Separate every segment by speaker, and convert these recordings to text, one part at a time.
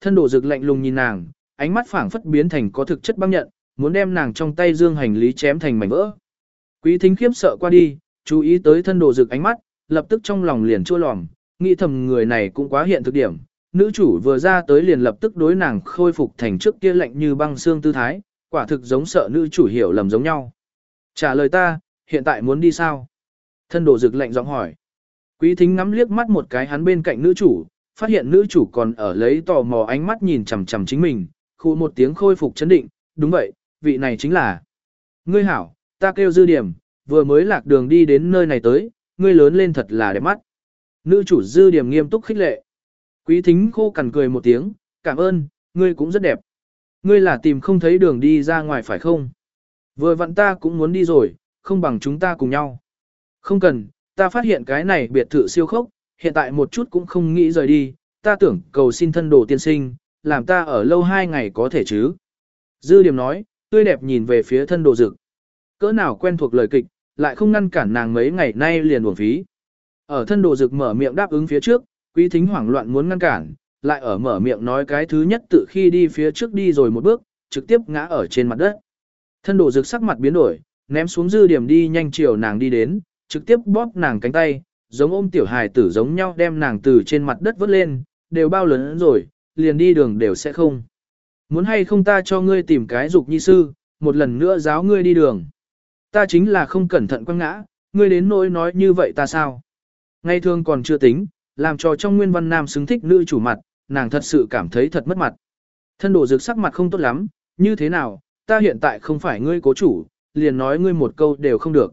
Speaker 1: thân đổ rực lạnh lùng nhìn nàng, ánh mắt phảng phất biến thành có thực chất băng nhận, muốn đem nàng trong tay dương hành lý chém thành mảnh vỡ. Quý thính khiếp sợ qua đi, chú ý tới thân đổ rực ánh mắt, lập tức trong lòng liền chua lòm, nghĩ thầm người này cũng quá hiện thực điểm. Nữ chủ vừa ra tới liền lập tức đối nàng khôi phục thành trước kia lạnh như băng xương tư thái, quả thực giống sợ nữ chủ hiểu lầm giống nhau. Trả lời ta, hiện tại muốn đi sao? Thân đồ rực lạnh giọng hỏi. Quý thính ngắm liếc mắt một cái hắn bên cạnh nữ chủ, phát hiện nữ chủ còn ở lấy tò mò ánh mắt nhìn chằm chằm chính mình, khu một tiếng khôi phục chấn định, đúng vậy, vị này chính là. Ngươi hảo, ta kêu dư điểm, vừa mới lạc đường đi đến nơi này tới, ngươi lớn lên thật là đẹp mắt. Nữ chủ dư điểm nghiêm túc khích lệ. Quý thính khô cằn cười một tiếng, cảm ơn, ngươi cũng rất đẹp. Ngươi là tìm không thấy đường đi ra ngoài phải không? Vừa vặn ta cũng muốn đi rồi, không bằng chúng ta cùng nhau. Không cần, ta phát hiện cái này biệt thự siêu khốc, hiện tại một chút cũng không nghĩ rời đi, ta tưởng cầu xin thân đồ tiên sinh, làm ta ở lâu hai ngày có thể chứ. Dư điểm nói, tươi đẹp nhìn về phía thân đồ dực. Cỡ nào quen thuộc lời kịch, lại không ngăn cản nàng mấy ngày nay liền uổng phí. Ở thân đồ dực mở miệng đáp ứng phía trước, quý thính hoảng loạn muốn ngăn cản, lại ở mở miệng nói cái thứ nhất tự khi đi phía trước đi rồi một bước, trực tiếp ngã ở trên mặt đất. Thân đồ dực sắc mặt biến đổi, ném xuống dư điểm đi nhanh chiều nàng đi đến, trực tiếp bóp nàng cánh tay, giống ôm tiểu hài tử giống nhau đem nàng từ trên mặt đất vớt lên, đều bao lớn rồi, liền đi đường đều sẽ không. Muốn hay không ta cho ngươi tìm cái dục nhi sư, một lần nữa giáo ngươi đi đường. Ta chính là không cẩn thận quăng ngã, ngươi đến nỗi nói như vậy ta sao? Ngay thường còn chưa tính, làm cho trong nguyên văn nam xứng thích nữ chủ mặt, nàng thật sự cảm thấy thật mất mặt. Thân đổ dược sắc mặt không tốt lắm, như thế nào, ta hiện tại không phải ngươi cố chủ, liền nói ngươi một câu đều không được.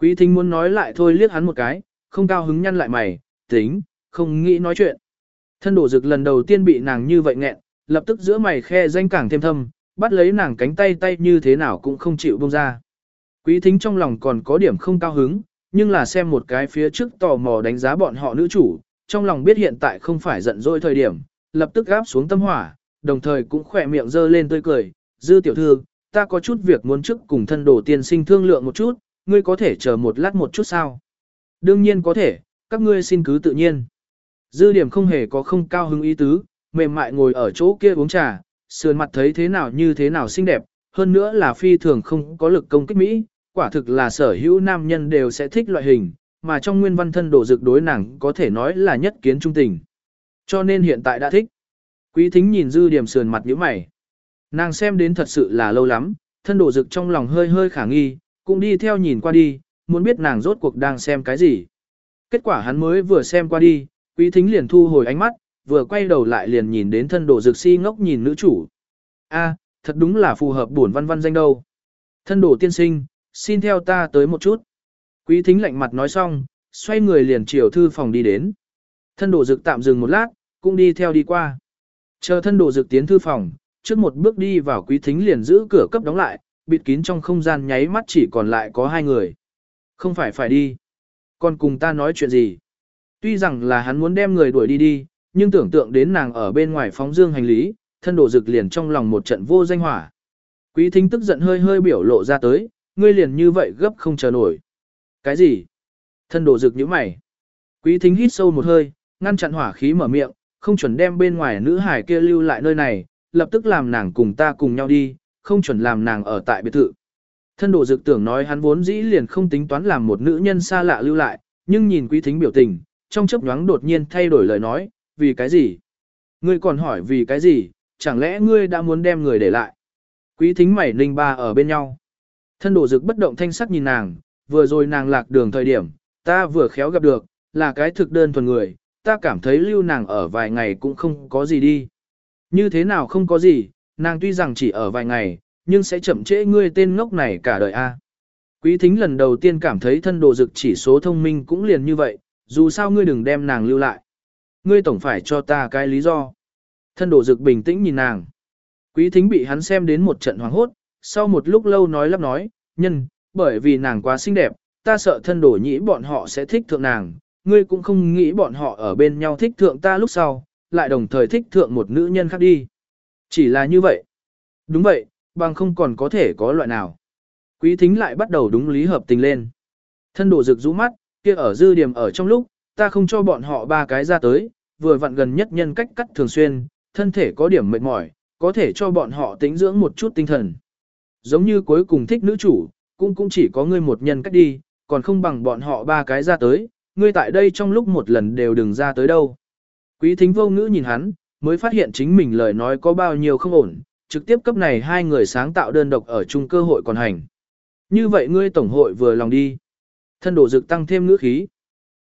Speaker 1: Quý thính muốn nói lại thôi liếc hắn một cái, không cao hứng nhăn lại mày, tính, không nghĩ nói chuyện. Thân đổ dực lần đầu tiên bị nàng như vậy nghẹn, lập tức giữa mày khe danh càng thêm thâm, bắt lấy nàng cánh tay tay như thế nào cũng không chịu buông ra. Quý thính trong lòng còn có điểm không cao hứng, nhưng là xem một cái phía trước tò mò đánh giá bọn họ nữ chủ, trong lòng biết hiện tại không phải giận dỗi thời điểm, lập tức gáp xuống tâm hỏa, đồng thời cũng khỏe miệng dơ lên tươi cười, dư tiểu thư, ta có chút việc muốn trước cùng thân đồ tiên sinh thương lượng một chút, ngươi có thể chờ một lát một chút sao? Đương nhiên có thể, các ngươi xin cứ tự nhiên. Dư điểm không hề có không cao hứng ý tứ, mềm mại ngồi ở chỗ kia uống trà, sườn mặt thấy thế nào như thế nào xinh đẹp, hơn nữa là phi thường không có lực công kích Mỹ, quả thực là sở hữu nam nhân đều sẽ thích loại hình, mà trong nguyên văn thân đổ dực đối nàng có thể nói là nhất kiến trung tình. Cho nên hiện tại đã thích. Quý thính nhìn dư điểm sườn mặt như mày. Nàng xem đến thật sự là lâu lắm, thân đổ dực trong lòng hơi hơi khả nghi, cũng đi theo nhìn qua đi, muốn biết nàng rốt cuộc đang xem cái gì. Kết quả hắn mới vừa xem qua đi, quý thính liền thu hồi ánh mắt, vừa quay đầu lại liền nhìn đến thân đồ dược si ngốc nhìn nữ chủ. a thật đúng là phù hợp buồn văn văn danh đâu. Thân đồ tiên sinh, xin theo ta tới một chút. Quý thính lạnh mặt nói xong, xoay người liền chiều thư phòng đi đến. Thân đồ dược tạm dừng một lát, cũng đi theo đi qua. Chờ thân đồ dược tiến thư phòng, trước một bước đi vào quý thính liền giữ cửa cấp đóng lại, bịt kín trong không gian nháy mắt chỉ còn lại có hai người. Không phải phải đi. Còn cùng ta nói chuyện gì? Tuy rằng là hắn muốn đem người đuổi đi đi, nhưng tưởng tượng đến nàng ở bên ngoài phóng dương hành lý, thân đổ rực liền trong lòng một trận vô danh hỏa. Quý thính tức giận hơi hơi biểu lộ ra tới, ngươi liền như vậy gấp không chờ nổi. Cái gì? Thân đổ rực như mày. Quý thính hít sâu một hơi, ngăn chặn hỏa khí mở miệng, không chuẩn đem bên ngoài nữ hải kia lưu lại nơi này, lập tức làm nàng cùng ta cùng nhau đi, không chuẩn làm nàng ở tại biệt thự. Thân đồ dực tưởng nói hắn vốn dĩ liền không tính toán làm một nữ nhân xa lạ lưu lại, nhưng nhìn quý thính biểu tình, trong chấp nhoáng đột nhiên thay đổi lời nói, vì cái gì? Ngươi còn hỏi vì cái gì, chẳng lẽ ngươi đã muốn đem người để lại? Quý thính mảy ninh ba ở bên nhau. Thân đồ dực bất động thanh sắc nhìn nàng, vừa rồi nàng lạc đường thời điểm, ta vừa khéo gặp được, là cái thực đơn thuần người, ta cảm thấy lưu nàng ở vài ngày cũng không có gì đi. Như thế nào không có gì, nàng tuy rằng chỉ ở vài ngày, nhưng sẽ chậm trễ ngươi tên ngốc này cả đời a. Quý thính lần đầu tiên cảm thấy thân đồ dực chỉ số thông minh cũng liền như vậy, dù sao ngươi đừng đem nàng lưu lại. Ngươi tổng phải cho ta cái lý do. Thân đồ dực bình tĩnh nhìn nàng. Quý thính bị hắn xem đến một trận hoảng hốt, sau một lúc lâu nói lắp nói, nhân, bởi vì nàng quá xinh đẹp, ta sợ thân đồ nhĩ bọn họ sẽ thích thượng nàng, ngươi cũng không nghĩ bọn họ ở bên nhau thích thượng ta lúc sau, lại đồng thời thích thượng một nữ nhân khác đi. Chỉ là như vậy. Đúng vậy, bằng không còn có thể có loại nào. Quý thính lại bắt đầu đúng lý hợp tình lên. Thân đồ rực rũ mắt, kia ở dư điểm ở trong lúc, ta không cho bọn họ ba cái ra tới, vừa vặn gần nhất nhân cách cắt thường xuyên, thân thể có điểm mệt mỏi, có thể cho bọn họ tĩnh dưỡng một chút tinh thần. Giống như cuối cùng thích nữ chủ, cũng cũng chỉ có ngươi một nhân cách đi, còn không bằng bọn họ ba cái ra tới, ngươi tại đây trong lúc một lần đều đừng ra tới đâu. Quý thính vô ngữ nhìn hắn, mới phát hiện chính mình lời nói có bao nhiêu không ổn, trực tiếp cấp này hai người sáng tạo đơn độc ở chung cơ hội còn hành. Như vậy ngươi tổng hội vừa lòng đi. Thân đổ dực tăng thêm ngữ khí.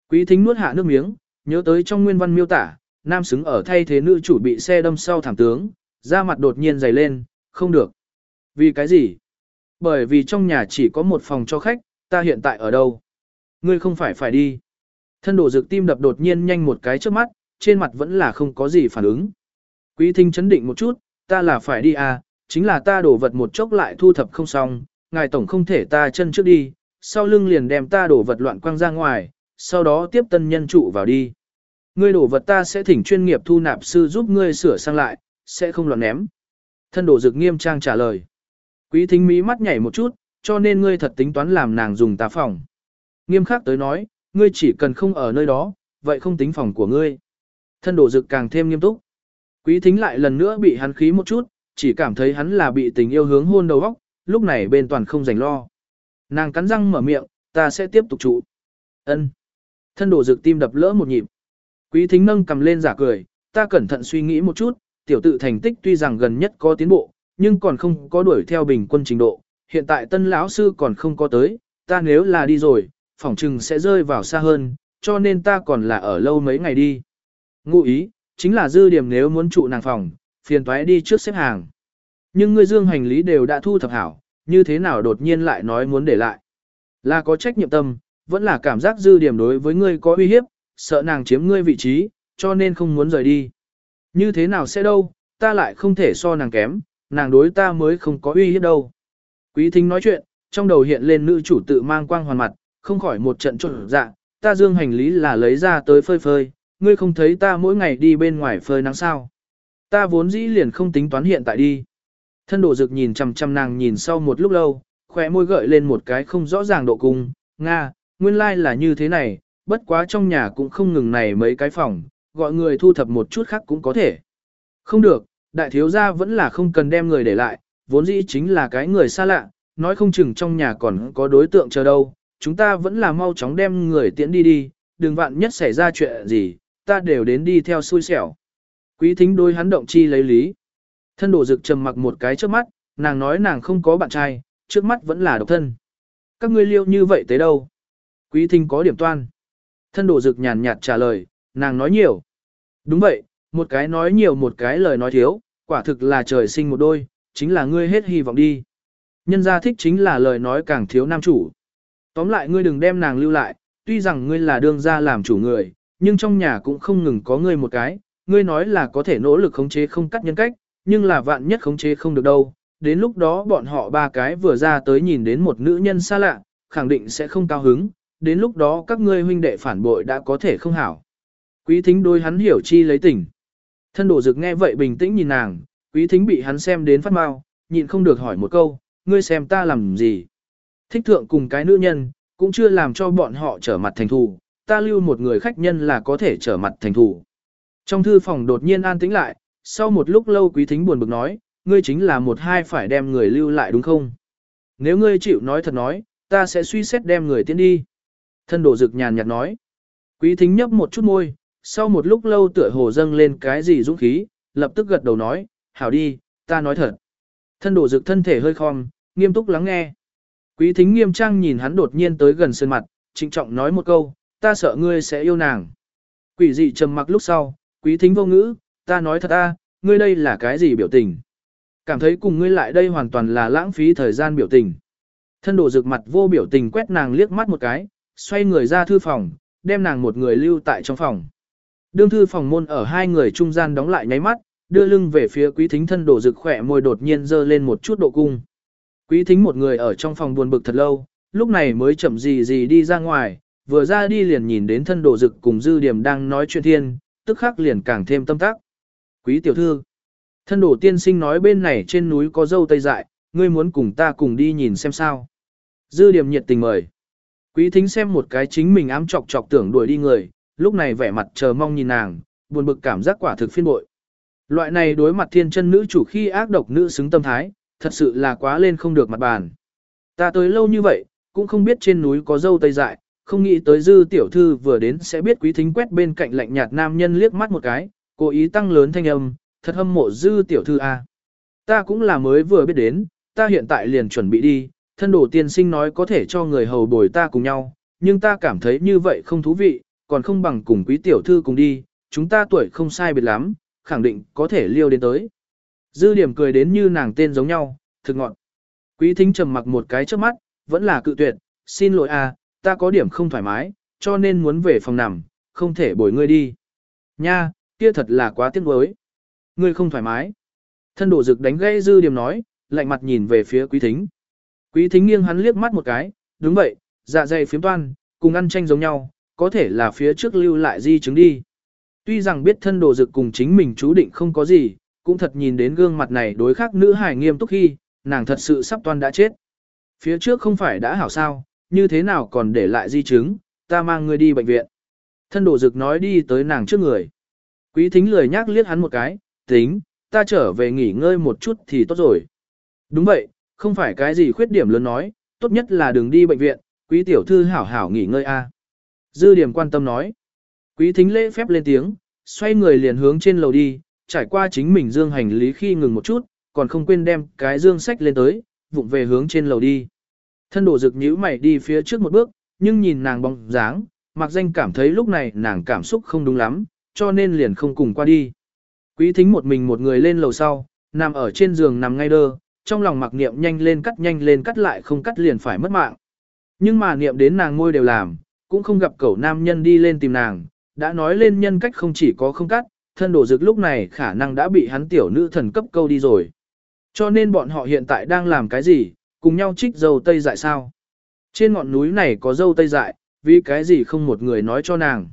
Speaker 1: Quý thính nuốt hạ nước miếng, nhớ tới trong nguyên văn miêu tả, nam xứng ở thay thế nữ chủ bị xe đâm sau thảm tướng, da mặt đột nhiên dày lên, không được. Vì cái gì? Bởi vì trong nhà chỉ có một phòng cho khách, ta hiện tại ở đâu? Ngươi không phải phải đi. Thân đổ dực tim đập đột nhiên nhanh một cái trước mắt, trên mặt vẫn là không có gì phản ứng. Quý thính chấn định một chút, ta là phải đi à, chính là ta đổ vật một chốc lại thu thập không xong, ngài tổng không thể ta chân trước đi, sau lưng liền đem ta đổ vật loạn quăng ra ngoài, sau đó tiếp tân nhân trụ vào đi. Ngươi đổ vật ta sẽ thỉnh chuyên nghiệp thu nạp sư giúp ngươi sửa sang lại, sẽ không loạn ném. Thân đổ dực nghiêm trang trả lời. Quý thính mỹ mắt nhảy một chút, cho nên ngươi thật tính toán làm nàng dùng tà phòng. Nghiêm khắc tới nói, ngươi chỉ cần không ở nơi đó, vậy không tính phòng của ngươi. Thân đổ dực càng thêm nghiêm túc. Quý thính lại lần nữa bị hắn khí một chút, chỉ cảm thấy hắn là bị tình yêu hướng hôn đầu óc, lúc này bên toàn không rảnh lo. Nàng cắn răng mở miệng, ta sẽ tiếp tục trụ. Ân. Thân đổ dược tim đập lỡ một nhịp. Quý thính nâng cầm lên giả cười, ta cẩn thận suy nghĩ một chút, tiểu tự thành tích tuy rằng gần nhất có tiến bộ, nhưng còn không có đuổi theo bình quân trình độ. Hiện tại tân lão sư còn không có tới, ta nếu là đi rồi, phỏng trừng sẽ rơi vào xa hơn, cho nên ta còn là ở lâu mấy ngày đi. Ngụ ý, chính là dư điểm nếu muốn trụ nàng phòng, phiền toái đi trước xếp hàng. Nhưng ngươi dương hành lý đều đã thu thập hảo, như thế nào đột nhiên lại nói muốn để lại. Là có trách nhiệm tâm, vẫn là cảm giác dư điểm đối với ngươi có uy hiếp, sợ nàng chiếm ngươi vị trí, cho nên không muốn rời đi. Như thế nào sẽ đâu, ta lại không thể so nàng kém, nàng đối ta mới không có uy hiếp đâu. Quý thính nói chuyện, trong đầu hiện lên nữ chủ tự mang quang hoàn mặt, không khỏi một trận trộn dạ, ta dương hành lý là lấy ra tới phơi phơi, ngươi không thấy ta mỗi ngày đi bên ngoài phơi nắng sao. Ta vốn dĩ liền không tính toán hiện tại đi. Thân đổ dực nhìn chằm chằm nàng nhìn sau một lúc lâu, khỏe môi gợi lên một cái không rõ ràng độ cung, Nga, nguyên lai like là như thế này, bất quá trong nhà cũng không ngừng này mấy cái phòng, gọi người thu thập một chút khác cũng có thể. Không được, đại thiếu gia vẫn là không cần đem người để lại, vốn dĩ chính là cái người xa lạ, nói không chừng trong nhà còn có đối tượng chờ đâu, chúng ta vẫn là mau chóng đem người tiễn đi đi, đừng vạn nhất xảy ra chuyện gì, ta đều đến đi theo xui xẻo. Quý thính đôi hắn động chi lấy lý. Thân đổ dực trầm mặc một cái trước mắt, nàng nói nàng không có bạn trai, trước mắt vẫn là độc thân. Các ngươi liêu như vậy tới đâu? Quý thính có điểm toan. Thân đổ dực nhàn nhạt trả lời, nàng nói nhiều. Đúng vậy, một cái nói nhiều một cái lời nói thiếu, quả thực là trời sinh một đôi, chính là ngươi hết hy vọng đi. Nhân gia thích chính là lời nói càng thiếu nam chủ. Tóm lại ngươi đừng đem nàng lưu lại, tuy rằng ngươi là đương gia làm chủ người, nhưng trong nhà cũng không ngừng có ngươi một cái, ngươi nói là có thể nỗ lực khống chế không cắt nhân cách, nhưng là vạn nhất khống chế không được đâu. Đến lúc đó bọn họ ba cái vừa ra tới nhìn đến một nữ nhân xa lạ, khẳng định sẽ không cao hứng, đến lúc đó các ngươi huynh đệ phản bội đã có thể không hảo. Quý thính đôi hắn hiểu chi lấy tỉnh. Thân đổ dực nghe vậy bình tĩnh nhìn nàng, quý thính bị hắn xem đến phát mau, nhịn không được hỏi một câu, ngươi xem ta làm gì. Thích thượng cùng cái nữ nhân, cũng chưa làm cho bọn họ trở mặt thành thù, ta lưu một người khách nhân là có thể trở mặt thành thủ. Trong thư phòng đột nhiên an tĩnh lại, sau một lúc lâu quý thính buồn bực nói, ngươi chính là một hai phải đem người lưu lại đúng không? Nếu ngươi chịu nói thật nói, ta sẽ suy xét đem người tiến đi. Thân đổ rực nhàn nhạt nói. Quý thính nhấp một chút môi, sau một lúc lâu tựa hồ dâng lên cái gì dũng khí, lập tức gật đầu nói, hảo đi, ta nói thật. Thân đổ rực thân thể hơi khom, nghiêm túc lắng nghe. Quý thính nghiêm trang nhìn hắn đột nhiên tới gần sơn mặt, trịnh trọng nói một câu, ta sợ ngươi sẽ yêu nàng. Quỷ dị trầm mặc lúc sau, quý thính vô ngữ, ta nói thật a, ngươi đây là cái gì biểu tình? Cảm thấy cùng ngươi lại đây hoàn toàn là lãng phí thời gian biểu tình. Thân đổ rực mặt vô biểu tình quét nàng liếc mắt một cái, xoay người ra thư phòng, đem nàng một người lưu tại trong phòng. Đương thư phòng môn ở hai người trung gian đóng lại nháy mắt, đưa lưng về phía quý thính thân đổ rực khỏe môi đột nhiên dơ lên một chút độ cung. Quý thính một người ở trong phòng buồn bực thật lâu, lúc này mới chậm gì gì đi ra ngoài, vừa ra đi liền nhìn đến thân đổ dực cùng dư điểm đang nói chuyện thiên, tức khắc liền càng thêm tâm tác. Quý tiểu thư, thân đổ tiên sinh nói bên này trên núi có dâu tây dại, ngươi muốn cùng ta cùng đi nhìn xem sao. Dư điểm nhiệt tình mời. Quý thính xem một cái chính mình ám chọc chọc tưởng đuổi đi người, lúc này vẻ mặt chờ mong nhìn nàng, buồn bực cảm giác quả thực phiên bội. Loại này đối mặt thiên chân nữ chủ khi ác độc nữ xứng tâm thái, thật sự là quá lên không được mặt bàn. Ta tới lâu như vậy, cũng không biết trên núi có dâu tây dại, không nghĩ tới dư tiểu thư vừa đến sẽ biết quý thính quét bên cạnh lạnh nhạt nam nhân liếc mắt một cái, cố ý tăng lớn thanh âm, thật hâm mộ dư tiểu thư a. Ta cũng là mới vừa biết đến, ta hiện tại liền chuẩn bị đi, thân đồ tiên sinh nói có thể cho người hầu bồi ta cùng nhau, nhưng ta cảm thấy như vậy không thú vị, còn không bằng cùng quý tiểu thư cùng đi, chúng ta tuổi không sai biệt lắm, khẳng định có thể liêu đến tới. Dư điểm cười đến như nàng tên giống nhau, thực ngọn. Quý thính trầm mặc một cái trước mắt, vẫn là cự tuyệt, xin lỗi à ta có điểm không thoải mái, cho nên muốn về phòng nằm, không thể bồi ngươi đi. Nha, kia thật là quá tiếc nuối. Ngươi không thoải mái. Thân đổ dực đánh gây dư điểm nói, lạnh mặt nhìn về phía quý thính. Quý thính nghiêng hắn liếc mắt một cái, đúng vậy, dạ dày phiếm toan, cùng ăn tranh giống nhau, có thể là phía trước lưu lại di chứng đi. Tuy rằng biết thân đồ dực cùng chính mình chú định không có gì, cũng thật nhìn đến gương mặt này đối khác nữ hài nghiêm túc khi, nàng thật sự sắp toan đã chết. Phía trước không phải đã hảo sao, như thế nào còn để lại di chứng, ta mang ngươi đi bệnh viện. Thân đổ dực nói đi tới nàng trước người. Quý thính lười nhác liếc hắn một cái, tính, ta trở về nghỉ ngơi một chút thì tốt rồi. Đúng vậy, không phải cái gì khuyết điểm lớn nói, tốt nhất là đừng đi bệnh viện, quý tiểu thư hảo hảo nghỉ ngơi a. Dư điểm quan tâm nói. Quý thính lễ phép lên tiếng, xoay người liền hướng trên lầu đi, trải qua chính mình dương hành lý khi ngừng một chút, còn không quên đem cái dương sách lên tới, vụng về hướng trên lầu đi. Thân đổ rực nhíu mày đi phía trước một bước, nhưng nhìn nàng bóng dáng, mặc danh cảm thấy lúc này nàng cảm xúc không đúng lắm, cho nên liền không cùng qua đi. Quý thính một mình một người lên lầu sau, nằm ở trên giường nằm ngay đơ, trong lòng mặc niệm nhanh lên cắt nhanh lên cắt lại không cắt liền phải mất mạng. Nhưng mà niệm đến nàng ngôi đều làm, cũng không gặp cậu nam nhân đi lên tìm nàng, đã nói lên nhân cách không chỉ có không cắt, thân đổ dực lúc này khả năng đã bị hắn tiểu nữ thần cấp câu đi rồi. Cho nên bọn họ hiện tại đang làm cái gì, cùng nhau trích dâu tây dại sao. Trên ngọn núi này có dâu tây dại, vì cái gì không một người nói cho nàng.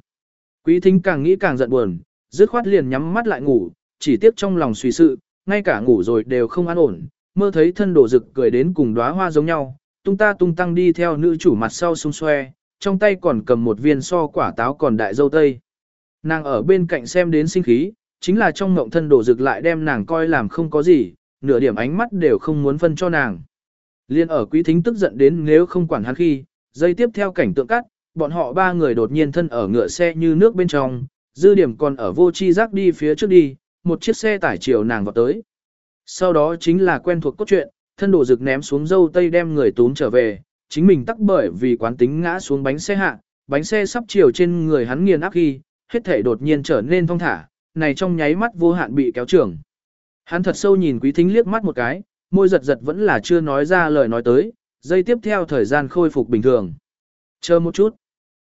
Speaker 1: Quý thính càng nghĩ càng giận buồn, dứt khoát liền nhắm mắt lại ngủ, chỉ tiếc trong lòng suy sự, ngay cả ngủ rồi đều không an ổn, mơ thấy thân đổ rực cười đến cùng đóa hoa giống nhau, tung ta tung tăng đi theo nữ chủ mặt sau xung xoe, trong tay còn cầm một viên so quả táo còn đại dâu tây. Nàng ở bên cạnh xem đến sinh khí, chính là trong ngộng thân đổ rực lại đem nàng coi làm không có gì, nửa điểm ánh mắt đều không muốn phân cho nàng. Liên ở quý thính tức giận đến nếu không quản hắn khi, dây tiếp theo cảnh tượng cắt, bọn họ ba người đột nhiên thân ở ngựa xe như nước bên trong, dư điểm còn ở vô chi giác đi phía trước đi, một chiếc xe tải chiều nàng vào tới. Sau đó chính là quen thuộc cốt truyện, thân đổ rực ném xuống dâu tây đem người tún trở về, chính mình tắc bởi vì quán tính ngã xuống bánh xe hạ, bánh xe sắp chiều trên người hắn nghiền áp khi, hết thể đột nhiên trở nên thong thả, này trong nháy mắt vô hạn bị kéo trưởng. Hắn thật sâu nhìn quý thính liếc mắt một cái, môi giật giật vẫn là chưa nói ra lời nói tới, dây tiếp theo thời gian khôi phục bình thường. Chờ một chút.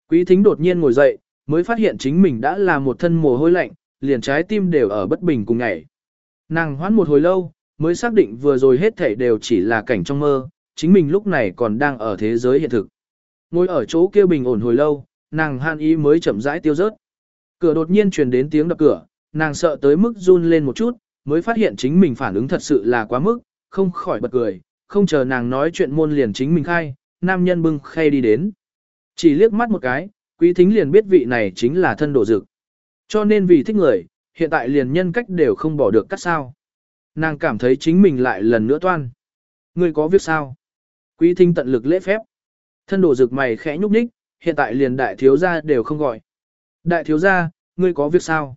Speaker 1: Quý thính đột nhiên ngồi dậy, mới phát hiện chính mình đã là một thân mồ hôi lạnh, liền trái tim đều ở bất bình cùng ngày. Nàng hoãn một hồi lâu, mới xác định vừa rồi hết thảy đều chỉ là cảnh trong mơ, chính mình lúc này còn đang ở thế giới hiện thực. Ngồi ở chỗ kia bình ổn hồi lâu, nàng han ý mới chậm rãi tiêu rớt. Cửa đột nhiên truyền đến tiếng đập cửa, nàng sợ tới mức run lên một chút, mới phát hiện chính mình phản ứng thật sự là quá mức, không khỏi bật cười, không chờ nàng nói chuyện môn liền chính mình khai, nam nhân bưng khay đi đến. Chỉ liếc mắt một cái, quý thính liền biết vị này chính là thân đổ dực. Cho nên vì thích người, hiện tại liền nhân cách đều không bỏ được cắt sao. Nàng cảm thấy chính mình lại lần nữa toan. Ngươi có việc sao? Quý thính tận lực lễ phép. Thân đổ dực mày khẽ nhúc nhích, hiện tại liền đại thiếu gia đều không gọi. Đại thiếu gia, ngươi có việc sao?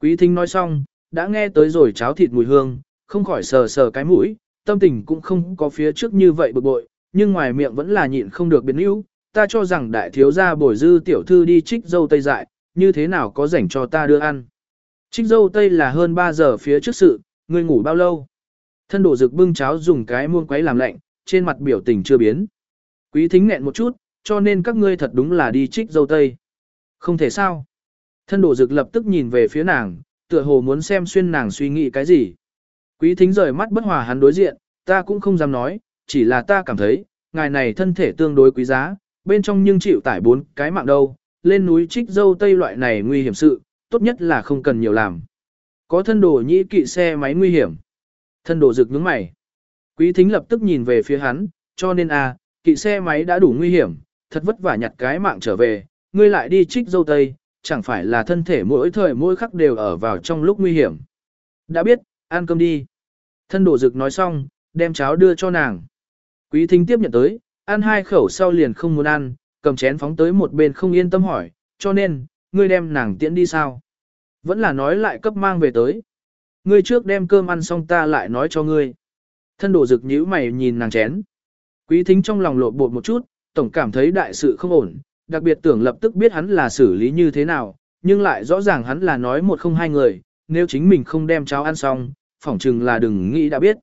Speaker 1: Quý thính nói xong, đã nghe tới rồi cháo thịt mùi hương, không khỏi sờ sờ cái mũi, tâm tình cũng không có phía trước như vậy bực bội, nhưng ngoài miệng vẫn là nhịn không được biến yếu. Ta cho rằng đại thiếu gia bồi dư tiểu thư đi trích dâu tây dại, như thế nào có rảnh cho ta đưa ăn. Trích dâu tây là hơn 3 giờ phía trước sự, ngươi ngủ bao lâu? Thân đổ rực bưng cháo dùng cái muông quấy làm lạnh, trên mặt biểu tình chưa biến. Quý thính nghẹn một chút, cho nên các ngươi thật đúng là đi trích dâu tây. Không thể sao. Thân đổ rực lập tức nhìn về phía nàng, tựa hồ muốn xem xuyên nàng suy nghĩ cái gì. Quý thính rời mắt bất hòa hắn đối diện, ta cũng không dám nói, chỉ là ta cảm thấy, ngài này thân thể tương đối quý giá, bên trong nhưng chịu tải bốn cái mạng đâu, lên núi trích dâu tây loại này nguy hiểm sự, tốt nhất là không cần nhiều làm. Có thân đồ nhĩ kỵ xe máy nguy hiểm. Thân đồ rực nhướng mày. Quý thính lập tức nhìn về phía hắn, cho nên a, à, kỵ xe máy đã đủ nguy hiểm, thật vất vả nhặt cái mạng trở về, ngươi lại đi trích dâu tây, chẳng phải là thân thể mỗi thời mỗi khắc đều ở vào trong lúc nguy hiểm. Đã biết, ăn cơm đi. Thân đổ dực nói xong, đem cháo đưa cho nàng. Quý thính tiếp nhận tới, ăn hai khẩu sau liền không muốn ăn, cầm chén phóng tới một bên không yên tâm hỏi, cho nên, ngươi đem nàng tiễn đi sao? Vẫn là nói lại cấp mang về tới. Ngươi trước đem cơm ăn xong ta lại nói cho ngươi. Thân đổ dực nhíu mày nhìn nàng chén. Quý thính trong lòng lột bột một chút, tổng cảm thấy đại sự không ổn, đặc biệt tưởng lập tức biết hắn là xử lý như thế nào, nhưng lại rõ ràng hắn là nói một không hai người, nếu chính mình không đem cháo ăn xong, phỏng chừng là đừng nghĩ đã biết.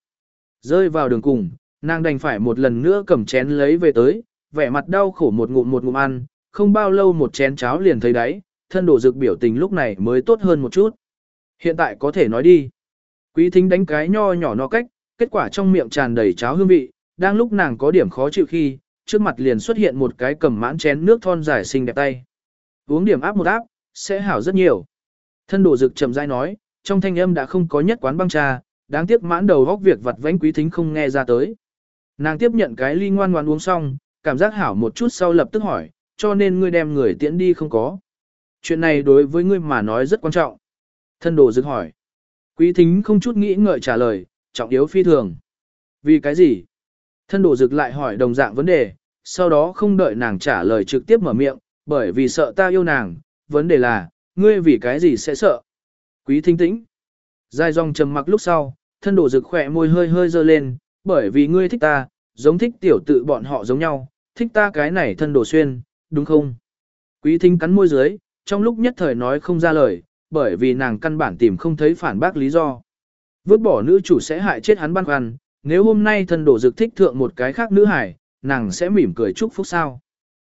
Speaker 1: Rơi vào đường cùng, nàng đành phải một lần nữa cầm chén lấy về tới, vẻ mặt đau khổ một ngụm một ngụm ăn, không bao lâu một chén cháo liền thấy đáy, thân đổ dược biểu tình lúc này mới tốt hơn một chút. Hiện tại có thể nói đi. Quý thính đánh cái nho nhỏ no cách, kết quả trong miệng tràn đầy cháo hương vị, đang lúc nàng có điểm khó chịu khi, trước mặt liền xuất hiện một cái cầm mãn chén nước thon dài xinh đẹp tay. Uống điểm áp một áp, sẽ hảo rất nhiều. Thân đổ dược chậm rãi nói, trong thanh âm đã không có nhất quán băng trà, đáng tiếc mãn đầu góc việc vặt vãnh quý thính không nghe ra tới. Nàng tiếp nhận cái ly ngoan ngoan uống xong, cảm giác hảo một chút sau lập tức hỏi, cho nên ngươi đem người tiễn đi không có. Chuyện này đối với ngươi mà nói rất quan trọng. Thân đồ dực hỏi. Quý thính không chút nghĩ ngợi trả lời, trọng yếu phi thường. Vì cái gì? Thân đồ dực lại hỏi đồng dạng vấn đề, sau đó không đợi nàng trả lời trực tiếp mở miệng, bởi vì sợ ta yêu nàng, vấn đề là, ngươi vì cái gì sẽ sợ? Quý thính tĩnh. Dài dòng trầm mặc lúc sau, thân đổ rực khỏe môi hơi hơi dơ lên, bởi vì ngươi thích ta, giống thích tiểu tự bọn họ giống nhau, thích ta cái này thân đổ xuyên, đúng không? Quý thính cắn môi dưới, trong lúc nhất thời nói không ra lời, bởi vì nàng căn bản tìm không thấy phản bác lý do. Vứt bỏ nữ chủ sẽ hại chết hắn băn khoăn, nếu hôm nay thân đổ dực thích thượng một cái khác nữ hải, nàng sẽ mỉm cười chúc phúc sao?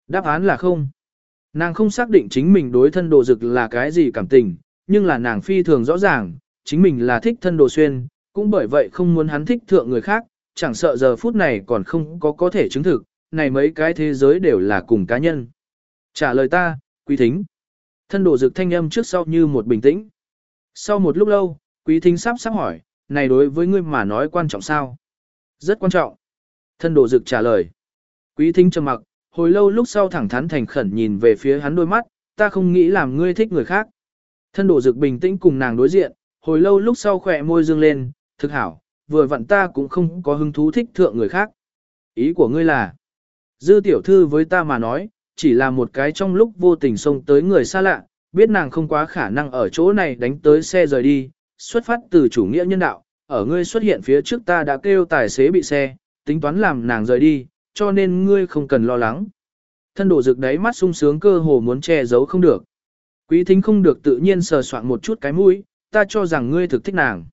Speaker 1: Đáp án là không. Nàng không xác định chính mình đối thân đồ dực là cái gì cảm tình, nhưng là nàng phi thường rõ ràng, chính mình là thích thân đồ xuyên, cũng bởi vậy không muốn hắn thích thượng người khác, chẳng sợ giờ phút này còn không có có thể chứng thực, này mấy cái thế giới đều là cùng cá nhân. Trả lời ta, quý thính. Thân đồ dực thanh âm trước sau như một bình tĩnh. Sau một lúc lâu, quý thính sắp sắp hỏi, này đối với ngươi mà nói quan trọng sao? Rất quan trọng. Thân đồ dực trả lời. Quý thính trầm mặc, hồi lâu lúc sau thẳng thắn thành khẩn nhìn về phía hắn đôi mắt, ta không nghĩ làm ngươi thích người khác. Thân đổ dực bình tĩnh cùng nàng đối diện, hồi lâu lúc sau khỏe môi dương lên, thực hảo, vừa vặn ta cũng không có hứng thú thích thượng người khác. Ý của ngươi là, dư tiểu thư với ta mà nói, chỉ là một cái trong lúc vô tình xông tới người xa lạ, biết nàng không quá khả năng ở chỗ này đánh tới xe rời đi, xuất phát từ chủ nghĩa nhân đạo, ở ngươi xuất hiện phía trước ta đã kêu tài xế bị xe, tính toán làm nàng rời đi, cho nên ngươi không cần lo lắng. Thân đổ dực đáy mắt sung sướng cơ hồ muốn che giấu không được. Quý thính không được tự nhiên sờ soạn một chút cái mũi, ta cho rằng ngươi thực thích nàng.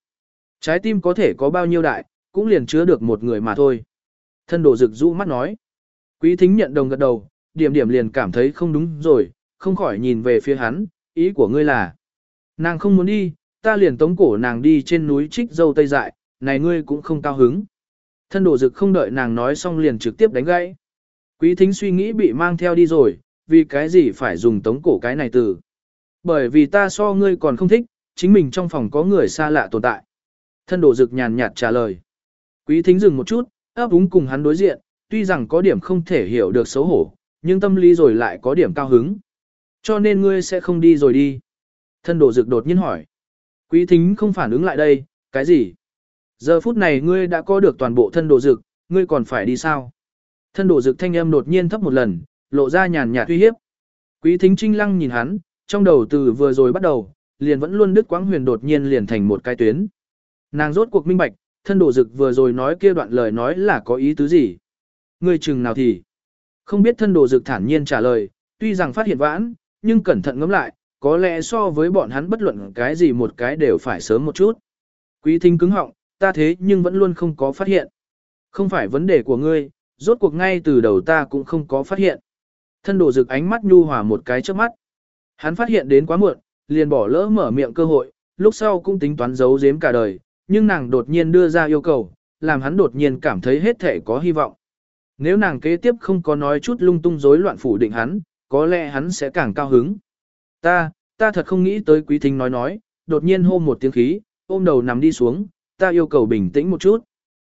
Speaker 1: Trái tim có thể có bao nhiêu đại, cũng liền chứa được một người mà thôi. Thân đồ rực rũ mắt nói. Quý thính nhận đồng gật đầu, điểm điểm liền cảm thấy không đúng rồi, không khỏi nhìn về phía hắn, ý của ngươi là. Nàng không muốn đi, ta liền tống cổ nàng đi trên núi trích dâu tây dại, này ngươi cũng không cao hứng. Thân đồ dực không đợi nàng nói xong liền trực tiếp đánh gãy. Quý thính suy nghĩ bị mang theo đi rồi, vì cái gì phải dùng tống cổ cái này từ. Bởi vì ta so ngươi còn không thích, chính mình trong phòng có người xa lạ tồn tại. Thân đồ dực nhàn nhạt trả lời. Quý thính dừng một chút, ấp úng cùng hắn đối diện, tuy rằng có điểm không thể hiểu được xấu hổ, nhưng tâm lý rồi lại có điểm cao hứng. Cho nên ngươi sẽ không đi rồi đi. Thân đồ dực đột nhiên hỏi. Quý thính không phản ứng lại đây, cái gì? Giờ phút này ngươi đã có được toàn bộ thân đồ dực, ngươi còn phải đi sao? Thân đồ dực thanh âm đột nhiên thấp một lần, lộ ra nhàn nhạt uy hiếp. Quý thính trinh lăng nhìn hắn, trong đầu từ vừa rồi bắt đầu, liền vẫn luôn đứt quãng huyền đột nhiên liền thành một cái tuyến. Nàng rốt cuộc minh bạch, thân đồ dực vừa rồi nói kia đoạn lời nói là có ý tứ gì? Người chừng nào thì? Không biết thân đồ dực thản nhiên trả lời, tuy rằng phát hiện vãn, nhưng cẩn thận ngẫm lại, có lẽ so với bọn hắn bất luận cái gì một cái đều phải sớm một chút. Quý thính cứng họng, ta thế nhưng vẫn luôn không có phát hiện. Không phải vấn đề của ngươi, rốt cuộc ngay từ đầu ta cũng không có phát hiện. Thân đồ dực ánh mắt nhu hòa một cái trước mắt. Hắn phát hiện đến quá muộn, liền bỏ lỡ mở miệng cơ hội, lúc sau cũng tính toán giấu giếm cả đời, nhưng nàng đột nhiên đưa ra yêu cầu, làm hắn đột nhiên cảm thấy hết thể có hy vọng. Nếu nàng kế tiếp không có nói chút lung tung rối loạn phủ định hắn, có lẽ hắn sẽ càng cao hứng. Ta, ta thật không nghĩ tới quý thính nói nói, đột nhiên hô một tiếng khí, ôm đầu nằm đi xuống, ta yêu cầu bình tĩnh một chút.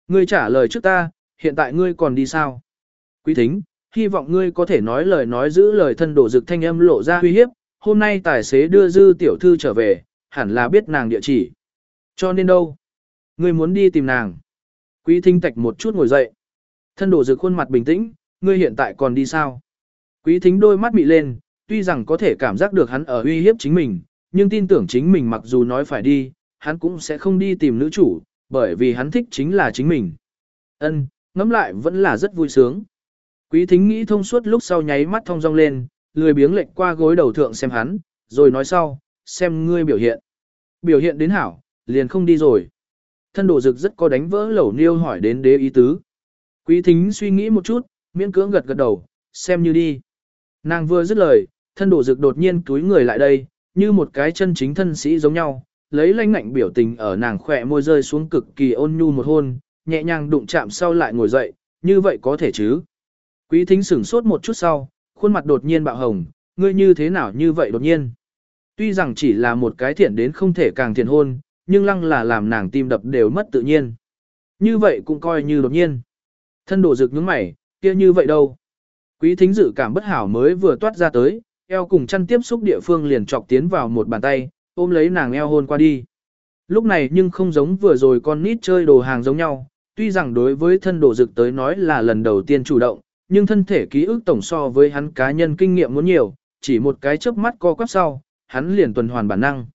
Speaker 1: Ngươi trả lời trước ta, hiện tại ngươi còn đi sao? Quý thính, hy vọng ngươi có thể nói lời nói giữ lời thân đổ dực thanh âm lộ ra uy hiếp, hôm nay tài xế đưa dư tiểu thư trở về, hẳn là biết nàng địa chỉ. Cho nên đâu? Ngươi muốn đi tìm nàng. Quý thính tạch một chút ngồi dậy. Thân đổ dược khuôn mặt bình tĩnh, ngươi hiện tại còn đi sao? Quý thính đôi mắt mị lên, tuy rằng có thể cảm giác được hắn ở uy hiếp chính mình, nhưng tin tưởng chính mình mặc dù nói phải đi, hắn cũng sẽ không đi tìm nữ chủ, bởi vì hắn thích chính là chính mình. Ân, ngẫm lại vẫn là rất vui sướng. Quý thính nghĩ thông suốt lúc sau nháy mắt thông rong lên, lười biếng lệch qua gối đầu thượng xem hắn, rồi nói sau, xem ngươi biểu hiện. Biểu hiện đến hảo, liền không đi rồi. Thân đồ dực rất có đánh vỡ lẩu niêu hỏi đến đế ý tứ. Quý thính suy nghĩ một chút, miễn cưỡng gật gật đầu, xem như đi. Nàng vừa dứt lời, thân đồ dực đột nhiên túi người lại đây, như một cái chân chính thân sĩ giống nhau, lấy lãnh ngạnh biểu tình ở nàng khỏe môi rơi xuống cực kỳ ôn nhu một hôn, nhẹ nhàng đụng chạm sau lại ngồi dậy, như vậy có thể chứ. Quý thính sửng sốt một chút sau, khuôn mặt đột nhiên bạo hồng, ngươi như thế nào như vậy đột nhiên. Tuy rằng chỉ là một cái thiện đến không thể càng thiện hôn, nhưng lăng là làm nàng tim đập đều mất tự nhiên. Như vậy cũng coi như đột nhiên. Thân đổ rực nhướng mày, kia như vậy đâu. Quý thính dự cảm bất hảo mới vừa toát ra tới, eo cùng chăn tiếp xúc địa phương liền chọc tiến vào một bàn tay, ôm lấy nàng eo hôn qua đi. Lúc này nhưng không giống vừa rồi con nít chơi đồ hàng giống nhau, tuy rằng đối với thân đổ rực tới nói là lần đầu tiên chủ động, nhưng thân thể ký ức tổng so với hắn cá nhân kinh nghiệm muốn nhiều, chỉ một cái chớp mắt co quắp sau, hắn liền tuần hoàn bản năng.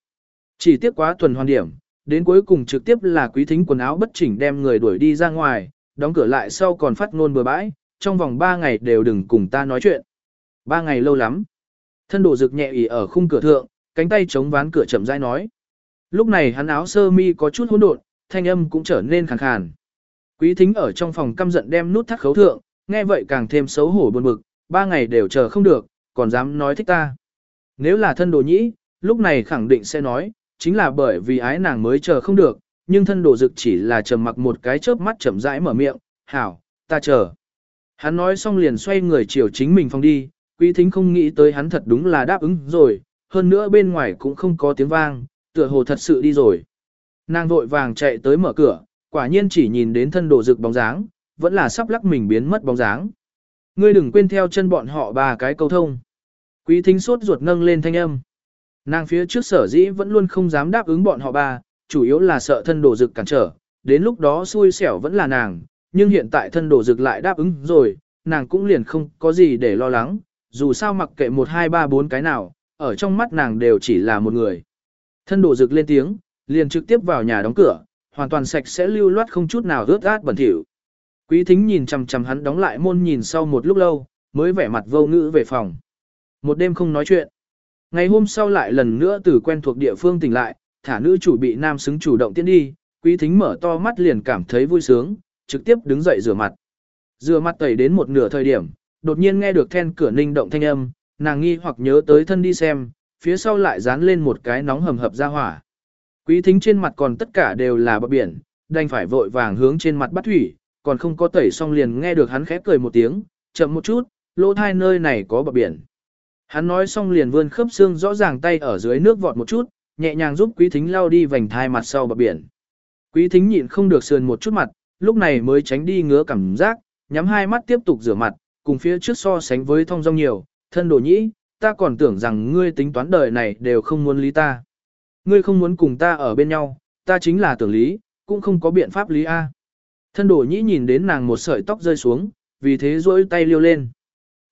Speaker 1: Chỉ tiếc quá tuần hoàn điểm, đến cuối cùng trực tiếp là quý thính quần áo bất chỉnh đem người đuổi đi ra ngoài, đóng cửa lại sau còn phát ngôn bừa bãi, trong vòng 3 ngày đều đừng cùng ta nói chuyện. 3 ngày lâu lắm. Thân đồ rực nhẹ ỉ ở khung cửa thượng, cánh tay chống ván cửa chậm rãi nói. Lúc này hắn áo sơ mi có chút hỗn độn, thanh âm cũng trở nên khàn khàn. Quý thính ở trong phòng căm giận đem nút thắt khấu thượng, nghe vậy càng thêm xấu hổ buồn bực, ba ngày đều chờ không được, còn dám nói thích ta. Nếu là thân đồ nhĩ, lúc này khẳng định sẽ nói, chính là bởi vì ái nàng mới chờ không được, nhưng thân đồ dực chỉ là trầm mặc một cái chớp mắt chậm rãi mở miệng, hảo, ta chờ. Hắn nói xong liền xoay người chiều chính mình phòng đi, quý thính không nghĩ tới hắn thật đúng là đáp ứng rồi, hơn nữa bên ngoài cũng không có tiếng vang, tựa hồ thật sự đi rồi. Nàng vội vàng chạy tới mở cửa, quả nhiên chỉ nhìn đến thân đồ dực bóng dáng, vẫn là sắp lắc mình biến mất bóng dáng. Ngươi đừng quên theo chân bọn họ ba cái câu thông. Quý thính sốt ruột nâng lên thanh âm. Nàng phía trước sở dĩ vẫn luôn không dám đáp ứng bọn họ ba, chủ yếu là sợ thân đồ dực cản trở, đến lúc đó xui xẻo vẫn là nàng, nhưng hiện tại thân đồ dực lại đáp ứng rồi, nàng cũng liền không có gì để lo lắng, dù sao mặc kệ một hai ba bốn cái nào, ở trong mắt nàng đều chỉ là một người. Thân đồ dực lên tiếng, liền trực tiếp vào nhà đóng cửa, hoàn toàn sạch sẽ lưu loát không chút nào rớt át bẩn thỉu. Quý thính nhìn chằm chằm hắn đóng lại môn nhìn sau một lúc lâu, mới vẻ mặt vô ngữ về phòng. Một đêm không nói chuyện. Ngày hôm sau lại lần nữa từ quen thuộc địa phương tỉnh lại, thả nữ chủ bị nam xứng chủ động tiến đi, quý thính mở to mắt liền cảm thấy vui sướng, trực tiếp đứng dậy rửa mặt. Rửa mặt tẩy đến một nửa thời điểm, đột nhiên nghe được then cửa ninh động thanh âm, nàng nghi hoặc nhớ tới thân đi xem, phía sau lại dán lên một cái nóng hầm hập ra hỏa. Quý thính trên mặt còn tất cả đều là bọc biển, đành phải vội vàng hướng trên mặt bắt thủy, còn không có tẩy xong liền nghe được hắn khép cười một tiếng, chậm một chút, lỗ thai nơi này có bờ biển. Hắn nói xong liền vươn khớp xương rõ ràng tay ở dưới nước vọt một chút, nhẹ nhàng giúp quý thính lao đi vành thai mặt sau bờ biển. Quý thính nhịn không được sườn một chút mặt, lúc này mới tránh đi ngứa cảm giác, nhắm hai mắt tiếp tục rửa mặt, cùng phía trước so sánh với thông dong nhiều, thân đồ nhĩ, ta còn tưởng rằng ngươi tính toán đời này đều không muốn lý ta. Ngươi không muốn cùng ta ở bên nhau, ta chính là tưởng lý, cũng không có biện pháp lý A. Thân đổ nhĩ nhìn đến nàng một sợi tóc rơi xuống, vì thế rỗi tay liêu lên.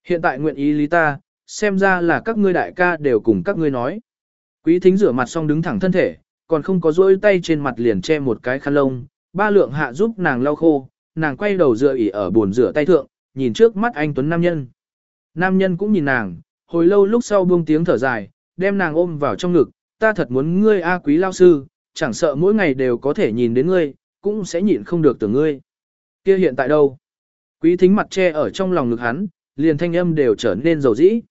Speaker 1: Hiện tại nguyện ý lý ta, xem ra là các ngươi đại ca đều cùng các ngươi nói. Quý thính rửa mặt xong đứng thẳng thân thể, còn không có rỗi tay trên mặt liền che một cái khăn lông, ba lượng hạ giúp nàng lau khô, nàng quay đầu dựa ỉ ở bồn rửa tay thượng, nhìn trước mắt anh Tuấn Nam Nhân. Nam Nhân cũng nhìn nàng, hồi lâu lúc sau buông tiếng thở dài, đem nàng ôm vào trong ngực, ta thật muốn ngươi A quý lao sư, chẳng sợ mỗi ngày đều có thể nhìn đến ngươi, cũng sẽ nhịn không được tưởng ngươi. Kia hiện tại đâu? Quý thính mặt che ở trong lòng ngực hắn, liền thanh âm đều trở nên dầu dĩ.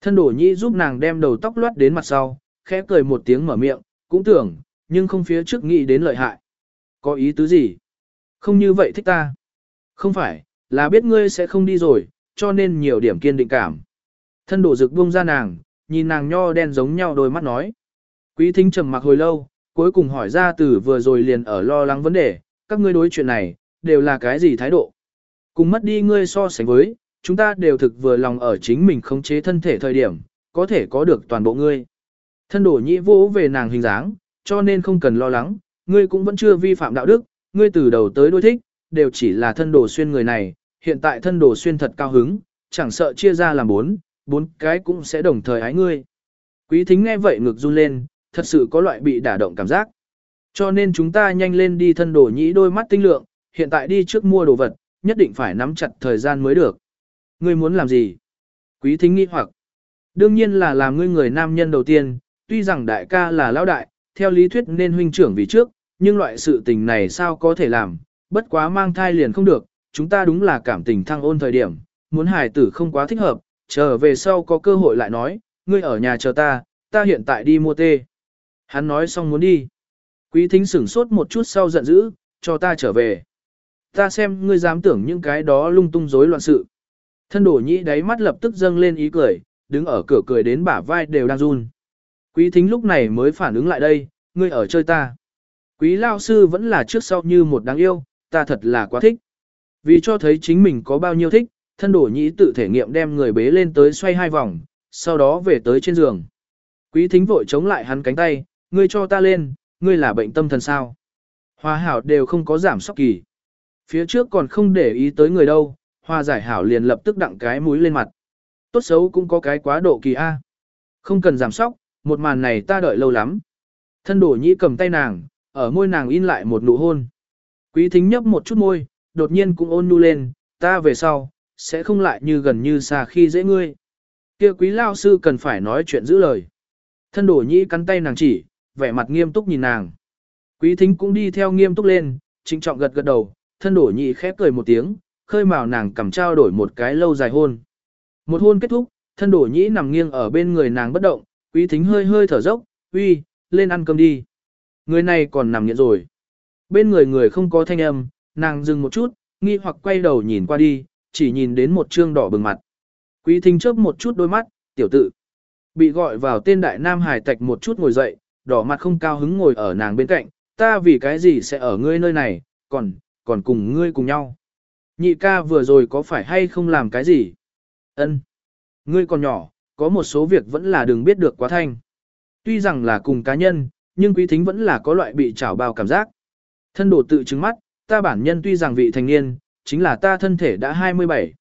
Speaker 1: Thân đổ nhĩ giúp nàng đem đầu tóc loát đến mặt sau, khẽ cười một tiếng mở miệng, cũng tưởng, nhưng không phía trước nghĩ đến lợi hại. Có ý tứ gì? Không như vậy thích ta. Không phải, là biết ngươi sẽ không đi rồi, cho nên nhiều điểm kiên định cảm. Thân đổ rực buông ra nàng, nhìn nàng nho đen giống nhau đôi mắt nói. Quý thính trầm mặc hồi lâu, cuối cùng hỏi ra từ vừa rồi liền ở lo lắng vấn đề, các ngươi đối chuyện này, đều là cái gì thái độ? Cùng mất đi ngươi so sánh với, chúng ta đều thực vừa lòng ở chính mình khống chế thân thể thời điểm, có thể có được toàn bộ ngươi. Thân đổ nhĩ vỗ về nàng hình dáng, cho nên không cần lo lắng, ngươi cũng vẫn chưa vi phạm đạo đức, ngươi từ đầu tới đuôi thích, đều chỉ là thân đồ xuyên người này, hiện tại thân đồ xuyên thật cao hứng, chẳng sợ chia ra làm bốn, bốn cái cũng sẽ đồng thời ái ngươi. Quý thính nghe vậy ngực run lên, thật sự có loại bị đả động cảm giác. Cho nên chúng ta nhanh lên đi thân đồ nhĩ đôi mắt tinh lượng, hiện tại đi trước mua đồ vật, nhất định phải nắm chặt thời gian mới được. Ngươi muốn làm gì? Quý thính nghi hoặc. Đương nhiên là làm ngươi người nam nhân đầu tiên, tuy rằng đại ca là lão đại, theo lý thuyết nên huynh trưởng vì trước, nhưng loại sự tình này sao có thể làm, bất quá mang thai liền không được, chúng ta đúng là cảm tình thăng ôn thời điểm, muốn hài tử không quá thích hợp, chờ về sau có cơ hội lại nói, ngươi ở nhà chờ ta, ta hiện tại đi mua tê. Hắn nói xong muốn đi. Quý thính sửng sốt một chút sau giận dữ, cho ta trở về. Ta xem ngươi dám tưởng những cái đó lung tung rối loạn sự. Thân đổ nhĩ đáy mắt lập tức dâng lên ý cười, đứng ở cửa cười đến bả vai đều đang run. Quý thính lúc này mới phản ứng lại đây, ngươi ở chơi ta. Quý lao sư vẫn là trước sau như một đáng yêu, ta thật là quá thích. Vì cho thấy chính mình có bao nhiêu thích, thân đổ nhĩ tự thể nghiệm đem người bế lên tới xoay hai vòng, sau đó về tới trên giường. Quý thính vội chống lại hắn cánh tay, ngươi cho ta lên, ngươi là bệnh tâm thần sao. Hòa hảo đều không có giảm sóc kỳ. Phía trước còn không để ý tới người đâu, hoa giải hảo liền lập tức đặng cái mũi lên mặt. Tốt xấu cũng có cái quá độ kỳ A. Không cần giảm sóc, một màn này ta đợi lâu lắm. Thân đổ nhĩ cầm tay nàng, ở môi nàng in lại một nụ hôn. Quý thính nhấp một chút môi, đột nhiên cũng ôn nhu lên, ta về sau, sẽ không lại như gần như xa khi dễ ngươi. kia quý lao sư cần phải nói chuyện giữ lời. Thân đổ nhĩ cắn tay nàng chỉ, vẻ mặt nghiêm túc nhìn nàng. Quý thính cũng đi theo nghiêm túc lên, trinh trọng gật gật đầu, thân đổ nhị khép cười một tiếng, khơi mào nàng cầm trao đổi một cái lâu dài hôn. Một hôn kết thúc, thân đổ nhĩ nằm nghiêng ở bên người nàng bất động, quý thính hơi hơi thở dốc, uy, lên ăn cơm đi. Người này còn nằm nghiện rồi. Bên người người không có thanh âm, nàng dừng một chút, nghi hoặc quay đầu nhìn qua đi, chỉ nhìn đến một trương đỏ bừng mặt. Quý thính chớp một chút đôi mắt, tiểu tự. Bị gọi vào tên đại nam hải tạch một chút ngồi dậy, đỏ mặt không cao hứng ngồi ở nàng bên cạnh, ta vì cái gì sẽ ở ngươi nơi này, còn, còn cùng ngươi cùng nhau. Nhị ca vừa rồi có phải hay không làm cái gì? Ân, Ngươi còn nhỏ, có một số việc vẫn là đừng biết được quá thanh. Tuy rằng là cùng cá nhân, nhưng quý thính vẫn là có loại bị trảo bao cảm giác. Thân đồ tự chứng mắt, ta bản nhân tuy rằng vị thành niên, chính là ta thân thể đã 27.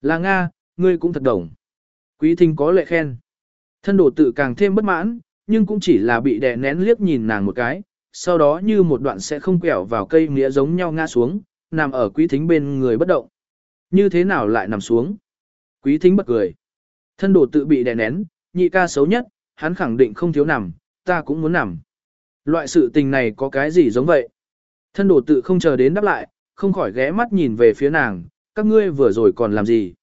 Speaker 1: Là Nga, ngươi cũng thật đồng. Quý thính có lệ khen. Thân đồ tự càng thêm bất mãn, nhưng cũng chỉ là bị đè nén liếc nhìn nàng một cái, sau đó như một đoạn sẽ không quẹo vào cây nghĩa giống nhau ngã xuống, nằm ở quý thính bên người bất động. Như thế nào lại nằm xuống? Quý thính bật cười. Thân đồ tự bị đè nén, nhị ca xấu nhất, hắn khẳng định không thiếu nằm, ta cũng muốn nằm. Loại sự tình này có cái gì giống vậy? Thân đồ tự không chờ đến đáp lại, không khỏi ghé mắt nhìn về phía nàng, các ngươi vừa rồi còn làm gì?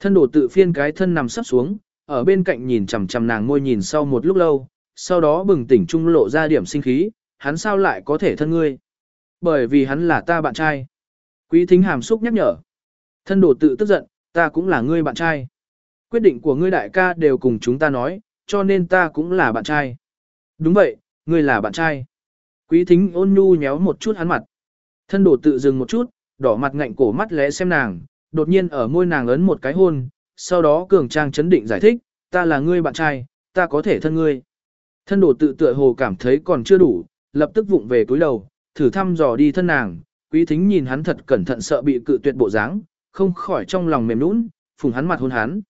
Speaker 1: Thân đồ tự phiên cái thân nằm sắp xuống, ở bên cạnh nhìn chằm chằm nàng ngôi nhìn sau một lúc lâu, sau đó bừng tỉnh trung lộ ra điểm sinh khí, hắn sao lại có thể thân ngươi? Bởi vì hắn là ta bạn trai. Quý thính hàm xúc nhắc nhở. Thân đồ tự tức giận, ta cũng là ngươi bạn trai. Quyết định của ngươi đại ca đều cùng chúng ta nói, cho nên ta cũng là bạn trai. Đúng vậy, ngươi là bạn trai. Quý thính ôn nhu nhéo một chút hắn mặt. Thân đồ tự dừng một chút, đỏ mặt ngạnh cổ mắt lẽ xem nàng, đột nhiên ở môi nàng ấn một cái hôn, sau đó cường trang chấn định giải thích, ta là ngươi bạn trai, ta có thể thân ngươi. Thân đồ tự tựa hồ cảm thấy còn chưa đủ, lập tức vụng về cúi đầu, thử thăm dò đi thân nàng, quý thính nhìn hắn thật cẩn thận sợ bị cự tuyệt bộ dáng, không khỏi trong lòng mềm nũng, phùng hắn mặt hôn hắn.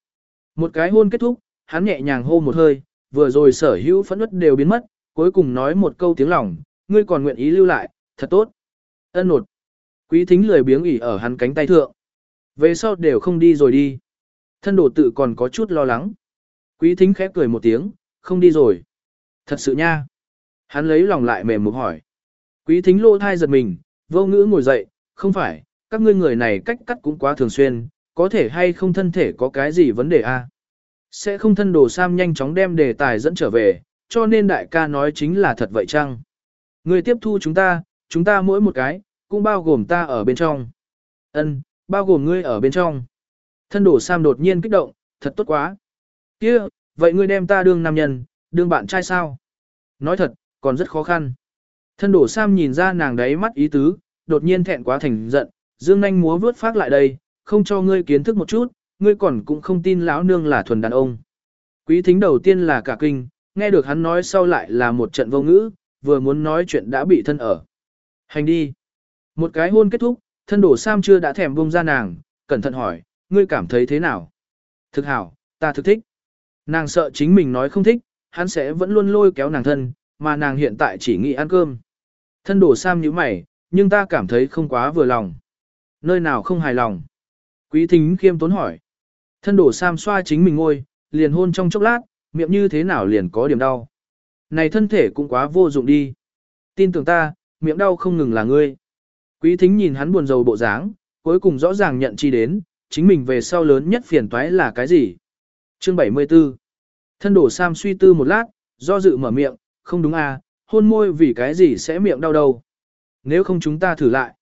Speaker 1: Một cái hôn kết thúc, hắn nhẹ nhàng hô một hơi, vừa rồi sở hữu phẫn nứt đều biến mất, cuối cùng nói một câu tiếng lòng, ngươi còn nguyện ý lưu lại, thật tốt. Ân nột. Quý thính lười biếng ỉ ở hắn cánh tay thượng. Về sau đều không đi rồi đi. Thân đồ tự còn có chút lo lắng. Quý thính khép cười một tiếng, không đi rồi. Thật sự nha. Hắn lấy lòng lại mềm mục hỏi. Quý thính lô thai giật mình, vô ngữ ngồi dậy, không phải, các ngươi người này cách cắt cũng quá thường xuyên, có thể hay không thân thể có cái gì vấn đề a? Sẽ không thân đồ Sam nhanh chóng đem đề tài dẫn trở về, cho nên đại ca nói chính là thật vậy chăng? Người tiếp thu chúng ta, chúng ta mỗi một cái, cũng bao gồm ta ở bên trong. Ân, bao gồm ngươi ở bên trong. Thân đồ Sam đột nhiên kích động, thật tốt quá. Kia, vậy ngươi đem ta đương nam nhân, đương bạn trai sao? Nói thật, còn rất khó khăn. Thân đổ Sam nhìn ra nàng đấy mắt ý tứ, đột nhiên thẹn quá thành giận, dương nanh múa vướt phát lại đây, không cho ngươi kiến thức một chút, ngươi còn cũng không tin lão nương là thuần đàn ông. Quý thính đầu tiên là cả kinh, nghe được hắn nói sau lại là một trận vô ngữ, vừa muốn nói chuyện đã bị thân ở. Hành đi. Một cái hôn kết thúc, thân đổ Sam chưa đã thèm bông ra nàng, cẩn thận hỏi, ngươi cảm thấy thế nào? Thực hảo, ta thực thích. Nàng sợ chính mình nói không thích, hắn sẽ vẫn luôn lôi kéo nàng thân, mà nàng hiện tại chỉ nghĩ ăn cơm. Thân đổ Sam như mày, nhưng ta cảm thấy không quá vừa lòng. Nơi nào không hài lòng? Quý thính khiêm tốn hỏi. Thân đổ Sam xoa chính mình ngôi, liền hôn trong chốc lát, miệng như thế nào liền có điểm đau. Này thân thể cũng quá vô dụng đi. Tin tưởng ta, miệng đau không ngừng là ngươi. Quý thính nhìn hắn buồn rầu bộ dáng, cuối cùng rõ ràng nhận chi đến, chính mình về sau lớn nhất phiền toái là cái gì. Chương 74 Thân đổ Sam suy tư một lát, do dự mở miệng, không đúng à, hôn môi vì cái gì sẽ miệng đau đầu. Nếu không chúng ta thử lại.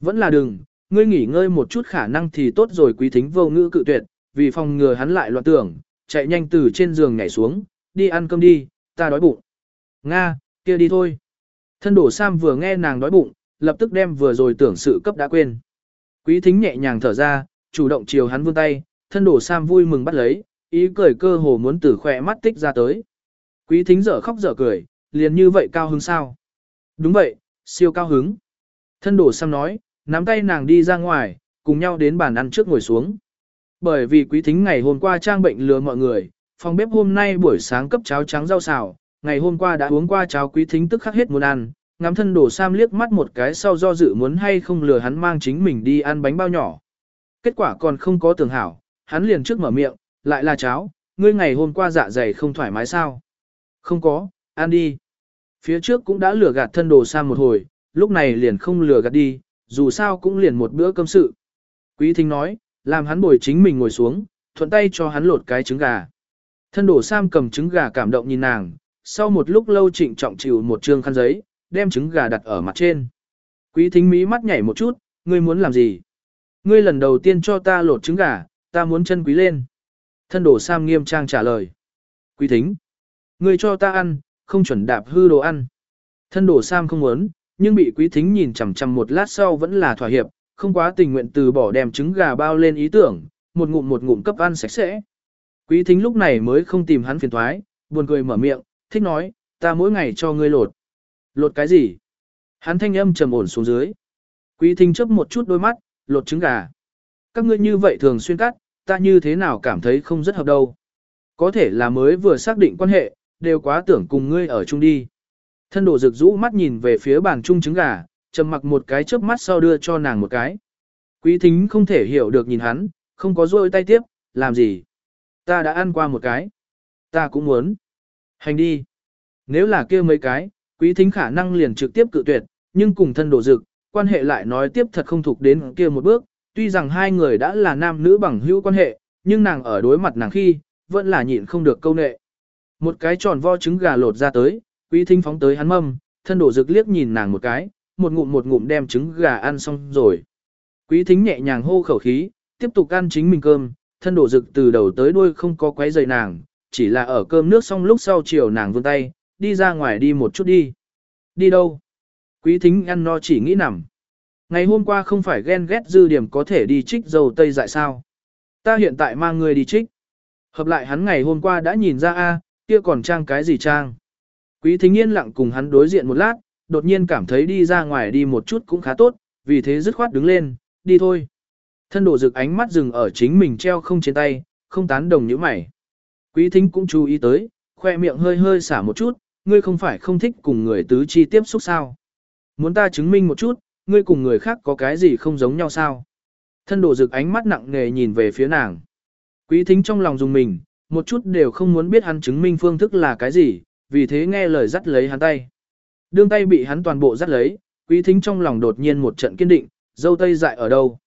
Speaker 1: Vẫn là đừng, ngươi nghỉ ngơi một chút khả năng thì tốt rồi quý thính vô ngữ cự tuyệt, vì phòng ngừa hắn lại loạn tưởng, chạy nhanh từ trên giường nhảy xuống, đi ăn cơm đi, ta đói bụng. Nga, kia đi thôi. Thân đổ Sam vừa nghe nàng đói bụng, lập tức đem vừa rồi tưởng sự cấp đã quên. Quý thính nhẹ nhàng thở ra, chủ động chiều hắn vươn tay, thân đổ Sam vui mừng bắt lấy, ý cười cơ hồ muốn từ khỏe mắt tích ra tới. Quý thính dở khóc dở cười, liền như vậy cao hứng sao? Đúng vậy, siêu cao hứng. Thân đổ Sam nói, nắm tay nàng đi ra ngoài, cùng nhau đến bàn ăn trước ngồi xuống. Bởi vì quý thính ngày hôm qua trang bệnh lừa mọi người, phòng bếp hôm nay buổi sáng cấp cháo trắng rau xào, ngày hôm qua đã uống qua cháo quý thính tức khắc hết muốn ăn, ngắm thân đổ Sam liếc mắt một cái sau do dự muốn hay không lừa hắn mang chính mình đi ăn bánh bao nhỏ. Kết quả còn không có tưởng hảo, hắn liền trước mở miệng, lại là cháo, ngươi ngày hôm qua dạ dày không thoải mái sao? Không có, ăn đi. Phía trước cũng đã lừa gạt thân đồ Sam một hồi, lúc này liền không lừa gạt đi, dù sao cũng liền một bữa cơm sự. Quý thính nói, làm hắn bồi chính mình ngồi xuống, thuận tay cho hắn lột cái trứng gà. Thân đổ Sam cầm trứng gà cảm động nhìn nàng, sau một lúc lâu trịnh trọng chịu một trương khăn giấy, đem trứng gà đặt ở mặt trên. Quý thính mí mắt nhảy một chút, ngươi muốn làm gì? Ngươi lần đầu tiên cho ta lột trứng gà, ta muốn chân quý lên. Thân đổ Sam nghiêm trang trả lời. Quý thính, ngươi cho ta ăn, không chuẩn đạp hư đồ ăn. Thân đổ Sam không muốn, nhưng bị quý thính nhìn chằm chằm một lát sau vẫn là thỏa hiệp, không quá tình nguyện từ bỏ đem trứng gà bao lên ý tưởng, một ngụm một ngụm cấp ăn sạch sẽ. Quý thính lúc này mới không tìm hắn phiền thoái, buồn cười mở miệng, thích nói, ta mỗi ngày cho ngươi lột. Lột cái gì? Hắn thanh âm trầm ổn xuống dưới. Quý thính chấp một chút đôi mắt, lột trứng gà. Các ngươi như vậy thường xuyên cắt, ta như thế nào cảm thấy không rất hợp đâu. Có thể là mới vừa xác định quan hệ, đều quá tưởng cùng ngươi ở chung đi. Thân đồ rực rũ mắt nhìn về phía bàn chung trứng gà, trầm mặc một cái chớp mắt sau đưa cho nàng một cái. Quý thính không thể hiểu được nhìn hắn, không có rôi tay tiếp, làm gì. Ta đã ăn qua một cái. Ta cũng muốn. Hành đi. Nếu là kia mấy cái, quý thính khả năng liền trực tiếp cự tuyệt, nhưng cùng thân đồ dực, quan hệ lại nói tiếp thật không thuộc đến kia một bước. Tuy rằng hai người đã là nam nữ bằng hữu quan hệ, nhưng nàng ở đối mặt nàng khi, vẫn là nhịn không được câu nệ. Một cái tròn vo trứng gà lột ra tới, quý thính phóng tới hắn mâm, thân đổ rực liếc nhìn nàng một cái, một ngụm một ngụm đem trứng gà ăn xong rồi. Quý thính nhẹ nhàng hô khẩu khí, tiếp tục ăn chính mình cơm, thân đổ rực từ đầu tới đuôi không có quấy rầy nàng, chỉ là ở cơm nước xong lúc sau chiều nàng vươn tay, đi ra ngoài đi một chút đi. Đi đâu? Quý thính ăn no chỉ nghĩ nằm. Ngày hôm qua không phải ghen ghét dư điểm có thể đi trích dầu tây dại sao? Ta hiện tại mang người đi trích. Hợp lại hắn ngày hôm qua đã nhìn ra a, kia còn trang cái gì trang? Quý thính yên lặng cùng hắn đối diện một lát, đột nhiên cảm thấy đi ra ngoài đi một chút cũng khá tốt, vì thế dứt khoát đứng lên, đi thôi. Thân độ rực ánh mắt dừng ở chính mình treo không trên tay, không tán đồng như mày. Quý thính cũng chú ý tới, khoe miệng hơi hơi xả một chút, ngươi không phải không thích cùng người tứ chi tiếp xúc sao. Muốn ta chứng minh một chút, ngươi cùng người khác có cái gì không giống nhau sao. Thân đồ rực ánh mắt nặng nề nhìn về phía nàng. Quý thính trong lòng dùng mình, một chút đều không muốn biết hắn chứng minh phương thức là cái gì, vì thế nghe lời dắt lấy hắn tay. Đương tay bị hắn toàn bộ dắt lấy, quý thính trong lòng đột nhiên một trận kiên định, dâu tây dại ở đâu.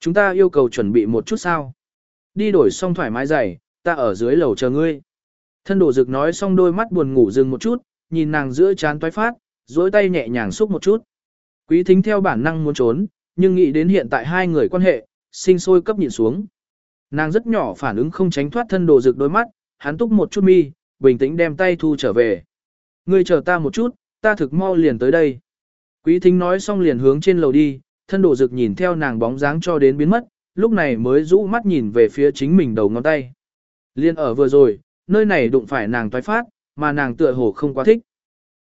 Speaker 1: Chúng ta yêu cầu chuẩn bị một chút sao. Đi đổi xong thoải mái giày, ta ở dưới lầu chờ ngươi. Thân đồ rực nói xong đôi mắt buồn ngủ dừng một chút, nhìn nàng giữa chán toái phát, dối tay nhẹ nhàng xúc một chút. Quý thính theo bản năng muốn trốn, nhưng nghĩ đến hiện tại hai người quan hệ, sinh sôi cấp nhìn xuống. Nàng rất nhỏ phản ứng không tránh thoát thân đồ rực đôi mắt, hắn túc một chút mi, bình tĩnh đem tay thu trở về. Ngươi chờ ta một chút, ta thực mau liền tới đây. Quý thính nói xong liền hướng trên lầu đi, thân đồ rực nhìn theo nàng bóng dáng cho đến biến mất, lúc này mới rũ mắt nhìn về phía chính mình đầu ngón tay. Liên ở vừa rồi, nơi này đụng phải nàng toái phát, mà nàng tựa hồ không quá thích.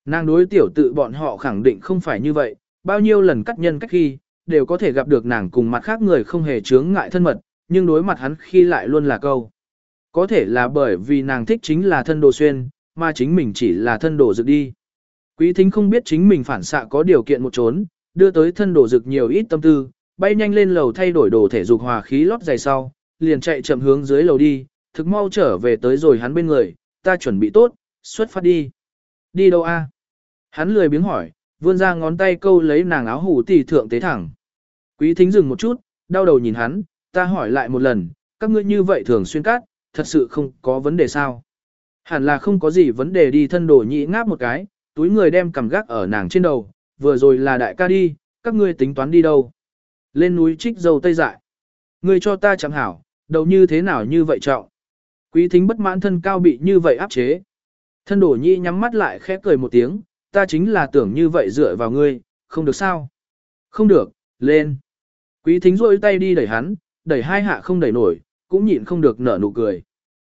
Speaker 1: Nàng đối tiểu tự bọn họ khẳng định không phải như vậy, bao nhiêu lần cắt nhân cách khi, đều có thể gặp được nàng cùng mặt khác người không hề chướng ngại thân mật, nhưng đối mặt hắn khi lại luôn là câu. Có thể là bởi vì nàng thích chính là thân đồ xuyên, mà chính mình chỉ là thân đồ dực đi. Quý thính không biết chính mình phản xạ có điều kiện một trốn, đưa tới thân đồ dực nhiều ít tâm tư, bay nhanh lên lầu thay đổi đồ thể dục hòa khí lót giày sau, liền chạy chậm hướng dưới lầu đi, thực mau trở về tới rồi hắn bên người, ta chuẩn bị tốt, xuất phát đi. Đi đâu a? Hắn lười biếng hỏi, vươn ra ngón tay câu lấy nàng áo hủ tỷ thượng tế thẳng. Quý thính dừng một chút, đau đầu nhìn hắn, ta hỏi lại một lần, các ngươi như vậy thường xuyên cát, thật sự không có vấn đề sao? Hẳn là không có gì vấn đề đi thân đồ nhị ngáp một cái, túi người đem cầm gác ở nàng trên đầu, vừa rồi là đại ca đi, các ngươi tính toán đi đâu? Lên núi trích dầu tây dại. Ngươi cho ta chẳng hảo, đầu như thế nào như vậy trọng. Quý thính bất mãn thân cao bị như vậy áp chế. Thân đổ nhi nhắm mắt lại khẽ cười một tiếng, ta chính là tưởng như vậy dựa vào ngươi, không được sao? Không được, lên. Quý thính rôi tay đi đẩy hắn, đẩy hai hạ không đẩy nổi, cũng nhịn không được nở nụ cười.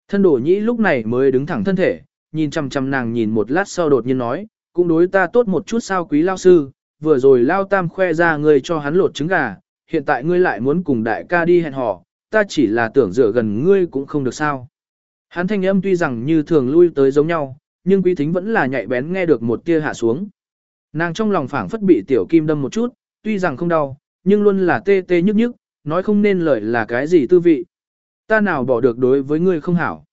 Speaker 1: Thân đổ nhĩ lúc này mới đứng thẳng thân thể, nhìn chằm chằm nàng nhìn một lát sau đột nhiên nói, cũng đối ta tốt một chút sao quý lao sư, vừa rồi lao tam khoe ra ngươi cho hắn lột trứng gà, hiện tại ngươi lại muốn cùng đại ca đi hẹn hò, ta chỉ là tưởng dựa gần ngươi cũng không được sao. Hắn thanh âm tuy rằng như thường lui tới giống nhau, nhưng quý thính vẫn là nhạy bén nghe được một tia hạ xuống. Nàng trong lòng phảng phất bị tiểu kim đâm một chút, tuy rằng không đau, nhưng luôn là tê tê nhức nhức, nói không nên lời là cái gì tư vị. Ta nào bỏ được đối với ngươi không hảo.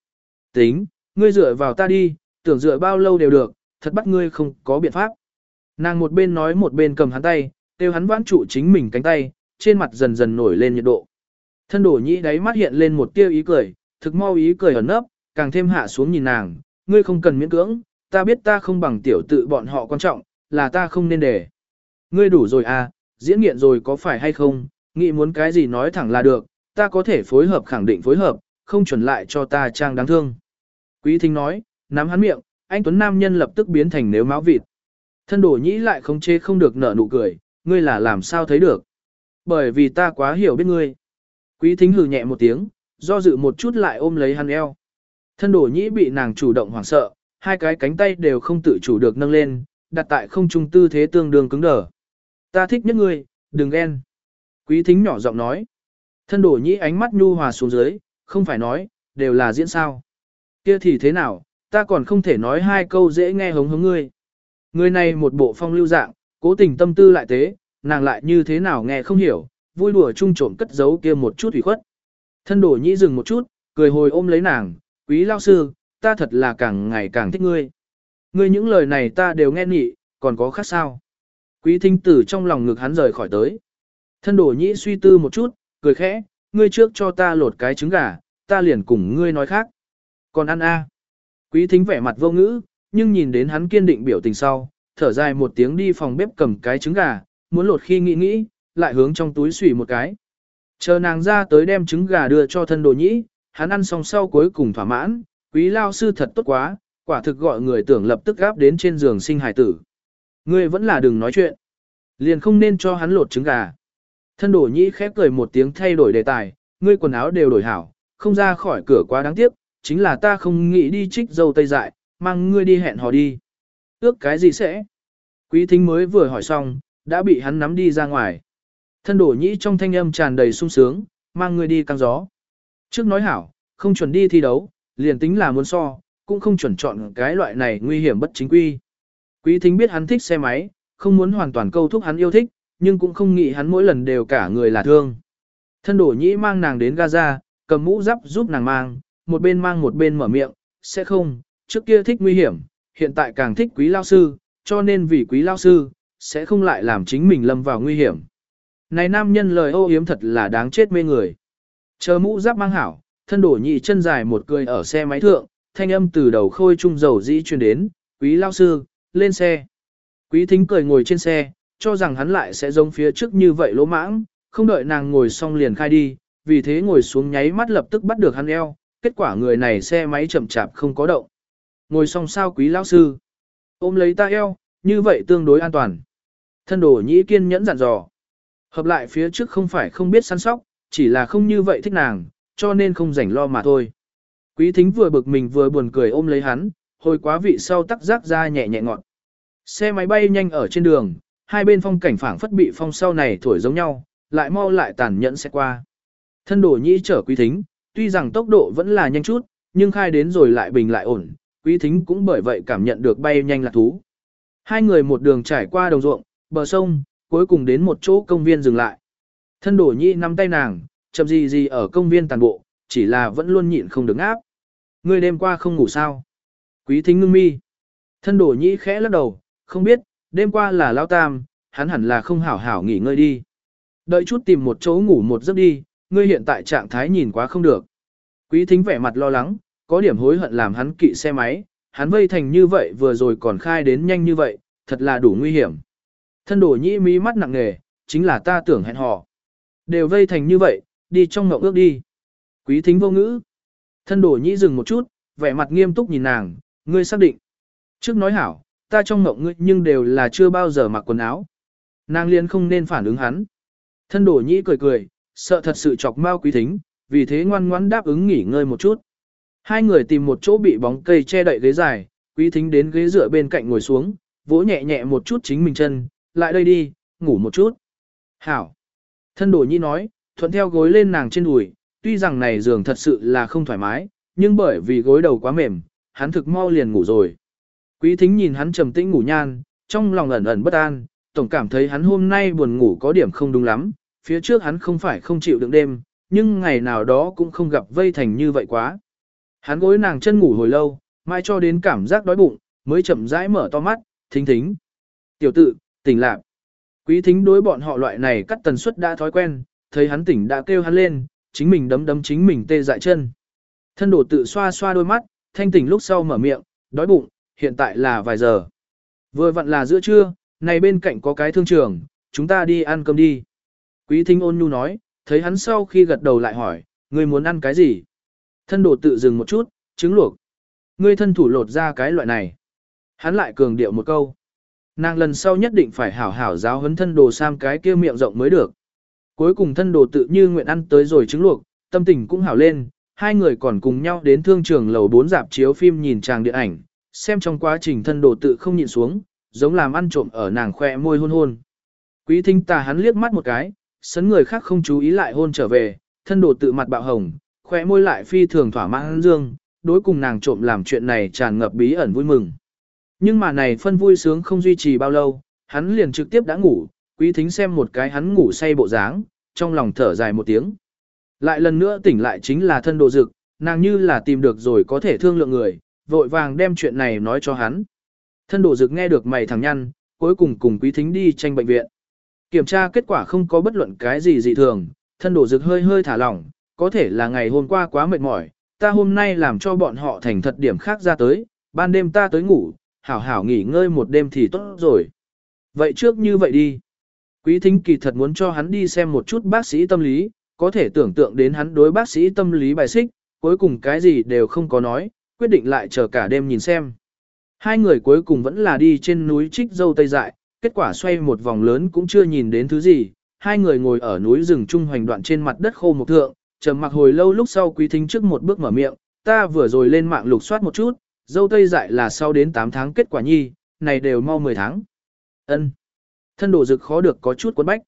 Speaker 1: Tính, ngươi dựa vào ta đi, tưởng dựa bao lâu đều được, thật bắt ngươi không có biện pháp. Nàng một bên nói một bên cầm hắn tay, kêu hắn vãn trụ chính mình cánh tay, trên mặt dần dần nổi lên nhiệt độ. Thân đổ nhĩ đáy mắt hiện lên một tia ý cười, thực mau ý cười ẩn nấp, càng thêm hạ xuống nhìn nàng, ngươi không cần miễn cưỡng, ta biết ta không bằng tiểu tự bọn họ quan trọng, là ta không nên để. Ngươi đủ rồi à, diễn nghiện rồi có phải hay không, nghĩ muốn cái gì nói thẳng là được, ta có thể phối hợp khẳng định phối hợp, không chuẩn lại cho ta trang đáng thương. Quý thính nói, nắm hắn miệng, anh Tuấn Nam nhân lập tức biến thành nếu máu vịt. Thân đổ nhĩ lại không chê không được nở nụ cười, ngươi là làm sao thấy được. Bởi vì ta quá hiểu biết ngươi. Quý thính hừ nhẹ một tiếng, do dự một chút lại ôm lấy hắn eo. Thân đổ nhĩ bị nàng chủ động hoảng sợ, hai cái cánh tay đều không tự chủ được nâng lên, đặt tại không trung tư thế tương đương cứng đờ. Ta thích nhất ngươi, đừng ghen. Quý thính nhỏ giọng nói. Thân đổ nhĩ ánh mắt nhu hòa xuống dưới, không phải nói, đều là diễn sao. Kia thì thế nào, ta còn không thể nói hai câu dễ nghe hống hống ngươi. Người này một bộ phong lưu dạng, cố tình tâm tư lại thế, nàng lại như thế nào nghe không hiểu, vui đùa chung trộm cất giấu kia một chút ủy khuất. Thân đổ nhĩ dừng một chút, cười hồi ôm lấy nàng, quý lao sư, ta thật là càng ngày càng thích ngươi. Ngươi những lời này ta đều nghe nhị, còn có khác sao. Quý thính tử trong lòng ngực hắn rời khỏi tới. Thân đổ nhĩ suy tư một chút, cười khẽ, ngươi trước cho ta lột cái trứng gà, ta liền cùng ngươi nói khác. Còn ăn a? Quý thính vẻ mặt vô ngữ, nhưng nhìn đến hắn kiên định biểu tình sau, thở dài một tiếng đi phòng bếp cầm cái trứng gà, muốn lột khi nghĩ nghĩ, lại hướng trong túi xủy một cái. Chờ nàng ra tới đem trứng gà đưa cho thân đồ nhĩ, hắn ăn xong sau cuối cùng thỏa mãn, quý lao sư thật tốt quá, quả thực gọi người tưởng lập tức gáp đến trên giường sinh hài tử. Ngươi vẫn là đừng nói chuyện. Liền không nên cho hắn lột trứng gà. Thân đổ nhĩ khép cười một tiếng thay đổi đề tài, ngươi quần áo đều đổi hảo, không ra khỏi cửa quá đáng tiếc, chính là ta không nghĩ đi trích dâu tây dại, mang ngươi đi hẹn hò đi. Ước cái gì sẽ? Quý thính mới vừa hỏi xong, đã bị hắn nắm đi ra ngoài. Thân đổ nhĩ trong thanh âm tràn đầy sung sướng, mang ngươi đi căng gió. Trước nói hảo, không chuẩn đi thi đấu, liền tính là muốn so, cũng không chuẩn chọn cái loại này nguy hiểm bất chính quy. Quý thính biết hắn thích xe máy, không muốn hoàn toàn câu thúc hắn yêu thích, nhưng cũng không nghĩ hắn mỗi lần đều cả người là thương. Thân đổ nhĩ mang nàng đến Gaza, cầm mũ giáp giúp nàng mang, một bên mang một bên mở miệng, sẽ không, trước kia thích nguy hiểm, hiện tại càng thích quý lao sư, cho nên vì quý lao sư, sẽ không lại làm chính mình lâm vào nguy hiểm. Này nam nhân lời ô hiếm thật là đáng chết mê người. Chờ mũ giáp mang hảo, thân đổ nhị chân dài một cười ở xe máy thượng, thanh âm từ đầu khôi trung dầu dĩ truyền đến, quý lao sư, lên xe. Quý thính cười ngồi trên xe, cho rằng hắn lại sẽ giống phía trước như vậy lỗ mãng, không đợi nàng ngồi xong liền khai đi, vì thế ngồi xuống nháy mắt lập tức bắt được hắn eo, kết quả người này xe máy chậm chạp không có động. Ngồi xong sao quý lão sư? Ôm lấy ta eo, như vậy tương đối an toàn. Thân đồ nhĩ kiên nhẫn dặn dò. Hợp lại phía trước không phải không biết săn sóc, chỉ là không như vậy thích nàng, cho nên không rảnh lo mà thôi. Quý thính vừa bực mình vừa buồn cười ôm lấy hắn, hồi quá vị sau tắc giác ra nhẹ nhẹ ngọt. Xe máy bay nhanh ở trên đường, hai bên phong cảnh phảng phất bị phong sau này thổi giống nhau, lại mau lại tàn nhẫn sẽ qua. Thân đổ nhĩ chở quý thính, tuy rằng tốc độ vẫn là nhanh chút, nhưng khai đến rồi lại bình lại ổn, quý thính cũng bởi vậy cảm nhận được bay nhanh là thú. Hai người một đường trải qua đồng ruộng, bờ sông, cuối cùng đến một chỗ công viên dừng lại. Thân đổ nhị nắm tay nàng, chậm gì gì ở công viên tàn bộ, chỉ là vẫn luôn nhịn không được áp. Ngươi đêm qua không ngủ sao? Quý thính ngưng mi. Thân đổ nhị khẽ lắc đầu, không biết, đêm qua là lao tam, hắn hẳn là không hảo hảo nghỉ ngơi đi. Đợi chút tìm một chỗ ngủ một giấc đi, ngươi hiện tại trạng thái nhìn quá không được. Quý thính vẻ mặt lo lắng, có điểm hối hận làm hắn kỵ xe máy, hắn vây thành như vậy vừa rồi còn khai đến nhanh như vậy, thật là đủ nguy hiểm. Thân đổ nhĩ mí mắt nặng nề, chính là ta tưởng hẹn hò. Đều vây thành như vậy, đi trong ngậu ước đi. Quý thính vô ngữ. Thân đổ nhĩ dừng một chút, vẻ mặt nghiêm túc nhìn nàng, ngươi xác định. Trước nói hảo, ta trong ngậu ngươi nhưng đều là chưa bao giờ mặc quần áo. Nàng liên không nên phản ứng hắn. Thân đổ nhĩ cười cười, sợ thật sự chọc mau quý thính, vì thế ngoan ngoãn đáp ứng nghỉ ngơi một chút. Hai người tìm một chỗ bị bóng cây che đậy ghế dài, quý thính đến ghế dựa bên cạnh ngồi xuống, vỗ nhẹ nhẹ một chút chính mình chân, lại đây đi, ngủ một chút. Hảo. Thân đổ nhi nói, thuận theo gối lên nàng trên đùi, tuy rằng này giường thật sự là không thoải mái, nhưng bởi vì gối đầu quá mềm, hắn thực mau liền ngủ rồi. Quý thính nhìn hắn trầm tĩnh ngủ nhan, trong lòng ẩn ẩn bất an, tổng cảm thấy hắn hôm nay buồn ngủ có điểm không đúng lắm, phía trước hắn không phải không chịu đựng đêm, nhưng ngày nào đó cũng không gặp vây thành như vậy quá. Hắn gối nàng chân ngủ hồi lâu, mai cho đến cảm giác đói bụng, mới chậm rãi mở to mắt, thính thính. Tiểu tự, tỉnh lạc. Quý thính đối bọn họ loại này cắt tần suất đã thói quen, thấy hắn tỉnh đã kêu hắn lên, chính mình đấm đấm chính mình tê dại chân. Thân đổ tự xoa xoa đôi mắt, thanh tỉnh lúc sau mở miệng, đói bụng, hiện tại là vài giờ. Vừa vặn là giữa trưa, này bên cạnh có cái thương trường, chúng ta đi ăn cơm đi. Quý thính ôn nhu nói, thấy hắn sau khi gật đầu lại hỏi, ngươi muốn ăn cái gì? Thân đổ tự dừng một chút, trứng luộc. Ngươi thân thủ lột ra cái loại này. Hắn lại cường điệu một câu. Nàng lần sau nhất định phải hảo hảo giáo huấn thân đồ sam cái kia miệng rộng mới được. Cuối cùng thân đồ tự như nguyện ăn tới rồi trứng luộc, tâm tình cũng hảo lên, hai người còn cùng nhau đến thương trường lầu bốn dạp chiếu phim nhìn tràng điện ảnh, xem trong quá trình thân đồ tự không nhịn xuống, giống làm ăn trộm ở nàng khoe môi hôn hôn. Quý thính tà hắn liếc mắt một cái, sấn người khác không chú ý lại hôn trở về, thân đồ tự mặt bạo hồng, khoe môi lại phi thường thỏa mãn dương, đối cùng nàng trộm làm chuyện này tràn ngập bí ẩn vui mừng. Nhưng mà này phân vui sướng không duy trì bao lâu, hắn liền trực tiếp đã ngủ, quý thính xem một cái hắn ngủ say bộ dáng, trong lòng thở dài một tiếng. Lại lần nữa tỉnh lại chính là thân đồ dực, nàng như là tìm được rồi có thể thương lượng người, vội vàng đem chuyện này nói cho hắn. Thân đồ dực nghe được mày thằng nhăn, cuối cùng cùng quý thính đi tranh bệnh viện. Kiểm tra kết quả không có bất luận cái gì dị thường, thân đồ dực hơi hơi thả lỏng, có thể là ngày hôm qua quá mệt mỏi, ta hôm nay làm cho bọn họ thành thật điểm khác ra tới, ban đêm ta tới ngủ, hảo hảo nghỉ ngơi một đêm thì tốt rồi. Vậy trước như vậy đi. Quý thính kỳ thật muốn cho hắn đi xem một chút bác sĩ tâm lý, có thể tưởng tượng đến hắn đối bác sĩ tâm lý bài xích, cuối cùng cái gì đều không có nói, quyết định lại chờ cả đêm nhìn xem. Hai người cuối cùng vẫn là đi trên núi trích dâu tây dại, kết quả xoay một vòng lớn cũng chưa nhìn đến thứ gì, hai người ngồi ở núi rừng trung hoành đoạn trên mặt đất khô một thượng, trầm mặc hồi lâu lúc sau quý thính trước một bước mở miệng, ta vừa rồi lên mạng lục soát một chút, dâu tây dại là sau đến 8 tháng kết quả nhi, này đều mau 10 tháng. Ân. Thân đồ dực khó được có chút cuốn bách.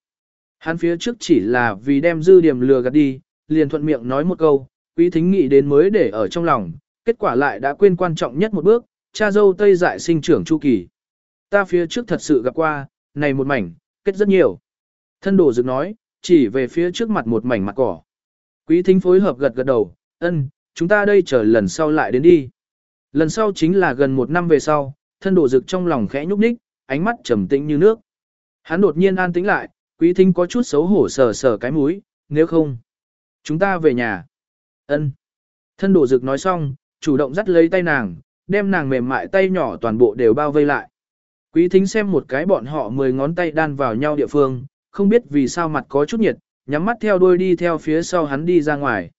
Speaker 1: Hắn phía trước chỉ là vì đem dư điểm lừa gạt đi, liền thuận miệng nói một câu, quý thính nghĩ đến mới để ở trong lòng, kết quả lại đã quên quan trọng nhất một bước, cha dâu tây dại sinh trưởng chu kỳ. Ta phía trước thật sự gặp qua, này một mảnh, kết rất nhiều. Thân đồ dực nói, chỉ về phía trước mặt một mảnh mặt cỏ. Quý thính phối hợp gật gật đầu, ân, chúng ta đây chờ lần sau lại đến đi. Lần sau chính là gần một năm về sau, thân đổ dực trong lòng khẽ nhúc nhích, ánh mắt trầm tĩnh như nước. Hắn đột nhiên an tĩnh lại, quý thính có chút xấu hổ sờ sờ cái mũi, nếu không, chúng ta về nhà. Ân. Thân đổ dực nói xong, chủ động dắt lấy tay nàng, đem nàng mềm mại tay nhỏ toàn bộ đều bao vây lại. Quý thính xem một cái bọn họ mười ngón tay đan vào nhau địa phương, không biết vì sao mặt có chút nhiệt, nhắm mắt theo đuôi đi theo phía sau hắn đi ra ngoài.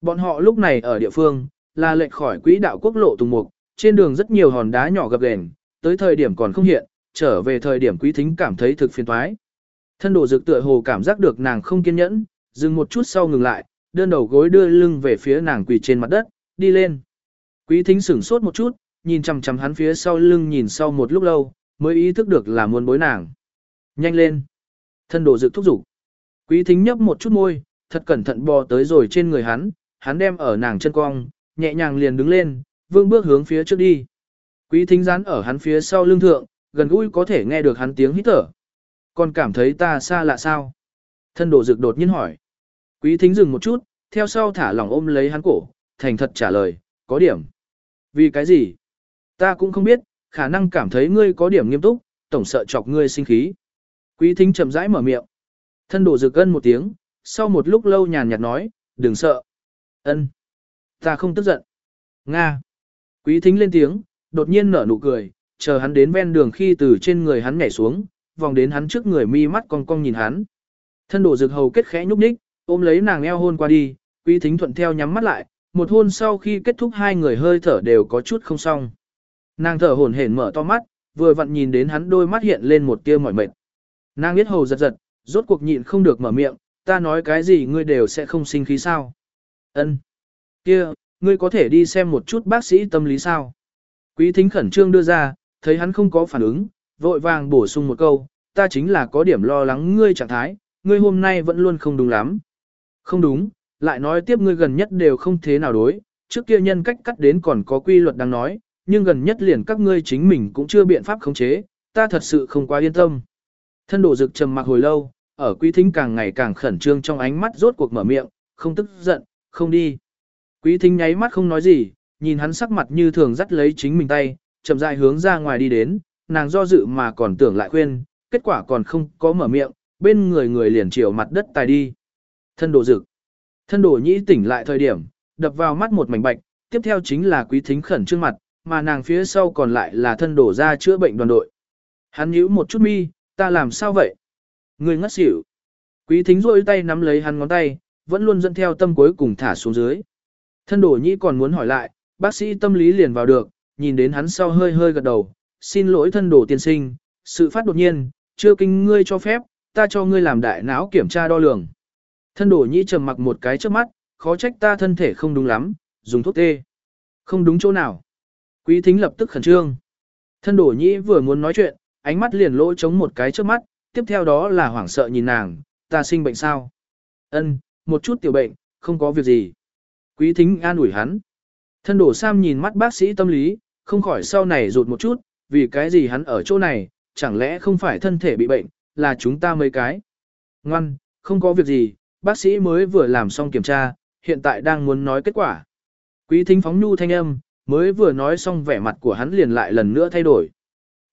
Speaker 1: Bọn họ lúc này ở địa phương, là lệch khỏi quỹ đạo quốc lộ Tùng Mục, trên đường rất nhiều hòn đá nhỏ gập ghềnh, tới thời điểm còn không hiện, trở về thời điểm quý thính cảm thấy thực phiền toái. Thân đồ dược tựa hồ cảm giác được nàng không kiên nhẫn, dừng một chút sau ngừng lại, đơn đầu gối đưa lưng về phía nàng quỳ trên mặt đất, đi lên. Quý thính sửng sốt một chút, nhìn chằm chằm hắn phía sau lưng nhìn sau một lúc lâu, mới ý thức được là muốn bối nàng. Nhanh lên. Thân đồ dược thúc giục. Quý thính nhấp một chút môi, thật cẩn thận bò tới rồi trên người hắn, hắn đem ở nàng chân cong, nhẹ nhàng liền đứng lên, vương bước hướng phía trước đi. Quý thính rán ở hắn phía sau lưng thượng, gần gũi có thể nghe được hắn tiếng hít thở. Còn cảm thấy ta xa lạ sao? Thân đồ dực đột nhiên hỏi. Quý thính dừng một chút, theo sau thả lỏng ôm lấy hắn cổ, thành thật trả lời, có điểm. Vì cái gì? Ta cũng không biết, khả năng cảm thấy ngươi có điểm nghiêm túc, tổng sợ chọc ngươi sinh khí. Quý thính chậm rãi mở miệng. Thân đồ dược ân một tiếng, sau một lúc lâu nhàn nhạt nói, đừng sợ. ân, Ta không tức giận. Nga. Quý thính lên tiếng, đột nhiên nở nụ cười, chờ hắn đến ven đường khi từ trên người hắn nhảy xuống, vòng đến hắn trước người mi mắt cong cong nhìn hắn. Thân đổ dược hầu kết khẽ nhúc nhích, ôm lấy nàng eo hôn qua đi, quý thính thuận theo nhắm mắt lại, một hôn sau khi kết thúc hai người hơi thở đều có chút không xong. Nàng thở hổn hển mở to mắt, vừa vặn nhìn đến hắn đôi mắt hiện lên một tia mỏi mệt. Nàng biết hầu giật giật, rốt cuộc nhịn không được mở miệng, ta nói cái gì ngươi đều sẽ không sinh khí sao. Ân, kia, ngươi có thể đi xem một chút bác sĩ tâm lý sao. Quý thính khẩn trương đưa ra, thấy hắn không có phản ứng, vội vàng bổ sung một câu, ta chính là có điểm lo lắng ngươi trạng thái, ngươi hôm nay vẫn luôn không đúng lắm. Không đúng, lại nói tiếp ngươi gần nhất đều không thế nào đối, trước kia nhân cách cắt đến còn có quy luật đang nói, nhưng gần nhất liền các ngươi chính mình cũng chưa biện pháp khống chế, ta thật sự không quá yên tâm. Thân độ dực trầm mặc hồi lâu, ở quý thính càng ngày càng khẩn trương trong ánh mắt rốt cuộc mở miệng, không tức giận, không đi. Quý thính nháy mắt không nói gì, nhìn hắn sắc mặt như thường dắt lấy chính mình tay, chậm rãi hướng ra ngoài đi đến, nàng do dự mà còn tưởng lại khuyên, kết quả còn không có mở miệng, bên người người liền chiều mặt đất tài đi. Thân đổ dực. Thân đổ nhĩ tỉnh lại thời điểm, đập vào mắt một mảnh bạch, tiếp theo chính là quý thính khẩn trương mặt, mà nàng phía sau còn lại là thân đổ ra chữa bệnh đoàn đội. Hắn nhíu một chút mi, ta làm sao vậy? Người ngất xỉu. Quý thính rôi tay nắm lấy hắn ngón tay, vẫn luôn dẫn theo tâm cuối cùng thả xuống dưới. Thân đổ nhĩ còn muốn hỏi lại, bác sĩ tâm lý liền vào được, nhìn đến hắn sau hơi hơi gật đầu, xin lỗi thân đổ tiên sinh, sự phát đột nhiên, chưa kinh ngươi cho phép, ta cho ngươi làm đại não kiểm tra đo lường. Thân đổ nhĩ trầm mặc một cái trước mắt, khó trách ta thân thể không đúng lắm, dùng thuốc tê. Không đúng chỗ nào. Quý thính lập tức khẩn trương. Thân đổ nhĩ vừa muốn nói chuyện, ánh mắt liền lỗ chống một cái trước mắt, tiếp theo đó là hoảng sợ nhìn nàng, ta sinh bệnh sao? Ân, một chút tiểu bệnh, không có việc gì. Quý thính an ủi hắn. Thân đổ Sam nhìn mắt bác sĩ tâm lý, không khỏi sau này rụt một chút, vì cái gì hắn ở chỗ này, chẳng lẽ không phải thân thể bị bệnh, là chúng ta mấy cái. Ngoan, không có việc gì, bác sĩ mới vừa làm xong kiểm tra, hiện tại đang muốn nói kết quả. Quý thính phóng nhu thanh âm, mới vừa nói xong vẻ mặt của hắn liền lại lần nữa thay đổi.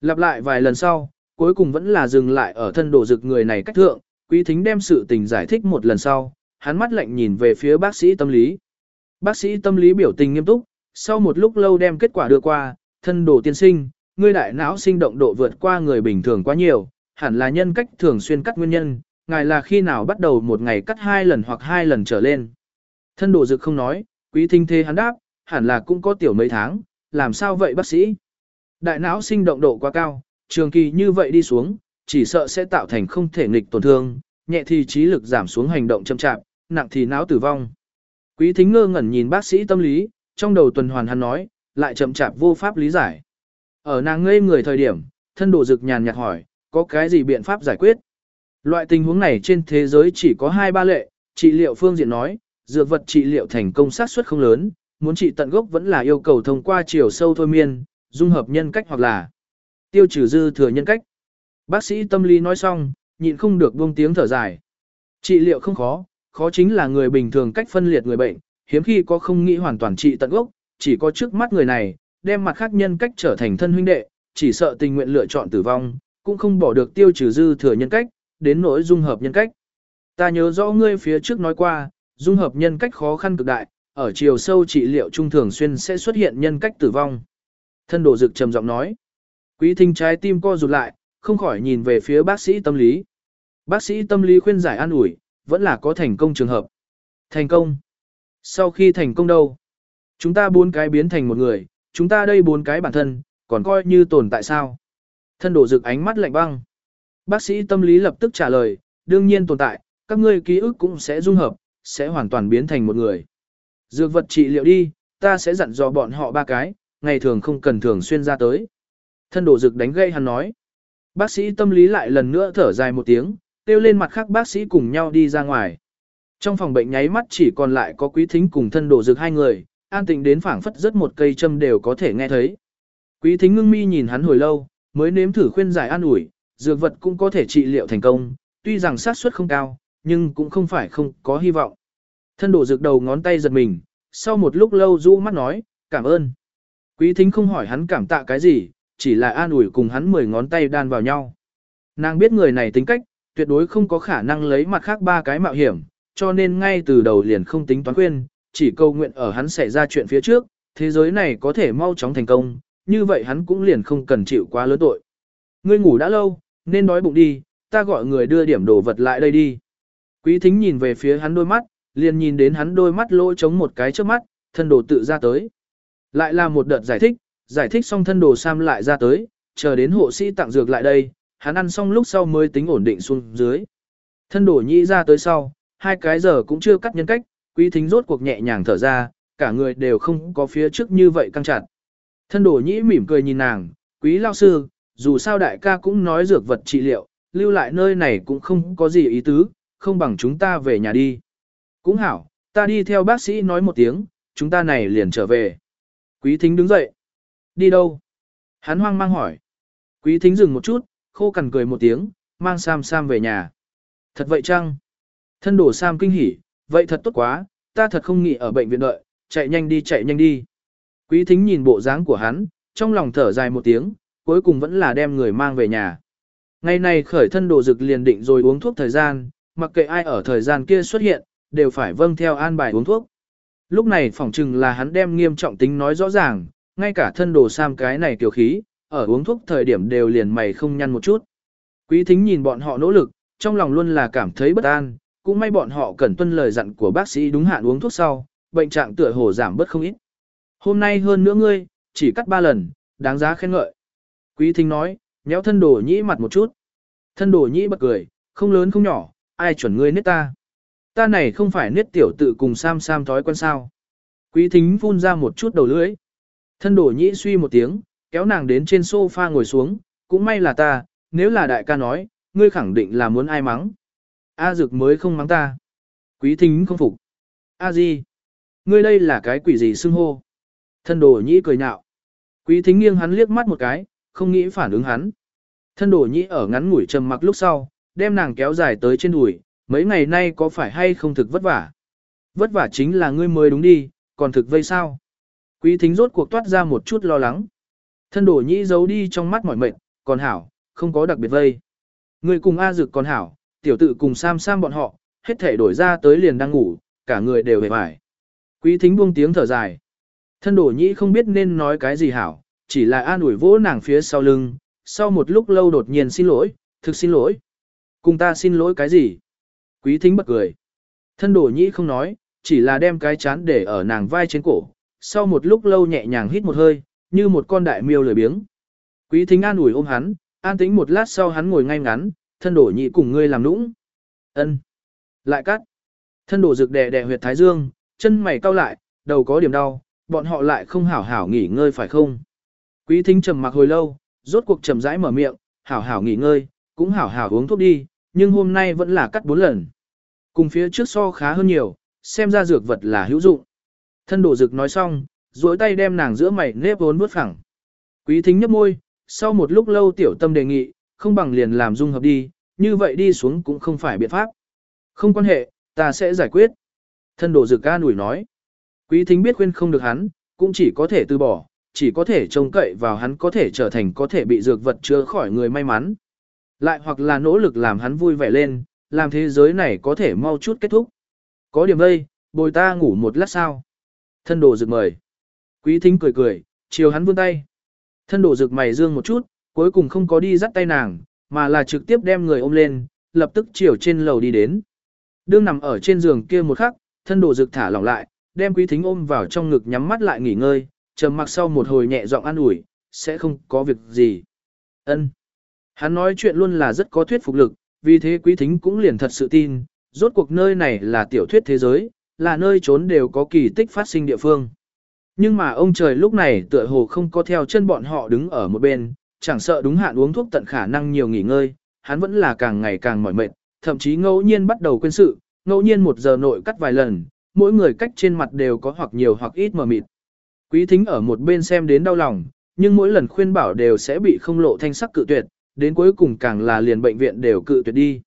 Speaker 1: Lặp lại vài lần sau, cuối cùng vẫn là dừng lại ở thân đồ rực người này cách thượng, quý thính đem sự tình giải thích một lần sau, hắn mắt lạnh nhìn về phía bác sĩ tâm lý. Bác sĩ tâm lý biểu tình nghiêm túc, sau một lúc lâu đem kết quả đưa qua, thân đồ tiên sinh, ngươi đại não sinh động độ vượt qua người bình thường quá nhiều, hẳn là nhân cách thường xuyên cắt nguyên nhân, ngài là khi nào bắt đầu một ngày cắt hai lần hoặc hai lần trở lên. Thân đồ dực không nói, quý thính thế hắn đáp, hẳn là cũng có tiểu mấy tháng, làm sao vậy bác sĩ? Đại não sinh động độ quá cao, trường kỳ như vậy đi xuống, chỉ sợ sẽ tạo thành không thể nghịch tổn thương, nhẹ thì trí lực giảm xuống hành động chậm chạp, nặng thì não tử vong. Quý thính ngơ ngẩn nhìn bác sĩ tâm lý, trong đầu tuần hoàn hắn nói, lại chậm chạp vô pháp lý giải. Ở nàng ngây người thời điểm, thân đồ dực nhàn nhạt hỏi, có cái gì biện pháp giải quyết? Loại tình huống này trên thế giới chỉ có hai ba lệ, trị liệu phương diện nói, dược vật trị liệu thành công xác suất không lớn, muốn trị tận gốc vẫn là yêu cầu thông qua chiều sâu thôi miên, dung hợp nhân cách hoặc là tiêu trừ dư thừa nhân cách. Bác sĩ tâm lý nói xong, nhịn không được buông tiếng thở dài. Trị liệu không khó, khó chính là người bình thường cách phân liệt người bệnh, hiếm khi có không nghĩ hoàn toàn trị tận gốc, chỉ có trước mắt người này, đem mặt khác nhân cách trở thành thân huynh đệ, chỉ sợ tình nguyện lựa chọn tử vong, cũng không bỏ được tiêu trừ dư thừa nhân cách, đến nỗi dung hợp nhân cách. Ta nhớ rõ ngươi phía trước nói qua, dung hợp nhân cách khó khăn cực đại, ở chiều sâu trị liệu trung thường xuyên sẽ xuất hiện nhân cách tử vong. Thân đồ dực trầm giọng nói. Quý thính trái tim co rụt lại, không khỏi nhìn về phía bác sĩ tâm lý. Bác sĩ tâm lý khuyên giải an ủi, vẫn là có thành công trường hợp. Thành công. Sau khi thành công đâu? Chúng ta bốn cái biến thành một người, chúng ta đây bốn cái bản thân, còn coi như tồn tại sao? Thân đổ rực ánh mắt lạnh băng. Bác sĩ tâm lý lập tức trả lời, đương nhiên tồn tại, các ngươi ký ức cũng sẽ dung hợp, sẽ hoàn toàn biến thành một người. Dược vật trị liệu đi, ta sẽ dặn dò bọn họ ba cái, ngày thường không cần thường xuyên ra tới. Thân đổ rực đánh gây hắn nói. Bác sĩ tâm lý lại lần nữa thở dài một tiếng, kêu lên mặt khác bác sĩ cùng nhau đi ra ngoài. Trong phòng bệnh nháy mắt chỉ còn lại có quý thính cùng thân đổ dược hai người, an tĩnh đến phảng phất rất một cây châm đều có thể nghe thấy. Quý thính ngưng mi nhìn hắn hồi lâu, mới nếm thử khuyên giải an ủi, dược vật cũng có thể trị liệu thành công, tuy rằng xác suất không cao, nhưng cũng không phải không có hy vọng. Thân đổ dược đầu ngón tay giật mình, sau một lúc lâu rũ mắt nói, cảm ơn. Quý thính không hỏi hắn cảm tạ cái gì, chỉ là an ủi cùng hắn mười ngón tay đan vào nhau. Nàng biết người này tính cách, tuyệt đối không có khả năng lấy mặt khác ba cái mạo hiểm, cho nên ngay từ đầu liền không tính toán khuyên, chỉ cầu nguyện ở hắn xảy ra chuyện phía trước, thế giới này có thể mau chóng thành công, như vậy hắn cũng liền không cần chịu quá lớn tội. Ngươi ngủ đã lâu, nên đói bụng đi, ta gọi người đưa điểm đồ vật lại đây đi. Quý thính nhìn về phía hắn đôi mắt, liền nhìn đến hắn đôi mắt lỗ trống một cái trước mắt, thân đồ tự ra tới. Lại là một đợt giải thích, giải thích xong thân đồ Sam lại ra tới, chờ đến hộ sĩ tặng dược lại đây, hắn ăn xong lúc sau mới tính ổn định xuống dưới. Thân Đổ nhĩ ra tới sau, hai cái giờ cũng chưa cắt nhân cách, quý thính rốt cuộc nhẹ nhàng thở ra, cả người đều không có phía trước như vậy căng chặt. Thân Đổ nhĩ mỉm cười nhìn nàng, quý lao sư, dù sao đại ca cũng nói dược vật trị liệu, lưu lại nơi này cũng không có gì ý tứ, không bằng chúng ta về nhà đi. Cũng hảo, ta đi theo bác sĩ nói một tiếng, chúng ta này liền trở về. Quý thính đứng dậy. Đi đâu? Hắn hoang mang hỏi. Quý thính dừng một chút, khô cằn cười một tiếng, mang Sam Sam về nhà. Thật vậy chăng? Thân đổ Sam kinh hỉ, vậy thật tốt quá, ta thật không nghĩ ở bệnh viện đợi, chạy nhanh đi chạy nhanh đi. Quý thính nhìn bộ dáng của hắn, trong lòng thở dài một tiếng, cuối cùng vẫn là đem người mang về nhà. Ngày này khởi thân đồ dực liền định rồi uống thuốc thời gian, mặc kệ ai ở thời gian kia xuất hiện, đều phải vâng theo an bài uống thuốc. Lúc này phỏng chừng là hắn đem nghiêm trọng tính nói rõ ràng, ngay cả thân đồ sam cái này tiểu khí, ở uống thuốc thời điểm đều liền mày không nhăn một chút. Quý thính nhìn bọn họ nỗ lực, trong lòng luôn là cảm thấy bất an, cũng may bọn họ cần tuân lời dặn của bác sĩ đúng hạn uống thuốc sau, bệnh trạng tựa hồ giảm bớt không ít. Hôm nay hơn nữa ngươi, chỉ cắt ba lần, đáng giá khen ngợi. Quý thính nói, nhéo thân đồ nhĩ mặt một chút. Thân đồ nhĩ bật cười, không lớn không nhỏ, ai chuẩn ngươi nết ta. Ta này không phải nết tiểu tự cùng sam sam thói quen sao. Quý thính phun ra một chút đầu lưỡi. Thân đồ nhĩ suy một tiếng, kéo nàng đến trên sofa ngồi xuống, cũng may là ta, nếu là đại ca nói, ngươi khẳng định là muốn ai mắng. A dực mới không mắng ta. Quý thính không phục. A di, Ngươi đây là cái quỷ gì xưng hô? Thân đồ nhĩ cười nhạo. Quý thính nghiêng hắn liếc mắt một cái, không nghĩ phản ứng hắn. Thân đồ nhĩ ở ngắn ngủi trầm mặc lúc sau, đem nàng kéo dài tới trên đùi, mấy ngày nay có phải hay không thực vất vả? Vất vả chính là ngươi mới đúng đi, còn thực vây sao? Quý thính rốt cuộc toát ra một chút lo lắng. Thân Đổ nhĩ giấu đi trong mắt mỏi mệt, còn hảo, không có đặc biệt vây. Người cùng A dực còn hảo, tiểu tự cùng Sam Sam bọn họ, hết thể đổi ra tới liền đang ngủ, cả người đều hề vải. Quý thính buông tiếng thở dài. Thân Đổ nhĩ không biết nên nói cái gì hảo, chỉ là an ủi vỗ nàng phía sau lưng, sau một lúc lâu đột nhiên xin lỗi, thực xin lỗi. Cùng ta xin lỗi cái gì? Quý thính bật cười. Thân Đổ nhĩ không nói, chỉ là đem cái chán để ở nàng vai trên cổ, sau một lúc lâu nhẹ nhàng hít một hơi, như một con đại miêu lười biếng. Quý thính an ủi ôm hắn, an tĩnh một lát sau hắn ngồi ngay ngắn, thân đổ nhị cùng ngươi làm nũng. ân Lại cắt. Thân đổ rực đè đè huyệt thái dương, chân mày cau lại, đầu có điểm đau, bọn họ lại không hảo hảo nghỉ ngơi phải không? Quý thính trầm mặc hồi lâu, rốt cuộc trầm rãi mở miệng, hảo hảo nghỉ ngơi, cũng hảo hảo uống thuốc đi, nhưng hôm nay vẫn là cắt bốn lần. Cùng phía trước so khá hơn nhiều, xem ra dược vật là hữu dụng. Thân đổ dược nói xong, duỗi tay đem nàng giữa mày nếp vốn bước phẳng. Quý thính nhấp môi, sau một lúc lâu tiểu tâm đề nghị, không bằng liền làm dung hợp đi, như vậy đi xuống cũng không phải biện pháp. Không quan hệ, ta sẽ giải quyết. Thân đổ dược ca nủi nói. Quý thính biết khuyên không được hắn, cũng chỉ có thể từ bỏ, chỉ có thể trông cậy vào hắn có thể trở thành có thể bị dược vật chữa khỏi người may mắn. Lại hoặc là nỗ lực làm hắn vui vẻ lên, làm thế giới này có thể mau chút kết thúc. Có điểm đây, bồi ta ngủ một lát sao. Thân đồ dược mời. Quý thính cười cười, chiều hắn vươn tay. Thân đổ rực mày dương một chút, cuối cùng không có đi dắt tay nàng, mà là trực tiếp đem người ôm lên, lập tức chiều trên lầu đi đến. Đương nằm ở trên giường kia một khắc, thân đổ rực thả lỏng lại, đem quý thính ôm vào trong ngực nhắm mắt lại nghỉ ngơi, trầm mặc sau một hồi nhẹ giọng an ủi, sẽ không có việc gì. Ân. Hắn nói chuyện luôn là rất có thuyết phục lực, vì thế quý thính cũng liền thật sự tin, rốt cuộc nơi này là tiểu thuyết thế giới, là nơi trốn đều có kỳ tích phát sinh địa phương. Nhưng mà ông trời lúc này tựa hồ không có theo chân bọn họ đứng ở một bên, chẳng sợ đúng hạn uống thuốc tận khả năng nhiều nghỉ ngơi, hắn vẫn là càng ngày càng mỏi mệt, thậm chí ngẫu nhiên bắt đầu quên sự, ngẫu nhiên một giờ nội cắt vài lần, mỗi người cách trên mặt đều có hoặc nhiều hoặc ít mờ mịt. Quý thính ở một bên xem đến đau lòng, nhưng mỗi lần khuyên bảo đều sẽ bị không lộ thanh sắc cự tuyệt, đến cuối cùng càng là liền bệnh viện đều cự tuyệt đi.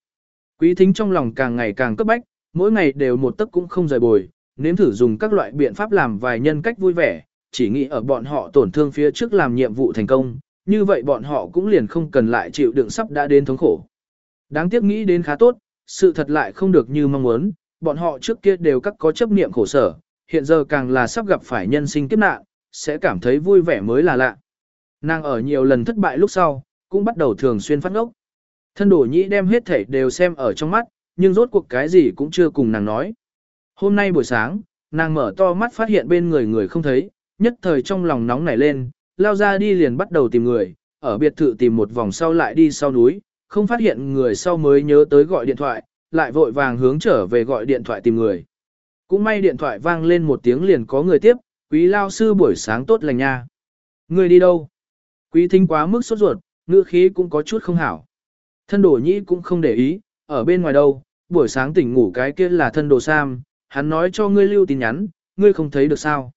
Speaker 1: Quý thính trong lòng càng ngày càng cấp bách, mỗi ngày đều một tấc cũng không rời bồi, nếm thử dùng các loại biện pháp làm vài nhân cách vui vẻ, chỉ nghĩ ở bọn họ tổn thương phía trước làm nhiệm vụ thành công, như vậy bọn họ cũng liền không cần lại chịu đựng sắp đã đến thống khổ. Đáng tiếc nghĩ đến khá tốt, sự thật lại không được như mong muốn, bọn họ trước kia đều các có chấp niệm khổ sở, hiện giờ càng là sắp gặp phải nhân sinh kiếp nạn, sẽ cảm thấy vui vẻ mới là lạ. Nàng ở nhiều lần thất bại lúc sau, cũng bắt đầu thường xuyên phát ngốc. Thân đổ nhĩ đem hết thể đều xem ở trong mắt, nhưng rốt cuộc cái gì cũng chưa cùng nàng nói. Hôm nay buổi sáng, nàng mở to mắt phát hiện bên người người không thấy, nhất thời trong lòng nóng nảy lên, lao ra đi liền bắt đầu tìm người, ở biệt thự tìm một vòng sau lại đi sau núi, không phát hiện người sau mới nhớ tới gọi điện thoại, lại vội vàng hướng trở về gọi điện thoại tìm người. Cũng may điện thoại vang lên một tiếng liền có người tiếp, quý lao sư buổi sáng tốt lành nha. Người đi đâu? Quý thính quá mức sốt ruột, ngữ khí cũng có chút không hảo. Thân đồ nhĩ cũng không để ý, ở bên ngoài đâu, buổi sáng tỉnh ngủ cái kia là thân đồ Sam, hắn nói cho ngươi lưu tin nhắn, ngươi không thấy được sao.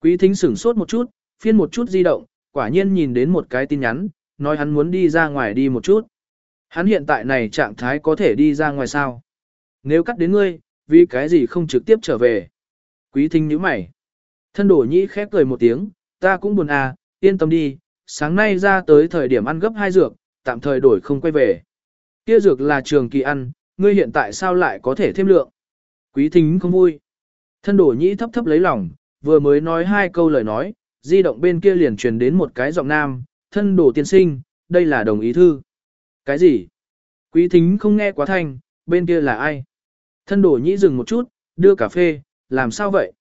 Speaker 1: Quý thính sửng sốt một chút, phiên một chút di động, quả nhiên nhìn đến một cái tin nhắn, nói hắn muốn đi ra ngoài đi một chút. Hắn hiện tại này trạng thái có thể đi ra ngoài sao? Nếu cắt đến ngươi, vì cái gì không trực tiếp trở về? Quý thính nhíu mày. Thân đổ nhĩ khép cười một tiếng, ta cũng buồn à, yên tâm đi, sáng nay ra tới thời điểm ăn gấp hai dược, tạm thời đổi không quay về. Kia dược là trường kỳ ăn, ngươi hiện tại sao lại có thể thêm lượng? Quý thính không vui. Thân đổ nhĩ thấp thấp lấy lòng, vừa mới nói hai câu lời nói, di động bên kia liền truyền đến một cái giọng nam, thân đổ tiên sinh, đây là đồng ý thư. Cái gì? Quý thính không nghe quá thanh, bên kia là ai? Thân đổ nhĩ dừng một chút, đưa cà phê, làm sao vậy?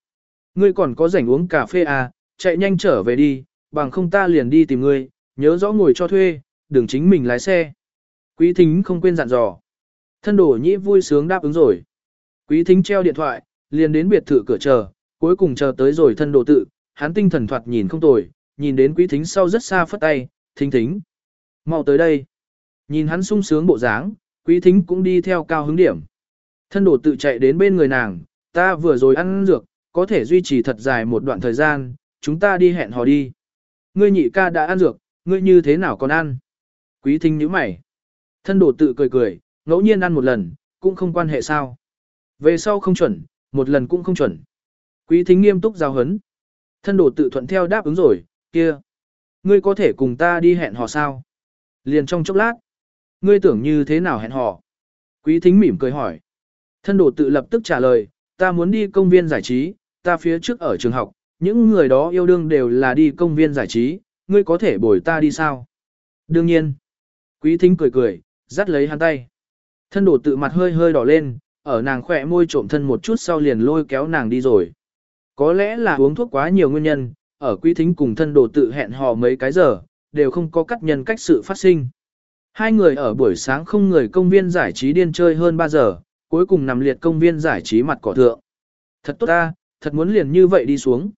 Speaker 1: Ngươi còn có rảnh uống cà phê à, chạy nhanh trở về đi, bằng không ta liền đi tìm ngươi, nhớ rõ ngồi cho thuê, đừng chính mình lái xe. Quý thính không quên dặn dò. Thân đổ nhĩ vui sướng đáp ứng rồi. Quý thính treo điện thoại, liền đến biệt thự cửa chờ, cuối cùng chờ tới rồi thân đồ tự, hắn tinh thần thoạt nhìn không tồi, nhìn đến quý thính sau rất xa phất tay, thính thính. mau tới đây. Nhìn hắn sung sướng bộ dáng, quý thính cũng đi theo cao hứng điểm. Thân đồ tự chạy đến bên người nàng, ta vừa rồi ăn dược, có thể duy trì thật dài một đoạn thời gian, chúng ta đi hẹn hò đi. Ngươi nhị ca đã ăn dược, ngươi như thế nào còn ăn? Quý thính nhíu mày. Thân đồ tự cười cười, ngẫu nhiên ăn một lần, cũng không quan hệ sao. Về sau không chuẩn, một lần cũng không chuẩn. Quý thính nghiêm túc giao hấn. Thân đồ tự thuận theo đáp ứng rồi, kia. Ngươi có thể cùng ta đi hẹn hò sao? Liền trong chốc lát. Ngươi tưởng như thế nào hẹn hò? Quý thính mỉm cười hỏi. Thân đồ tự lập tức trả lời, ta muốn đi công viên giải trí, ta phía trước ở trường học, những người đó yêu đương đều là đi công viên giải trí, ngươi có thể bồi ta đi sao? Đương nhiên. Quý thính cười cười, dắt lấy hắn tay. Thân đồ tự mặt hơi hơi đỏ lên, ở nàng khỏe môi trộm thân một chút sau liền lôi kéo nàng đi rồi. Có lẽ là uống thuốc quá nhiều nguyên nhân, ở quý thính cùng thân đồ tự hẹn hò mấy cái giờ, đều không có cắt nhân cách sự phát sinh. Hai người ở buổi sáng không người công viên giải trí điên chơi hơn 3 giờ, cuối cùng nằm liệt công viên giải trí mặt cỏ thượng. Thật tốt ta, thật muốn liền như vậy đi xuống.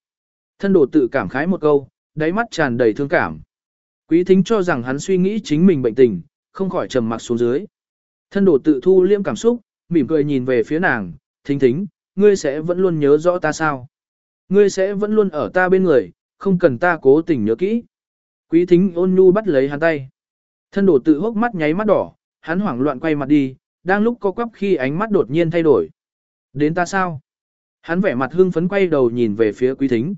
Speaker 1: Thân đồ tự cảm khái một câu, đáy mắt tràn đầy thương cảm. Quý thính cho rằng hắn suy nghĩ chính mình bệnh tình, không khỏi trầm mặc xuống dưới. Thân đồ tự thu liêm cảm xúc, mỉm cười nhìn về phía nàng, thính thính, ngươi sẽ vẫn luôn nhớ rõ ta sao? Ngươi sẽ vẫn luôn ở ta bên người, không cần ta cố tình nhớ kỹ. Quý thính ôn nhu bắt lấy hắn tay. Thân đổ tự hốc mắt nháy mắt đỏ, hắn hoảng loạn quay mặt đi, đang lúc co quắp khi ánh mắt đột nhiên thay đổi. Đến ta sao? Hắn vẻ mặt hưng phấn quay đầu nhìn về phía quý thính.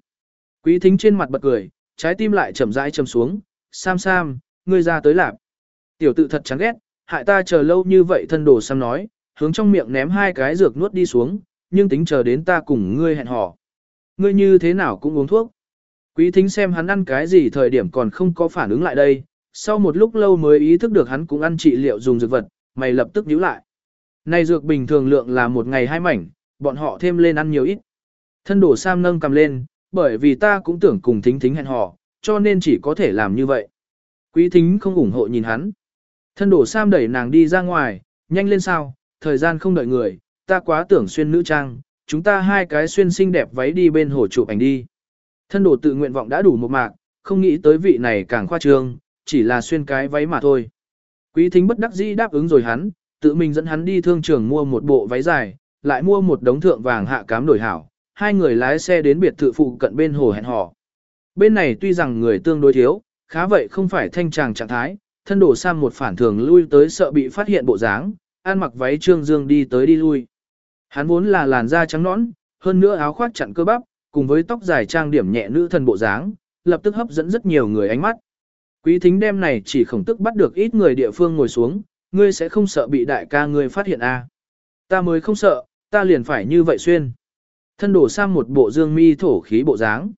Speaker 1: Quý thính trên mặt bật cười, trái tim lại chậm rãi chầm xuống. Sam Sam, ngươi ra tới lạp. Tiểu tự thật chán ghét, hại ta chờ lâu như vậy thân đồ Sam nói, hướng trong miệng ném hai cái dược nuốt đi xuống, nhưng tính chờ đến ta cùng ngươi hẹn hò. Ngươi như thế nào cũng uống thuốc. Quý thính xem hắn ăn cái gì thời điểm còn không có phản ứng lại đây, sau một lúc lâu mới ý thức được hắn cũng ăn trị liệu dùng dược vật, mày lập tức nhíu lại. Này dược bình thường lượng là một ngày hai mảnh, bọn họ thêm lên ăn nhiều ít. Thân đổ Sam nâng cầm lên, bởi vì ta cũng tưởng cùng thính thính hẹn hò, cho nên chỉ có thể làm như vậy. Quý thính không ủng hộ nhìn hắn. Thân đổ Sam đẩy nàng đi ra ngoài, nhanh lên sao, thời gian không đợi người, ta quá tưởng xuyên nữ trang, chúng ta hai cái xuyên xinh đẹp váy đi bên hồ chụp ảnh đi. Thân đồ tự nguyện vọng đã đủ một mạc, không nghĩ tới vị này càng khoa trương, chỉ là xuyên cái váy mà thôi. Quý thính bất đắc dĩ đáp ứng rồi hắn, tự mình dẫn hắn đi thương trường mua một bộ váy dài, lại mua một đống thượng vàng hạ cám đổi hảo. Hai người lái xe đến biệt thự phụ cận bên hồ hẹn hò. Bên này tuy rằng người tương đối thiếu, khá vậy không phải thanh tràng trạng thái, thân đồ sang một phản thường lui tới sợ bị phát hiện bộ dáng, ăn mặc váy trương dương đi tới đi lui. Hắn vốn là làn da trắng nõn, hơn nữa áo khoác chặn cơ bắp, cùng với tóc dài trang điểm nhẹ nữ thần bộ dáng, lập tức hấp dẫn rất nhiều người ánh mắt. Quý thính đêm này chỉ khổng tức bắt được ít người địa phương ngồi xuống, ngươi sẽ không sợ bị đại ca ngươi phát hiện a? À? Ta mới không sợ, ta liền phải như vậy xuyên. Thân đổ sam một bộ dương mi thổ khí bộ dáng.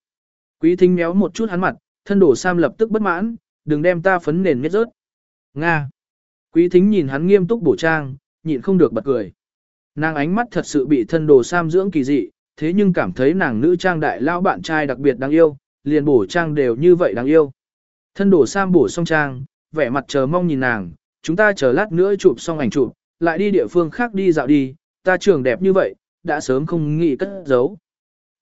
Speaker 1: Quý thính méo một chút hắn mặt, thân đổ sam lập tức bất mãn, đừng đem ta phấn nền miết rớt. Nga. Quý thính nhìn hắn nghiêm túc bổ trang, nhịn không được bật cười. Nàng ánh mắt thật sự bị thân đồ sam dưỡng kỳ dị, thế nhưng cảm thấy nàng nữ trang đại lao bạn trai đặc biệt đáng yêu, liền bổ trang đều như vậy đáng yêu. Thân đồ sam bổ xong trang, vẻ mặt chờ mong nhìn nàng, chúng ta chờ lát nữa chụp xong ảnh chụp, lại đi địa phương khác đi dạo đi, ta trường đẹp như vậy, đã sớm không nghĩ cất giấu.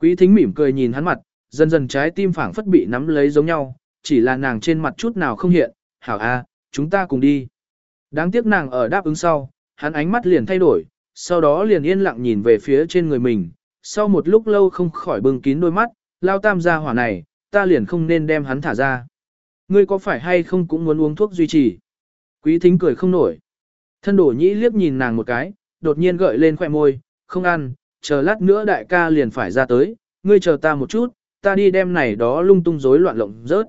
Speaker 1: Quý thính mỉm cười nhìn hắn mặt, dần dần trái tim phảng phất bị nắm lấy giống nhau, chỉ là nàng trên mặt chút nào không hiện, hảo a, chúng ta cùng đi. Đáng tiếc nàng ở đáp ứng sau, hắn ánh mắt liền thay đổi, sau đó liền yên lặng nhìn về phía trên người mình, sau một lúc lâu không khỏi bưng kín đôi mắt, lao tam gia hỏa này, ta liền không nên đem hắn thả ra. Ngươi có phải hay không cũng muốn uống thuốc duy trì? Quý thính cười không nổi. Thân đổ nhĩ liếc nhìn nàng một cái, đột nhiên gợi lên khỏe môi, không ăn, chờ lát nữa đại ca liền phải ra tới, ngươi chờ ta một chút, ta đi đem này đó lung tung rối loạn lộng rớt.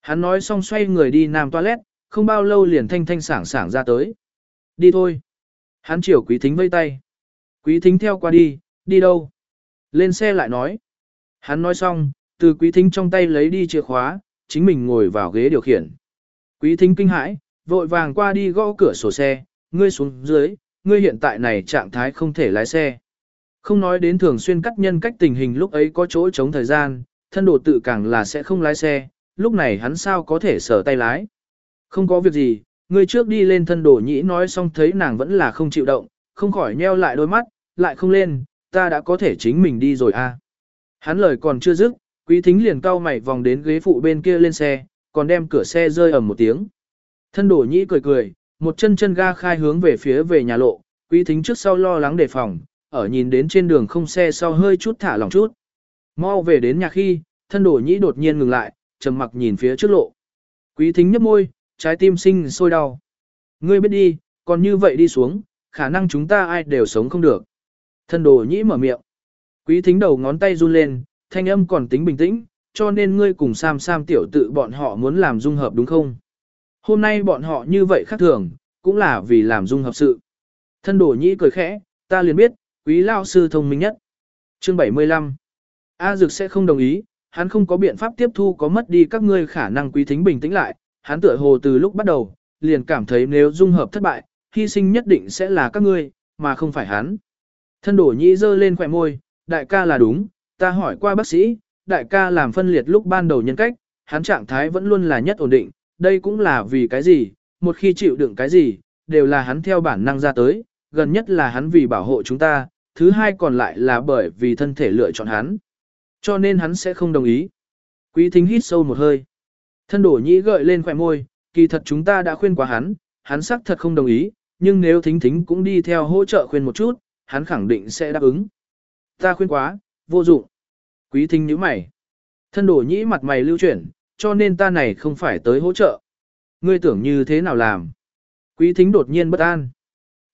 Speaker 1: Hắn nói xong xoay người đi nam toilet, không bao lâu liền thanh thanh sảng sảng ra tới. Đi thôi. Hắn chiều quý thính vây tay. Quý thính theo qua đi, đi đâu? Lên xe lại nói. Hắn nói xong, từ quý thính trong tay lấy đi chìa khóa, chính mình ngồi vào ghế điều khiển. Quý thính kinh hãi, vội vàng qua đi gõ cửa sổ xe, ngươi xuống dưới, ngươi hiện tại này trạng thái không thể lái xe. Không nói đến thường xuyên cắt nhân cách tình hình lúc ấy có chỗ chống thời gian, thân đồ tự càng là sẽ không lái xe, lúc này hắn sao có thể sở tay lái. Không có việc gì, người trước đi lên thân đổ nhĩ nói xong thấy nàng vẫn là không chịu động, không khỏi nheo lại đôi mắt, lại không lên, ta đã có thể chính mình đi rồi à. Hắn lời còn chưa dứt, quý thính liền cau mày vòng đến ghế phụ bên kia lên xe, còn đem cửa xe rơi ầm một tiếng. Thân đổ nhĩ cười cười, một chân chân ga khai hướng về phía về nhà lộ, quý thính trước sau lo lắng đề phòng, ở nhìn đến trên đường không xe sau hơi chút thả lòng chút. Mau về đến nhà khi, thân đổ nhĩ đột nhiên ngừng lại, trầm mặc nhìn phía trước lộ. Quý thính nhấp môi, trái tim sinh sôi đau. Ngươi biết đi, còn như vậy đi xuống, khả năng chúng ta ai đều sống không được. Thân đồ nhĩ mở miệng. Quý thính đầu ngón tay run lên, thanh âm còn tính bình tĩnh, cho nên ngươi cùng Sam Sam tiểu tự bọn họ muốn làm dung hợp đúng không? Hôm nay bọn họ như vậy khác thường, cũng là vì làm dung hợp sự. Thân đồ nhĩ cười khẽ, ta liền biết, quý lao sư thông minh nhất. Chương 75 A Dực sẽ không đồng ý, hắn không có biện pháp tiếp thu có mất đi các ngươi khả năng quý thính bình tĩnh lại, hắn tựa hồ từ lúc bắt đầu, liền cảm thấy nếu dung hợp thất bại, hy sinh nhất định sẽ là các ngươi, mà không phải hắn. Thân đổ nhĩ dơ lên khỏe môi, đại ca là đúng, ta hỏi qua bác sĩ, đại ca làm phân liệt lúc ban đầu nhân cách, hắn trạng thái vẫn luôn là nhất ổn định, đây cũng là vì cái gì, một khi chịu đựng cái gì, đều là hắn theo bản năng ra tới, gần nhất là hắn vì bảo hộ chúng ta, thứ hai còn lại là bởi vì thân thể lựa chọn hắn. Cho nên hắn sẽ không đồng ý. Quý thính hít sâu một hơi. Thân đổ nhĩ gợi lên khỏe môi, kỳ thật chúng ta đã khuyên quá hắn, hắn xác thật không đồng ý, nhưng nếu thính thính cũng đi theo hỗ trợ khuyên một chút, hắn khẳng định sẽ đáp ứng. Ta khuyên quá, vô dụng. Quý thính nhíu mày. Thân đổ nhĩ mặt mày lưu chuyển, cho nên ta này không phải tới hỗ trợ. Ngươi tưởng như thế nào làm? Quý thính đột nhiên bất an.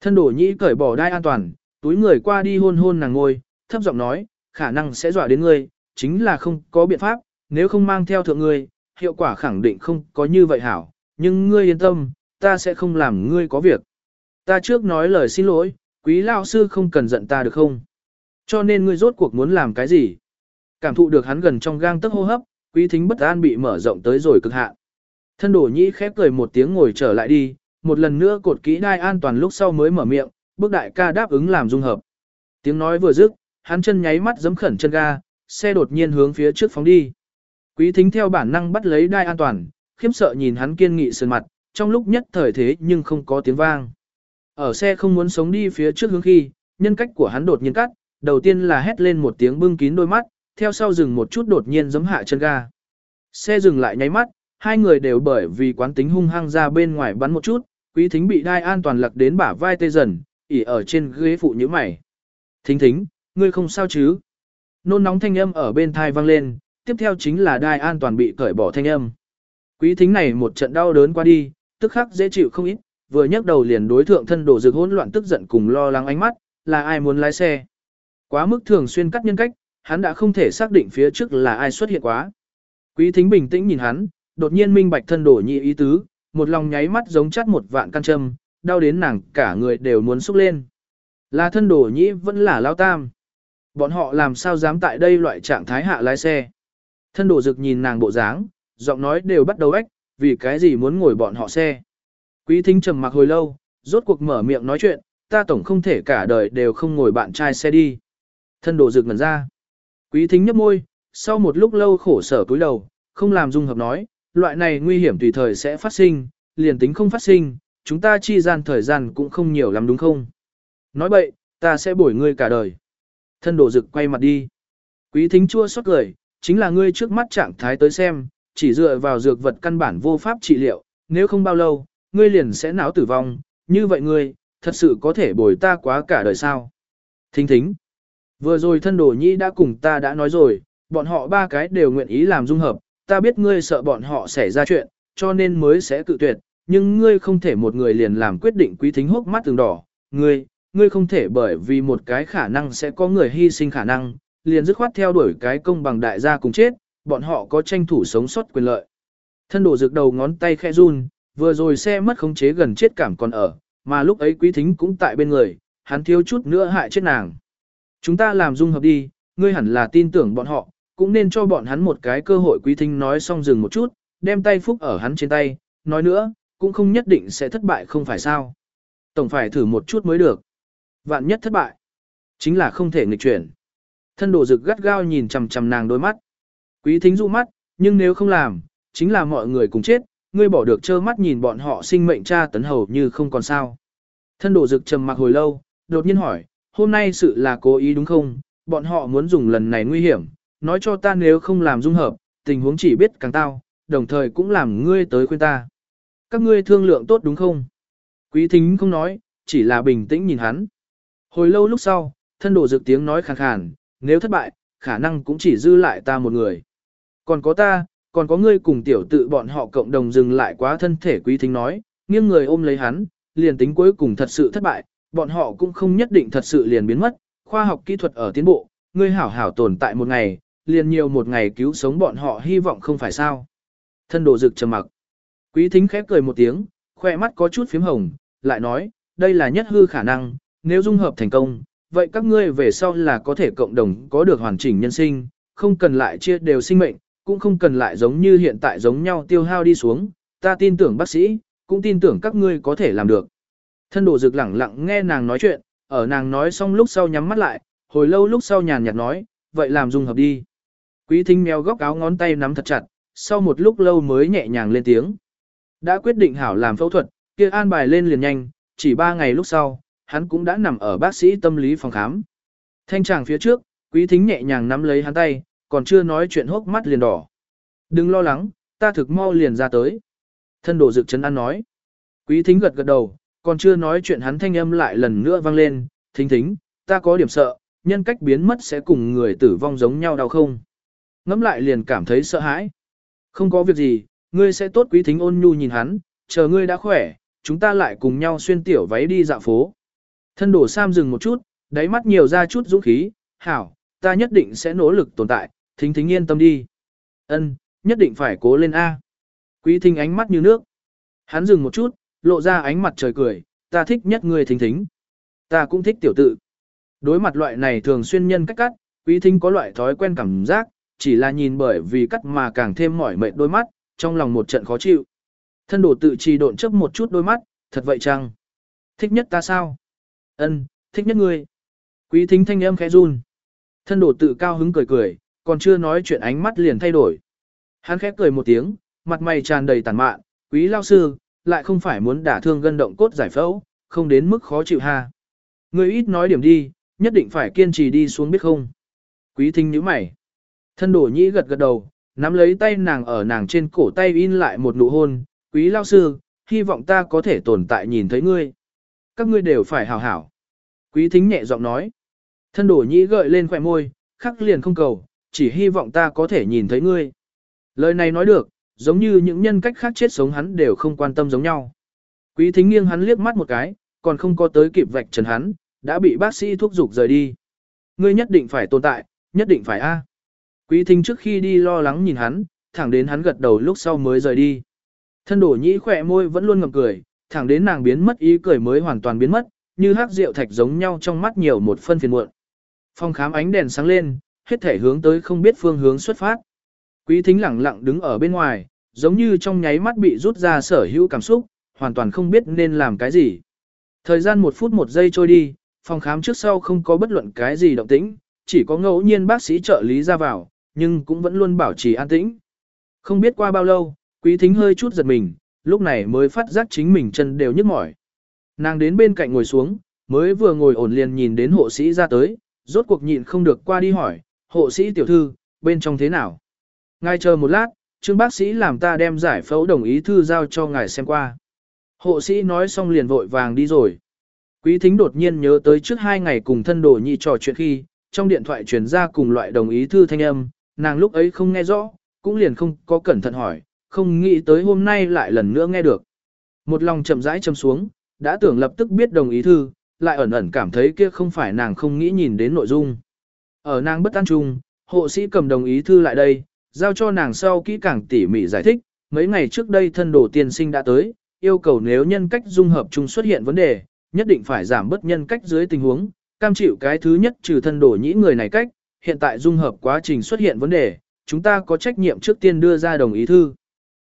Speaker 1: Thân đổ nhĩ cởi bỏ đai an toàn, túi người qua đi hôn hôn nàng ngôi, thấp giọng nói, khả năng sẽ dọa đến ngươi, chính là không có biện pháp, nếu không mang theo thượng ngươi, hiệu quả khẳng định không có như vậy hảo, nhưng ngươi yên tâm, ta sẽ không làm ngươi có việc. Ta trước nói lời xin lỗi, quý lao sư không cần giận ta được không? Cho nên ngươi rốt cuộc muốn làm cái gì? Cảm thụ được hắn gần trong gang tức hô hấp, quý thính bất an bị mở rộng tới rồi cực hạn. Thân đổ nhĩ khép cười một tiếng ngồi trở lại đi, một lần nữa cột kỹ đai an toàn lúc sau mới mở miệng, bước đại ca đáp ứng làm dung hợp. Tiếng nói vừa dứt, hắn chân nháy mắt giấm khẩn chân ga, xe đột nhiên hướng phía trước phóng đi. Quý thính theo bản năng bắt lấy đai an toàn, khiếp sợ nhìn hắn kiên nghị sườn mặt, trong lúc nhất thời thế nhưng không có tiếng vang. Ở xe không muốn sống đi phía trước hướng khi, nhân cách của hắn đột nhiên cắt, đầu tiên là hét lên một tiếng bưng kín đôi mắt, theo sau dừng một chút đột nhiên giấm hạ chân ga. Xe dừng lại nháy mắt, Hai người đều bởi vì quán tính hung hăng ra bên ngoài bắn một chút, quý thính bị đai an toàn lặc đến bả vai tê dần, ỉ ở trên ghế phụ như mày. Thính thính, ngươi không sao chứ? Nôn nóng thanh âm ở bên thai vang lên, tiếp theo chính là đai an toàn bị cởi bỏ thanh âm. Quý thính này một trận đau đớn qua đi, tức khắc dễ chịu không ít, vừa nhấc đầu liền đối thượng thân đổ rực hỗn loạn tức giận cùng lo lắng ánh mắt, là ai muốn lái xe. Quá mức thường xuyên cắt nhân cách, hắn đã không thể xác định phía trước là ai xuất hiện quá. Quý thính bình tĩnh nhìn hắn, đột nhiên minh bạch thân đổ nhị ý tứ, một lòng nháy mắt giống chắt một vạn căn châm, đau đến nàng cả người đều muốn xúc lên. Là thân đổ nhị vẫn là lao tam. Bọn họ làm sao dám tại đây loại trạng thái hạ lái xe. Thân đổ dực nhìn nàng bộ dáng, giọng nói đều bắt đầu ếch, vì cái gì muốn ngồi bọn họ xe. Quý thính trầm mặc hồi lâu, rốt cuộc mở miệng nói chuyện, ta tổng không thể cả đời đều không ngồi bạn trai xe đi. Thân đổ dực ngẩn ra. Quý thính nhấp môi, sau một lúc lâu khổ sở cúi đầu, không làm dung hợp nói, loại này nguy hiểm tùy thời sẽ phát sinh, liền tính không phát sinh, chúng ta chi gian thời gian cũng không nhiều lắm đúng không? Nói bậy, ta sẽ bổi ngươi cả đời. Thân đổ dực quay mặt đi. Quý thính chua xót cười, chính là ngươi trước mắt trạng thái tới xem, chỉ dựa vào dược vật căn bản vô pháp trị liệu, nếu không bao lâu, ngươi liền sẽ não tử vong, như vậy ngươi, thật sự có thể bồi ta quá cả đời sao. Thính thính. Vừa rồi thân đồ nhi đã cùng ta đã nói rồi, bọn họ ba cái đều nguyện ý làm dung hợp, ta biết ngươi sợ bọn họ xảy ra chuyện, cho nên mới sẽ cự tuyệt, nhưng ngươi không thể một người liền làm quyết định quý thính hốc mắt từng đỏ, ngươi, ngươi không thể bởi vì một cái khả năng sẽ có người hy sinh khả năng, liền dứt khoát theo đuổi cái công bằng đại gia cùng chết, bọn họ có tranh thủ sống sót quyền lợi. Thân đổ rực đầu ngón tay khẽ run, vừa rồi xe mất khống chế gần chết cảm còn ở, mà lúc ấy quý thính cũng tại bên người, hắn thiếu chút nữa hại chết nàng. Chúng ta làm dung hợp đi, ngươi hẳn là tin tưởng bọn họ, cũng nên cho bọn hắn một cái cơ hội quý thính nói xong dừng một chút, đem tay phúc ở hắn trên tay, nói nữa, cũng không nhất định sẽ thất bại không phải sao. Tổng phải thử một chút mới được. Vạn nhất thất bại, chính là không thể nghịch chuyển. Thân đồ rực gắt gao nhìn chằm chằm nàng đôi mắt. Quý thính dụ mắt, nhưng nếu không làm, chính là mọi người cùng chết, ngươi bỏ được trơ mắt nhìn bọn họ sinh mệnh cha tấn hầu như không còn sao. Thân đồ rực trầm mặc hồi lâu, đột nhiên hỏi, hôm nay sự là cố ý đúng không, bọn họ muốn dùng lần này nguy hiểm, nói cho ta nếu không làm dung hợp, tình huống chỉ biết càng tao, đồng thời cũng làm ngươi tới khuyên ta. Các ngươi thương lượng tốt đúng không? Quý thính không nói, chỉ là bình tĩnh nhìn hắn. Hồi lâu lúc sau, thân đồ rực tiếng nói khàn khàn, nếu thất bại, khả năng cũng chỉ dư lại ta một người. Còn có ta, còn có ngươi cùng tiểu tự bọn họ cộng đồng dừng lại quá thân thể quý thính nói, nghiêng người ôm lấy hắn, liền tính cuối cùng thật sự thất bại, bọn họ cũng không nhất định thật sự liền biến mất, khoa học kỹ thuật ở tiến bộ, ngươi hảo hảo tồn tại một ngày, liền nhiều một ngày cứu sống bọn họ hy vọng không phải sao. Thân đồ rực trầm mặc. Quý thính khép cười một tiếng, khoe mắt có chút phím hồng, lại nói, đây là nhất hư khả năng, nếu dung hợp thành công, vậy các ngươi về sau là có thể cộng đồng có được hoàn chỉnh nhân sinh, không cần lại chia đều sinh mệnh, cũng không cần lại giống như hiện tại giống nhau tiêu hao đi xuống, ta tin tưởng bác sĩ, cũng tin tưởng các ngươi có thể làm được. Thân đồ rực lẳng lặng nghe nàng nói chuyện, ở nàng nói xong lúc sau nhắm mắt lại, hồi lâu lúc sau nhàn nhạt nói, vậy làm dung hợp đi. Quý thính mèo góc áo ngón tay nắm thật chặt, sau một lúc lâu mới nhẹ nhàng lên tiếng. Đã quyết định hảo làm phẫu thuật, kia an bài lên liền nhanh, chỉ ba ngày lúc sau, hắn cũng đã nằm ở bác sĩ tâm lý phòng khám. Thanh chàng phía trước, quý thính nhẹ nhàng nắm lấy hắn tay, còn chưa nói chuyện hốc mắt liền đỏ. Đừng lo lắng, ta thực mau liền ra tới. Thân đồ dực chấn ăn nói. Quý thính gật gật đầu, còn chưa nói chuyện hắn thanh âm lại lần nữa vang lên, thính thính, ta có điểm sợ, nhân cách biến mất sẽ cùng người tử vong giống nhau đau không. Ngắm lại liền cảm thấy sợ hãi. Không có việc gì, ngươi sẽ tốt quý thính ôn nhu nhìn hắn, chờ ngươi đã khỏe, chúng ta lại cùng nhau xuyên tiểu váy đi dạo phố. Thân đổ Sam dừng một chút, đáy mắt nhiều ra chút dũng khí, hảo, ta nhất định sẽ nỗ lực tồn tại, thính thính yên tâm đi. Ân, nhất định phải cố lên A. Quý thính ánh mắt như nước. Hắn dừng một chút, lộ ra ánh mặt trời cười, ta thích nhất người thính thính. Ta cũng thích tiểu tự. Đối mặt loại này thường xuyên nhân cách cắt, quý thính có loại thói quen cảm giác, chỉ là nhìn bởi vì cắt mà càng thêm mỏi mệt đôi mắt, trong lòng một trận khó chịu. Thân đổ tự trì độn chấp một chút đôi mắt, thật vậy chăng? Thích nhất ta sao? Ân, thích nhất ngươi. Quý thính thanh âm khẽ run. Thân đổ tự cao hứng cười cười, còn chưa nói chuyện ánh mắt liền thay đổi. Hắn khép cười một tiếng, mặt mày tràn đầy tàn mạn, quý lao sư, lại không phải muốn đả thương gân động cốt giải phẫu, không đến mức khó chịu ha. Ngươi ít nói điểm đi, nhất định phải kiên trì đi xuống biết không. Quý thính nhíu mày. Thân đổ nhĩ gật gật đầu, nắm lấy tay nàng ở nàng trên cổ tay in lại một nụ hôn, quý lao sư, hy vọng ta có thể tồn tại nhìn thấy ngươi. Các ngươi đều phải hảo hảo. Quý thính nhẹ giọng nói. Thân đổ nhĩ gợi lên khỏe môi, khắc liền không cầu, chỉ hy vọng ta có thể nhìn thấy ngươi. Lời này nói được, giống như những nhân cách khác chết sống hắn đều không quan tâm giống nhau. Quý thính nghiêng hắn liếc mắt một cái, còn không có tới kịp vạch trần hắn, đã bị bác sĩ thuốc dục rời đi. Ngươi nhất định phải tồn tại, nhất định phải a. Quý thính trước khi đi lo lắng nhìn hắn, thẳng đến hắn gật đầu lúc sau mới rời đi. Thân đổ nhĩ khỏe môi vẫn luôn ngậm cười, thẳng đến nàng biến mất ý cười mới hoàn toàn biến mất, như hắc rượu thạch giống nhau trong mắt nhiều một phân phiền muộn. Phòng khám ánh đèn sáng lên, hết thể hướng tới không biết phương hướng xuất phát. Quý thính lặng lặng đứng ở bên ngoài, giống như trong nháy mắt bị rút ra sở hữu cảm xúc, hoàn toàn không biết nên làm cái gì. Thời gian một phút một giây trôi đi, phòng khám trước sau không có bất luận cái gì động tĩnh, chỉ có ngẫu nhiên bác sĩ trợ lý ra vào, nhưng cũng vẫn luôn bảo trì an tĩnh. Không biết qua bao lâu, quý thính hơi chút giật mình, lúc này mới phát giác chính mình chân đều nhức mỏi. Nàng đến bên cạnh ngồi xuống, mới vừa ngồi ổn liền nhìn đến hộ sĩ ra tới, rốt cuộc nhịn không được qua đi hỏi, hộ sĩ tiểu thư, bên trong thế nào? Ngài chờ một lát, trương bác sĩ làm ta đem giải phẫu đồng ý thư giao cho ngài xem qua. Hộ sĩ nói xong liền vội vàng đi rồi. Quý thính đột nhiên nhớ tới trước hai ngày cùng thân đồ nhị trò chuyện khi, trong điện thoại truyền ra cùng loại đồng ý thư thanh âm, nàng lúc ấy không nghe rõ, cũng liền không có cẩn thận hỏi, không nghĩ tới hôm nay lại lần nữa nghe được. Một lòng chậm rãi châm xuống, đã tưởng lập tức biết đồng ý thư, lại ẩn ẩn cảm thấy kia không phải nàng không nghĩ nhìn đến nội dung. Ở nàng bất an chung, hộ sĩ cầm đồng ý thư lại đây, giao cho nàng sau kỹ càng tỉ mỉ giải thích, mấy ngày trước đây thân đồ tiên sinh đã tới, yêu cầu nếu nhân cách dung hợp chung xuất hiện vấn đề, nhất định phải giảm bớt nhân cách dưới tình huống, cam chịu cái thứ nhất trừ thân đồ nhĩ người này cách, hiện tại dung hợp quá trình xuất hiện vấn đề, chúng ta có trách nhiệm trước tiên đưa ra đồng ý thư.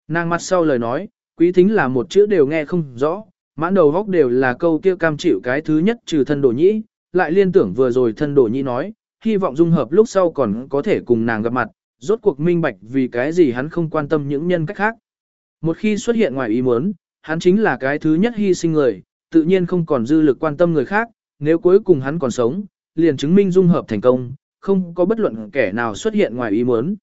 Speaker 1: Nàng mặt sau lời nói, quý thính là một chữ đều nghe không rõ, mãn đầu góc đều là câu kia cam chịu cái thứ nhất trừ thân đồ nhĩ, lại liên tưởng vừa rồi thân đồ nhĩ nói, hy vọng dung hợp lúc sau còn có thể cùng nàng gặp mặt, rốt cuộc minh bạch vì cái gì hắn không quan tâm những nhân cách khác. Một khi xuất hiện ngoài ý muốn, hắn chính là cái thứ nhất hy sinh người, tự nhiên không còn dư lực quan tâm người khác, nếu cuối cùng hắn còn sống, liền chứng minh dung hợp thành công, không có bất luận kẻ nào xuất hiện ngoài ý muốn.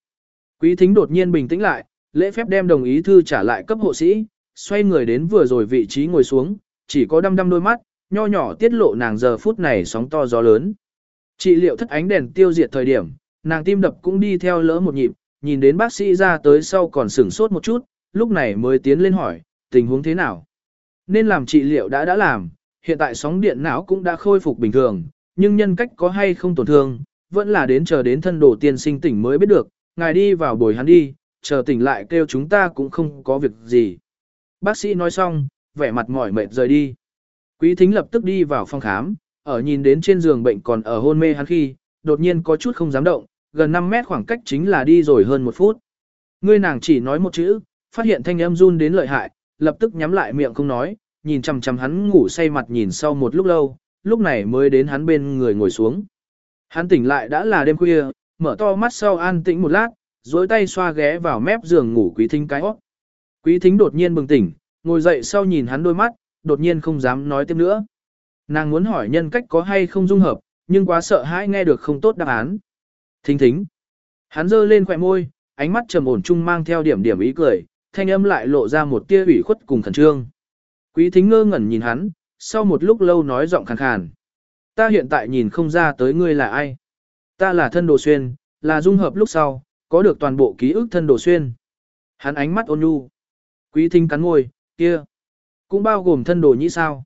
Speaker 1: Quý thính đột nhiên bình tĩnh lại, lễ phép đem đồng ý thư trả lại cấp hộ sĩ, xoay người đến vừa rồi vị trí ngồi xuống, chỉ có đăm đăm đôi mắt, nho nhỏ tiết lộ nàng giờ phút này sóng to gió lớn. Trị liệu thất ánh đèn tiêu diệt thời điểm, nàng tim đập cũng đi theo lỡ một nhịp, nhìn đến bác sĩ ra tới sau còn sửng sốt một chút, lúc này mới tiến lên hỏi, tình huống thế nào? Nên làm trị liệu đã đã làm, hiện tại sóng điện não cũng đã khôi phục bình thường, nhưng nhân cách có hay không tổn thương, vẫn là đến chờ đến thân đồ tiên sinh tỉnh mới biết được, ngài đi vào bồi hắn đi, chờ tỉnh lại kêu chúng ta cũng không có việc gì. Bác sĩ nói xong, vẻ mặt mỏi mệt rời đi. Quý thính lập tức đi vào phòng khám, ở nhìn đến trên giường bệnh còn ở hôn mê hắn khi, đột nhiên có chút không dám động, gần 5 mét khoảng cách chính là đi rồi hơn một phút. Ngươi nàng chỉ nói một chữ, phát hiện thanh âm run đến lợi hại, lập tức nhắm lại miệng không nói, nhìn chằm chằm hắn ngủ say mặt nhìn sau một lúc lâu, lúc này mới đến hắn bên người ngồi xuống. Hắn tỉnh lại đã là đêm khuya, mở to mắt sau an tĩnh một lát, duỗi tay xoa ghé vào mép giường ngủ quý thính cái óc. Quý thính đột nhiên bừng tỉnh, ngồi dậy sau nhìn hắn đôi mắt, đột nhiên không dám nói tiếp nữa. Nàng muốn hỏi nhân cách có hay không dung hợp, nhưng quá sợ hãi nghe được không tốt đáp án. Thính thính. Hắn giơ lên khỏe môi, ánh mắt trầm ổn chung mang theo điểm điểm ý cười, thanh âm lại lộ ra một tia ủy khuất cùng khẩn trương. Quý thính ngơ ngẩn nhìn hắn, sau một lúc lâu nói giọng khàn khàn. Ta hiện tại nhìn không ra tới ngươi là ai. Ta là thân đồ xuyên, là dung hợp lúc sau, có được toàn bộ ký ức thân đồ xuyên. Hắn ánh mắt ôn nhu. Quý thính cắn ngôi, kia. Cũng bao gồm thân đồ nhĩ sao.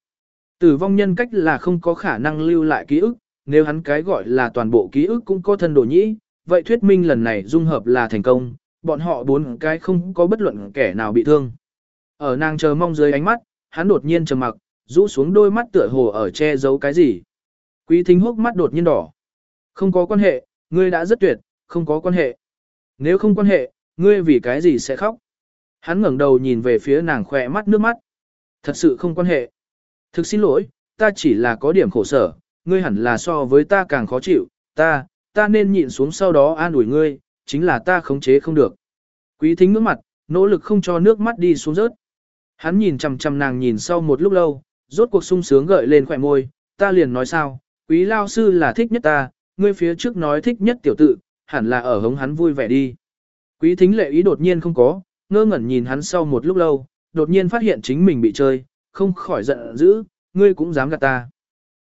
Speaker 1: Tử vong nhân cách là không có khả năng lưu lại ký ức, nếu hắn cái gọi là toàn bộ ký ức cũng có thân đồ nhĩ, vậy thuyết minh lần này dung hợp là thành công, bọn họ bốn cái không có bất luận kẻ nào bị thương. Ở nàng chờ mong dưới ánh mắt, hắn đột nhiên trầm mặc, rũ xuống đôi mắt tựa hồ ở che giấu cái gì. Quý thính hốc mắt đột nhiên đỏ. Không có quan hệ, ngươi đã rất tuyệt, không có quan hệ. Nếu không quan hệ, ngươi vì cái gì sẽ khóc? Hắn ngẩng đầu nhìn về phía nàng khỏe mắt nước mắt. Thật sự không quan hệ. Thực xin lỗi, ta chỉ là có điểm khổ sở, ngươi hẳn là so với ta càng khó chịu, ta, ta nên nhịn xuống sau đó an ủi ngươi, chính là ta khống chế không được. Quý thính ngước mặt, nỗ lực không cho nước mắt đi xuống rớt. Hắn nhìn chằm chằm nàng nhìn sau một lúc lâu, rốt cuộc sung sướng gợi lên khỏe môi, ta liền nói sao, quý lao sư là thích nhất ta, ngươi phía trước nói thích nhất tiểu tự, hẳn là ở hống hắn vui vẻ đi. Quý thính lệ ý đột nhiên không có, ngơ ngẩn nhìn hắn sau một lúc lâu, đột nhiên phát hiện chính mình bị chơi, không khỏi giận dữ, ngươi cũng dám gạt ta.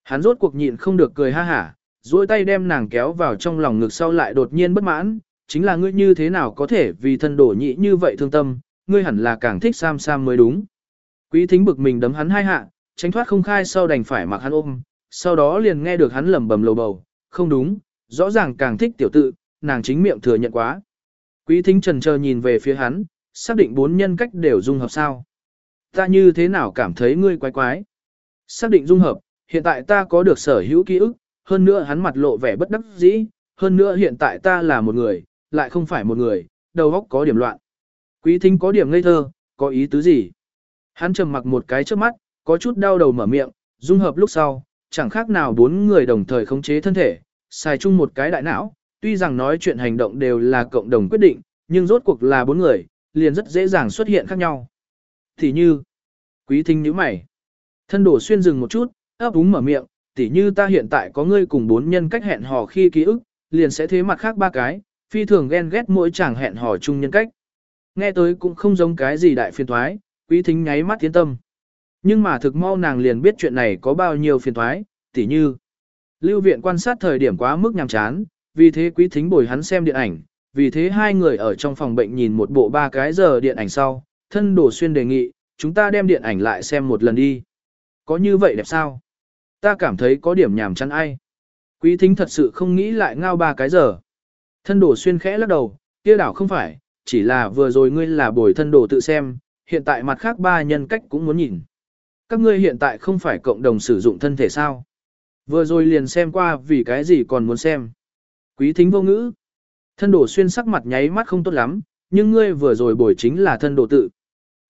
Speaker 1: Hắn rốt cuộc nhịn không được cười ha hả, duỗi tay đem nàng kéo vào trong lòng ngực sau lại đột nhiên bất mãn, chính là ngươi như thế nào có thể vì thân đổ nhị như vậy thương tâm, ngươi hẳn là càng thích Sam Sam mới đúng. Quý thính bực mình đấm hắn hai hạ, tránh thoát không khai sau đành phải mặc hắn ôm, sau đó liền nghe được hắn lẩm bẩm lầu bầu, không đúng, rõ ràng càng thích tiểu tự, nàng chính miệng thừa nhận quá. Quý thính trần chờ nhìn về phía hắn, xác định bốn nhân cách đều dung hợp sao. Ta như thế nào cảm thấy ngươi quái quái. Xác định dung hợp, hiện tại ta có được sở hữu ký ức, hơn nữa hắn mặt lộ vẻ bất đắc dĩ, hơn nữa hiện tại ta là một người, lại không phải một người, đầu óc có điểm loạn. Quý thính có điểm ngây thơ, có ý tứ gì? Hắn trầm mặc một cái trước mắt, có chút đau đầu mở miệng, dung hợp lúc sau, chẳng khác nào bốn người đồng thời khống chế thân thể, xài chung một cái đại não, tuy rằng nói chuyện hành động đều là cộng đồng quyết định, nhưng rốt cuộc là bốn người, liền rất dễ dàng xuất hiện khác nhau. Thì như, quý thính như mày, thân đổ xuyên dừng một chút, ấp úng mở miệng, tỉ như ta hiện tại có ngươi cùng bốn nhân cách hẹn hò khi ký ức, liền sẽ thế mặt khác ba cái, phi thường ghen ghét mỗi chàng hẹn hò chung nhân cách. Nghe tới cũng không giống cái gì đại phiền thoái, quý thính nháy mắt tiến tâm. Nhưng mà thực mau nàng liền biết chuyện này có bao nhiêu phiền thoái, tỉ như lưu viện quan sát thời điểm quá mức nhàm chán, vì thế quý thính bồi hắn xem điện ảnh, vì thế hai người ở trong phòng bệnh nhìn một bộ ba cái giờ điện ảnh sau, thân đổ xuyên đề nghị, chúng ta đem điện ảnh lại xem một lần đi. Có như vậy đẹp sao? Ta cảm thấy có điểm nhàm chán ai. Quý thính thật sự không nghĩ lại ngao ba cái giờ. Thân đổ xuyên khẽ lắc đầu, kia đảo không phải, chỉ là vừa rồi ngươi là bồi thân đổ tự xem, hiện tại mặt khác ba nhân cách cũng muốn nhìn. Các ngươi hiện tại không phải cộng đồng sử dụng thân thể sao? Vừa rồi liền xem qua vì cái gì còn muốn xem. Quý thính vô ngữ. Thân đổ xuyên sắc mặt nháy mắt không tốt lắm, nhưng ngươi vừa rồi bồi chính là thân đổ tự.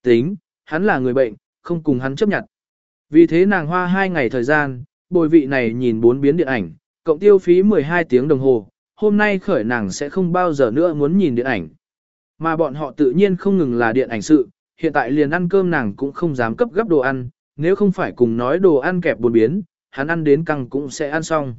Speaker 1: Tính, hắn là người bệnh, không cùng hắn chấp nhận. Vì thế nàng hoa hai ngày thời gian, bồi vị này nhìn bốn biến điện ảnh, cộng tiêu phí 12 tiếng đồng hồ, hôm nay khởi nàng sẽ không bao giờ nữa muốn nhìn điện ảnh. Mà bọn họ tự nhiên không ngừng là điện ảnh sự, hiện tại liền ăn cơm nàng cũng không dám cấp gấp đồ ăn, nếu không phải cùng nói đồ ăn kẹp bốn biến, hắn ăn đến căng cũng sẽ ăn xong.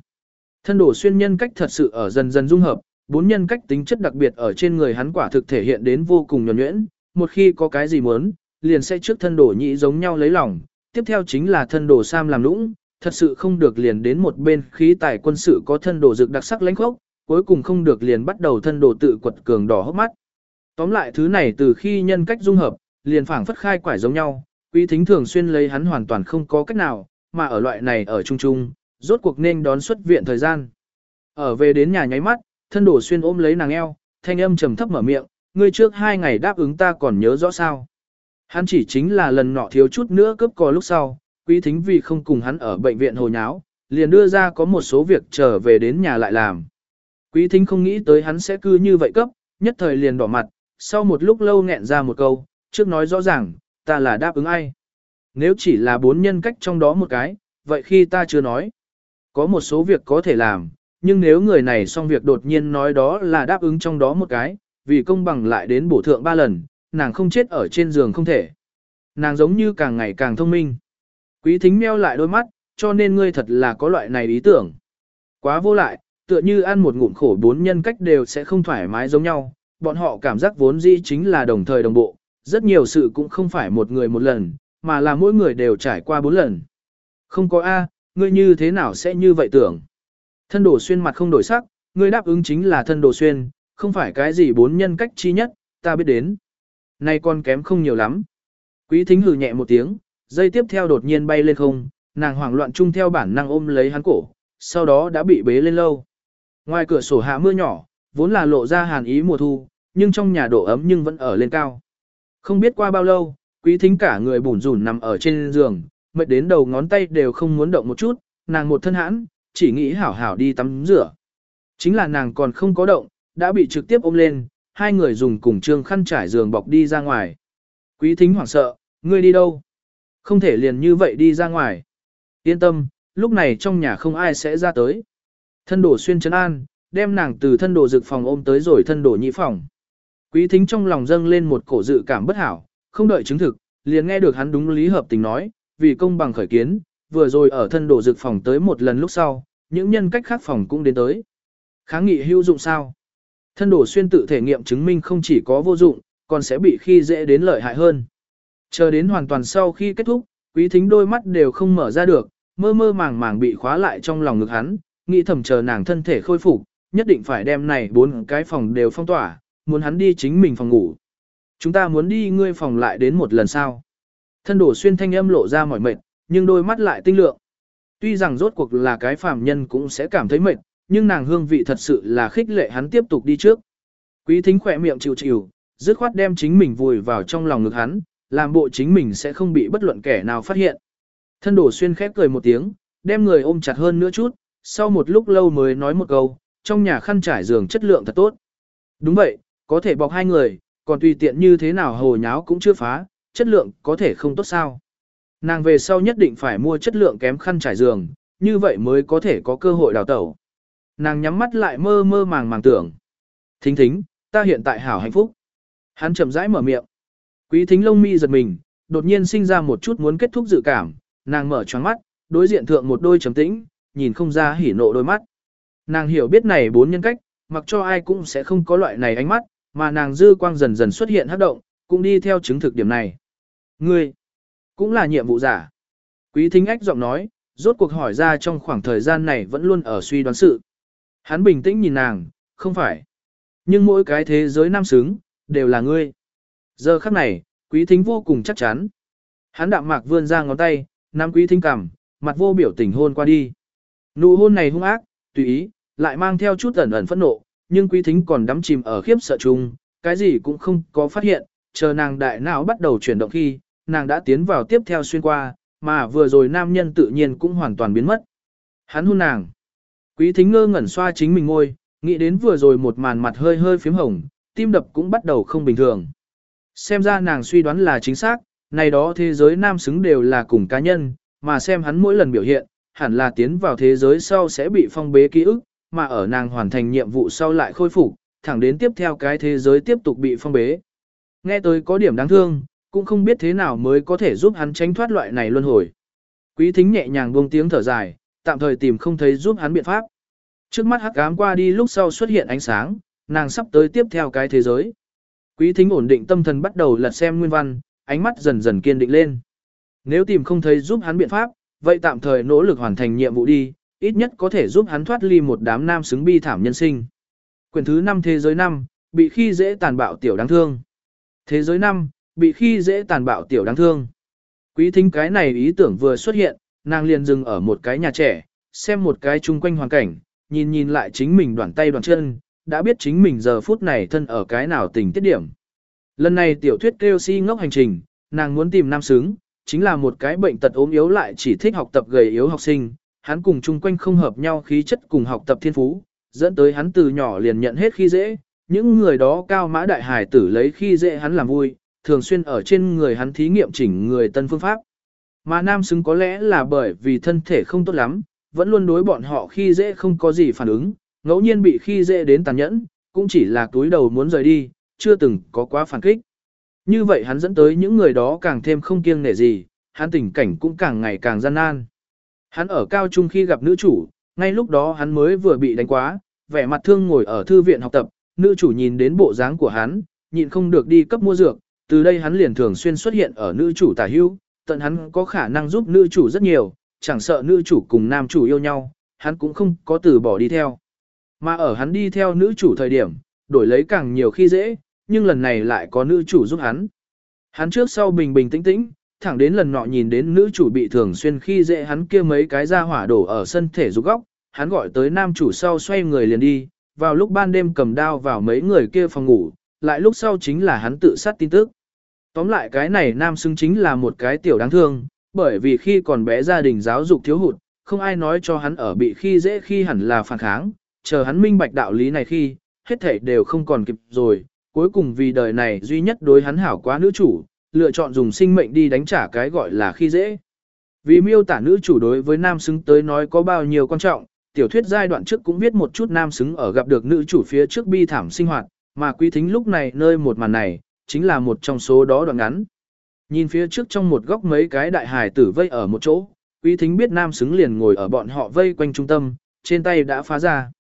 Speaker 1: Thân đổ xuyên nhân cách thật sự ở dần dần dung hợp, bốn nhân cách tính chất đặc biệt ở trên người hắn quả thực thể hiện đến vô cùng nhuẩn nhuyễn, một khi có cái gì muốn, liền sẽ trước thân đổ nhị giống nhau lấy lòng, tiếp theo chính là thân đổ sam làm lũng, thật sự không được liền đến một bên khí tài quân sự có thân đổ dược đặc sắc lãnh khốc, cuối cùng không được liền bắt đầu thân đổ tự quật cường đỏ hốc mắt. Tóm lại thứ này từ khi nhân cách dung hợp, liền phảng phất khai quải giống nhau, quý thính thường xuyên lấy hắn hoàn toàn không có cách nào, mà ở loại này ở chung chung, rốt cuộc nên đón xuất viện thời gian. Ở về đến nhà nháy mắt, thân đổ xuyên ôm lấy nàng eo, thanh âm trầm thấp mở miệng, ngươi trước hai ngày đáp ứng ta còn nhớ rõ sao. Hắn chỉ chính là lần nọ thiếu chút nữa cướp cò lúc sau, quý thính vì không cùng hắn ở bệnh viện hồ nháo, liền đưa ra có một số việc trở về đến nhà lại làm. Quý thính không nghĩ tới hắn sẽ cư như vậy cấp, nhất thời liền đỏ mặt, sau một lúc lâu nghẹn ra một câu, trước nói rõ ràng, ta là đáp ứng ai. Nếu chỉ là bốn nhân cách trong đó một cái, vậy khi ta chưa nói. Có một số việc có thể làm, nhưng nếu người này xong việc đột nhiên nói đó là đáp ứng trong đó một cái, vì công bằng lại đến bổ thượng ba lần, nàng không chết ở trên giường không thể. Nàng giống như càng ngày càng thông minh. Quý thính meo lại đôi mắt, cho nên ngươi thật là có loại này ý tưởng. Quá vô lại, tựa như ăn một ngụm khổ bốn nhân cách đều sẽ không thoải mái giống nhau, bọn họ cảm giác vốn dĩ chính là đồng thời đồng bộ, rất nhiều sự cũng không phải một người một lần, mà là mỗi người đều trải qua bốn lần. Không có A, ngươi như thế nào sẽ như vậy tưởng? Thân đồ xuyên mặt không đổi sắc, ngươi đáp ứng chính là thân đồ xuyên, không phải cái gì bốn nhân cách chi nhất, ta biết đến. Nay con kém không nhiều lắm. Quý thính hừ nhẹ một tiếng, dây tiếp theo đột nhiên bay lên không, nàng hoảng loạn chung theo bản năng ôm lấy hắn cổ, sau đó đã bị bế lên lâu. Ngoài cửa sổ hạ mưa nhỏ, vốn là lộ ra hàn ý mùa thu, nhưng trong nhà độ ấm nhưng vẫn ở lên cao. Không biết qua bao lâu, quý thính cả người bủn rủn nằm ở trên giường, mệt đến đầu ngón tay đều không muốn động một chút, nàng một thân hãn, chỉ nghĩ hảo hảo đi tắm rửa. Chính là nàng còn không có động, đã bị trực tiếp ôm lên, hai người dùng cùng trương khăn trải giường bọc đi ra ngoài. Quý thính hoảng sợ, ngươi đi đâu? Không thể liền như vậy đi ra ngoài. Yên tâm, lúc này trong nhà không ai sẽ ra tới. Thân đổ xuyên trấn an, đem nàng từ thân đổ dực phòng ôm tới rồi thân đổ nhị phòng. Quý thính trong lòng dâng lên một cổ dự cảm bất hảo, không đợi chứng thực, liền nghe được hắn đúng lý hợp tình nói, vì công bằng khởi kiến, vừa rồi ở thân đổ dược phòng tới một lần lúc sau, những nhân cách khác phòng cũng đến tới. Kháng nghị hữu dụng sao? Thân đổ xuyên tự thể nghiệm chứng minh không chỉ có vô dụng, còn sẽ bị khi dễ đến lợi hại hơn. Chờ đến hoàn toàn sau khi kết thúc, quý thính đôi mắt đều không mở ra được, mơ mơ màng màng bị khóa lại trong lòng ngực hắn, nghĩ thầm chờ nàng thân thể khôi phục, nhất định phải đem này bốn cái phòng đều phong tỏa, muốn hắn đi chính mình phòng ngủ. Chúng ta muốn đi ngươi phòng lại đến một lần sau. Thân đổ xuyên thanh âm lộ ra mỏi mệt, nhưng đôi mắt lại tinh lượng. Tuy rằng rốt cuộc là cái phàm nhân cũng sẽ cảm thấy mệt, nhưng nàng hương vị thật sự là khích lệ hắn tiếp tục đi trước. Quý thính khỏe miệng chịu chịu, dứt khoát đem chính mình vùi vào trong lòng ngực hắn, làm bộ chính mình sẽ không bị bất luận kẻ nào phát hiện. Thân đổ xuyên khép cười một tiếng, đem người ôm chặt hơn nữa chút, sau một lúc lâu mới nói một câu, trong nhà khăn trải giường chất lượng thật tốt. Đúng vậy, có thể bọc hai người, còn tùy tiện như thế nào hồ nháo cũng chưa phá, chất lượng có thể không tốt sao. Nàng về sau nhất định phải mua chất lượng kém khăn trải giường, như vậy mới có thể có cơ hội đào tẩu. Nàng nhắm mắt lại mơ mơ màng màng tưởng. Thính thính, ta hiện tại hảo hạnh phúc. Hắn chậm rãi mở miệng. Quý thính lông mi giật mình, đột nhiên sinh ra một chút muốn kết thúc dự cảm, nàng mở choáng mắt, đối diện thượng một đôi trầm tĩnh, nhìn không ra hỉ nộ đôi mắt. Nàng hiểu biết này bốn nhân cách, mặc cho ai cũng sẽ không có loại này ánh mắt, mà nàng dư quang dần dần xuất hiện hấp động, cũng đi theo chứng thực điểm này. Ngươi, cũng là nhiệm vụ giả. Quý thính ách giọng nói, rốt cuộc hỏi ra trong khoảng thời gian này vẫn luôn ở suy đoán sự. Hắn bình tĩnh nhìn nàng, không phải. Nhưng mỗi cái thế giới nam xứng, đều là ngươi. Giờ khắc này, quý thính vô cùng chắc chắn. Hắn đạm mạc vươn ra ngón tay, nắm quý thính cằm, mặt vô biểu tình hôn qua đi. Nụ hôn này hung ác, tùy ý, lại mang theo chút ẩn ẩn phẫn nộ, nhưng quý thính còn đắm chìm ở khiếp sợ chung, cái gì cũng không có phát hiện, chờ nàng đại não bắt đầu chuyển động khi, nàng đã tiến vào tiếp theo xuyên qua, mà vừa rồi nam nhân tự nhiên cũng hoàn toàn biến mất. Hắn hôn nàng. Quý thính ngơ ngẩn xoa chính mình ngôi, nghĩ đến vừa rồi một màn mặt hơi hơi phím hồng, tim đập cũng bắt đầu không bình thường. Xem ra nàng suy đoán là chính xác, này đó thế giới nam xứng đều là cùng cá nhân, mà xem hắn mỗi lần biểu hiện, hẳn là tiến vào thế giới sau sẽ bị phong bế ký ức, mà ở nàng hoàn thành nhiệm vụ sau lại khôi phục, thẳng đến tiếp theo cái thế giới tiếp tục bị phong bế. Nghe tới có điểm đáng thương, cũng không biết thế nào mới có thể giúp hắn tránh thoát loại này luân hồi. Quý thính nhẹ nhàng buông tiếng thở dài, tạm thời tìm không thấy giúp hắn biện pháp. Trước mắt hắc ám qua đi lúc sau xuất hiện ánh sáng, nàng sắp tới tiếp theo cái thế giới. Quý thính ổn định tâm thần bắt đầu lật xem nguyên văn, ánh mắt dần dần kiên định lên. Nếu tìm không thấy giúp hắn biện pháp, vậy tạm thời nỗ lực hoàn thành nhiệm vụ đi, ít nhất có thể giúp hắn thoát ly một đám nam xứng bi thảm nhân sinh. Quyển thứ 5 Thế giới 5, bị khi dễ tàn bạo tiểu đáng thương. Thế giới 5, bị khi dễ tàn bạo tiểu đáng thương. Quý thính cái này ý tưởng vừa xuất hiện, nàng liền dừng ở một cái nhà trẻ, xem một cái chung quanh hoàn cảnh, nhìn nhìn lại chính mình đoạn tay đoạn chân, đã biết chính mình giờ phút này thân ở cái nào tình tiết điểm. Lần này tiểu thuyết kêu si ngốc hành trình, nàng muốn tìm nam xứng, chính là một cái bệnh tật ốm yếu lại chỉ thích học tập gầy yếu học sinh, hắn cùng chung quanh không hợp nhau khí chất cùng học tập thiên phú, dẫn tới hắn từ nhỏ liền nhận hết khi dễ, những người đó cao mã đại hải tử lấy khi dễ hắn làm vui, thường xuyên ở trên người hắn thí nghiệm chỉnh người tân phương pháp. Mà nam xứng có lẽ là bởi vì thân thể không tốt lắm, vẫn luôn đối bọn họ khi dễ không có gì phản ứng, ngẫu nhiên bị khi dễ đến tàn nhẫn, cũng chỉ là túi đầu muốn rời đi, chưa từng có quá phản kích. Như vậy hắn dẫn tới những người đó càng thêm không kiêng nể gì, hắn tình cảnh cũng càng ngày càng gian nan. Hắn ở cao trung khi gặp nữ chủ, ngay lúc đó hắn mới vừa bị đánh quá, vẻ mặt thương ngồi ở thư viện học tập, nữ chủ nhìn đến bộ dáng của hắn, nhịn không được đi cấp mua dược, từ đây hắn liền thường xuyên xuất hiện ở nữ chủ tả hữu, tận hắn có khả năng giúp nữ chủ rất nhiều, chẳng sợ nữ chủ cùng nam chủ yêu nhau, hắn cũng không có từ bỏ đi theo. Mà ở hắn đi theo nữ chủ thời điểm, đổi lấy càng nhiều khi dễ, nhưng lần này lại có nữ chủ giúp hắn. Hắn trước sau bình bình tĩnh tĩnh, thẳng đến lần nọ nhìn đến nữ chủ bị thường xuyên khi dễ hắn kia mấy cái ra hỏa đổ ở sân thể dục góc, hắn gọi tới nam chủ sau xoay người liền đi, vào lúc ban đêm cầm đao vào mấy người kia phòng ngủ, lại lúc sau chính là hắn tự sát tin tức. Tóm lại cái này nam xứng chính là một cái tiểu đáng thương, bởi vì khi còn bé gia đình giáo dục thiếu hụt, không ai nói cho hắn ở bị khi dễ khi hẳn là phản kháng, chờ hắn minh bạch đạo lý này khi, hết thảy đều không còn kịp rồi, cuối cùng vì đời này duy nhất đối hắn hảo quá nữ chủ, lựa chọn dùng sinh mệnh đi đánh trả cái gọi là khi dễ. Vì miêu tả nữ chủ đối với nam xứng tới nói có bao nhiêu quan trọng, tiểu thuyết giai đoạn trước cũng viết một chút nam xứng ở gặp được nữ chủ phía trước bi thảm sinh hoạt, mà quý thính lúc này nơi một màn này, chính là một trong số đó đoạn ngắn. Nhìn phía trước trong một góc mấy cái đại hài tử vây ở một chỗ, quý thính biết nam xứng liền ngồi ở bọn họ vây quanh trung tâm, trên tay đã phá ra.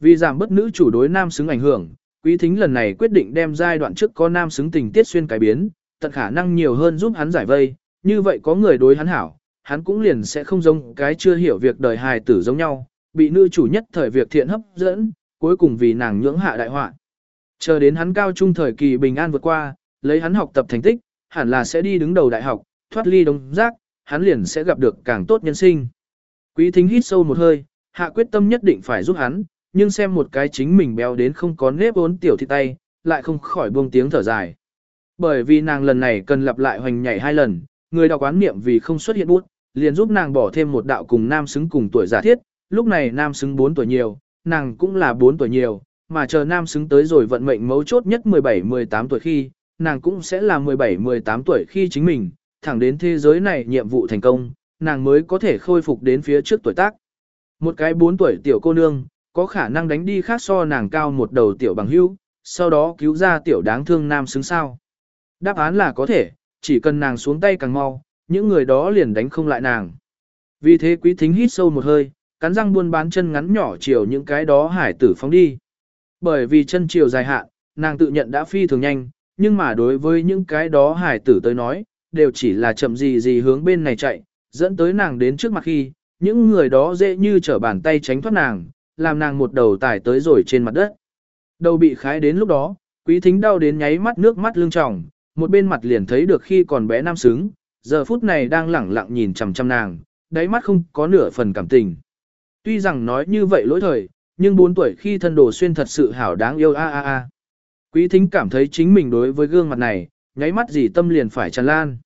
Speaker 1: Vì giảm bất nữ chủ đối nam xứng ảnh hưởng, Quý thính lần này quyết định đem giai đoạn trước có nam xứng tình tiết xuyên cải biến, tận khả năng nhiều hơn giúp hắn giải vây, như vậy có người đối hắn hảo, hắn cũng liền sẽ không giống cái chưa hiểu việc đời hài tử giống nhau, bị nữ chủ nhất thời việc thiện hấp dẫn, cuối cùng vì nàng nhưỡng hạ đại họa. Chờ đến hắn cao trung thời kỳ bình an vượt qua, lấy hắn học tập thành tích, hẳn là sẽ đi đứng đầu đại học, thoát ly đống rác, hắn liền sẽ gặp được càng tốt nhân sinh. Quý thính hít sâu một hơi, hạ quyết tâm nhất định phải giúp hắn, nhưng xem một cái chính mình béo đến không có nếp ốn tiểu thị tay, lại không khỏi buông tiếng thở dài. Bởi vì nàng lần này cần lặp lại hoành nhảy hai lần, người đọc quán niệm vì không xuất hiện bút, liền giúp nàng bỏ thêm một đạo cùng nam xứng cùng tuổi giả thiết, lúc này nam xứng 4 tuổi nhiều, nàng cũng là 4 tuổi nhiều, mà chờ nam xứng tới rồi vận mệnh mấu chốt nhất 17-18 tuổi khi, nàng cũng sẽ là 17-18 tuổi khi chính mình, thẳng đến thế giới này nhiệm vụ thành công, nàng mới có thể khôi phục đến phía trước tuổi tác. Một cái 4 tuổi tiểu cô nương, có khả năng đánh đi khác so nàng cao một đầu tiểu bằng hưu, sau đó cứu ra tiểu đáng thương nam xứng sao. Đáp án là có thể, chỉ cần nàng xuống tay càng mau, những người đó liền đánh không lại nàng. Vì thế quý thính hít sâu một hơi, cắn răng buôn bán chân ngắn nhỏ chiều những cái đó hải tử phóng đi. Bởi vì chân chiều dài hạn, nàng tự nhận đã phi thường nhanh, nhưng mà đối với những cái đó hải tử tới nói, đều chỉ là chậm gì gì hướng bên này chạy, dẫn tới nàng đến trước mặt khi, những người đó dễ như trở bàn tay tránh thoát nàng, làm nàng một đầu tải tới rồi trên mặt đất. Đầu bị khái đến lúc đó, quý thính đau đến nháy mắt nước mắt lưng tròng, một bên mặt liền thấy được khi còn bé nam xứng, giờ phút này đang lẳng lặng nhìn chằm chằm nàng, đáy mắt không có nửa phần cảm tình. Tuy rằng nói như vậy lỗi thời, nhưng 4 tuổi khi thân đồ xuyên thật sự hảo đáng yêu a a a. Quý thính cảm thấy chính mình đối với gương mặt này, nháy mắt gì tâm liền phải tràn lan.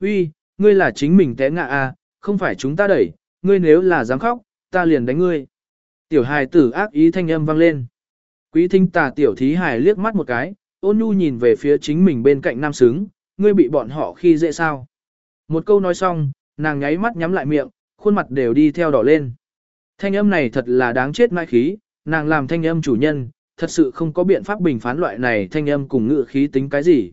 Speaker 1: Uy, ngươi là chính mình té ngã a, không phải chúng ta đẩy, ngươi nếu là dám khóc, ta liền đánh ngươi. Tiểu hài tử ác ý thanh âm vang lên. Quý thính tà tiểu thí hài liếc mắt một cái, ôn nhu nhìn về phía chính mình bên cạnh nam sướng, ngươi bị bọn họ khi dễ sao. Một câu nói xong, nàng nháy mắt nhắm lại miệng, khuôn mặt đều đi theo đỏ lên. Thanh âm này thật là đáng chết mai khí, nàng làm thanh âm chủ nhân, thật sự không có biện pháp bình phán loại này thanh âm cùng ngự khí tính cái gì.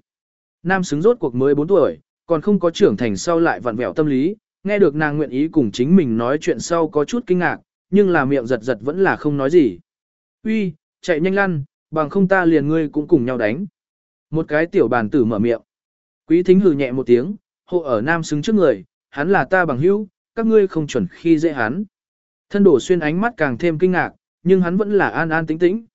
Speaker 1: Nam xứng rốt cuộc mới 4 tuổi, còn không có trưởng thành sau lại vặn vẹo tâm lý, nghe được nàng nguyện ý cùng chính mình nói chuyện sau có chút kinh ngạc, nhưng là miệng giật giật vẫn là không nói gì. Uy, chạy nhanh lăn, bằng không ta liền ngươi cũng cùng nhau đánh. Một cái tiểu bàn tử mở miệng. Quý thính hừ nhẹ một tiếng, hộ ở nam xứng trước người, hắn là ta bằng hữu, các ngươi không chuẩn khi dễ hắn. Thân đổ xuyên ánh mắt càng thêm kinh ngạc, nhưng hắn vẫn là an an tĩnh tĩnh.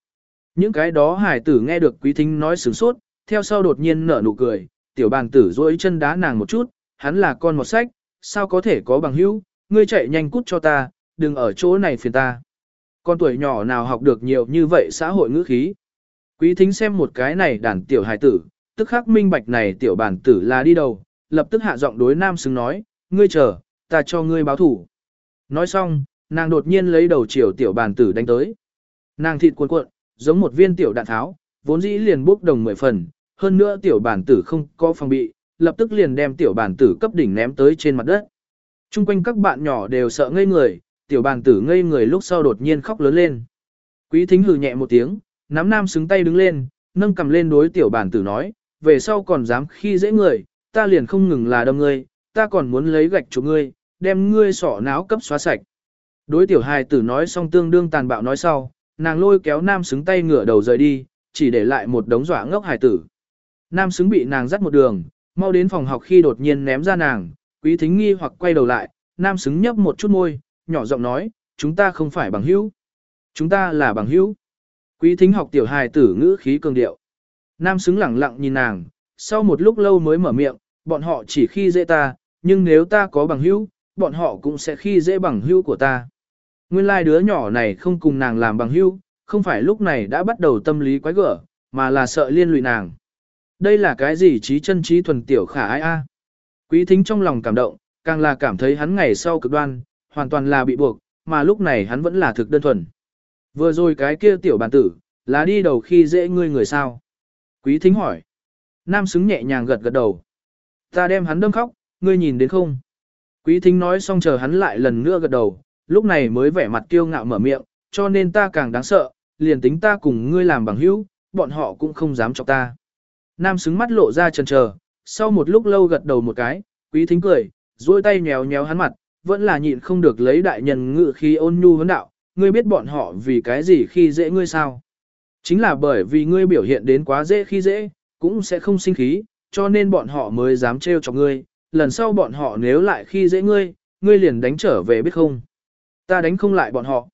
Speaker 1: Những cái đó hải tử nghe được quý thính nói sướng sốt, theo sau đột nhiên nở nụ cười, tiểu bàn tử dối chân đá nàng một chút, hắn là con một sách, sao có thể có bằng hữu, ngươi chạy nhanh cút cho ta, đừng ở chỗ này phiền ta. Con tuổi nhỏ nào học được nhiều như vậy xã hội ngữ khí. Quý thính xem một cái này đàn tiểu hải tử, tức khắc minh bạch này tiểu bản tử là đi đầu, lập tức hạ giọng đối nam xứng nói, ngươi chờ, ta cho ngươi báo thủ. Nói xong, nàng đột nhiên lấy đầu chiều tiểu bản tử đánh tới. Nàng thịt cuộn cuộn, giống một viên tiểu đạn tháo, vốn dĩ liền bốc đồng mười phần, hơn nữa tiểu bản tử không có phòng bị, lập tức liền đem tiểu bản tử cấp đỉnh ném tới trên mặt đất. Trung quanh các bạn nhỏ đều sợ ngây người, tiểu bản tử ngây người lúc sau đột nhiên khóc lớn lên. Quý thính hừ nhẹ một tiếng, nắm nam xứng tay đứng lên, nâng cầm lên đối tiểu bản tử nói, về sau còn dám khi dễ người, ta liền không ngừng là đâm ngươi, ta còn muốn lấy gạch chụp ngươi, đem ngươi sọ náo cấp xóa sạch. Đối tiểu hài tử nói xong tương đương tàn bạo nói sau, nàng lôi kéo nam xứng tay ngửa đầu rời đi, chỉ để lại một đống dọa ngốc hài tử. Nam xứng bị nàng dắt một đường, mau đến phòng học khi đột nhiên ném ra nàng, quý thính nghi hoặc quay đầu lại, nam xứng nhấp một chút môi, nhỏ giọng nói, chúng ta không phải bằng hữu. Chúng ta là bằng hữu. Quý thính học tiểu hài tử ngữ khí cường điệu. Nam xứng lẳng lặng nhìn nàng, sau một lúc lâu mới mở miệng, bọn họ chỉ khi dễ ta, nhưng nếu ta có bằng hữu, bọn họ cũng sẽ khi dễ bằng hữu của ta. Nguyên lai like đứa nhỏ này không cùng nàng làm bằng hữu, không phải lúc này đã bắt đầu tâm lý quái gở, mà là sợ liên lụy nàng. Đây là cái gì trí chân trí thuần tiểu khả ai a? Quý thính trong lòng cảm động, càng là cảm thấy hắn ngày sau cực đoan, hoàn toàn là bị buộc, mà lúc này hắn vẫn là thực đơn thuần. Vừa rồi cái kia tiểu bản tử, là đi đầu khi dễ ngươi người sao? Quý thính hỏi. Nam xứng nhẹ nhàng gật gật đầu. Ta đem hắn đâm khóc, ngươi nhìn đến không? Quý thính nói xong chờ hắn lại lần nữa gật đầu, lúc này mới vẻ mặt kiêu ngạo mở miệng, cho nên ta càng đáng sợ, liền tính ta cùng ngươi làm bằng hữu, bọn họ cũng không dám chọc ta. Nam xứng mắt lộ ra chần chờ, sau một lúc lâu gật đầu một cái, quý thính cười, duỗi tay nhéo nhéo hắn mặt, vẫn là nhịn không được lấy đại nhân ngự khi ôn nhu vấn đạo, ngươi biết bọn họ vì cái gì khi dễ ngươi sao? Chính là bởi vì ngươi biểu hiện đến quá dễ khi dễ, cũng sẽ không sinh khí, cho nên bọn họ mới dám trêu cho ngươi, lần sau bọn họ nếu lại khi dễ ngươi, ngươi liền đánh trở về biết không. Ta đánh không lại bọn họ.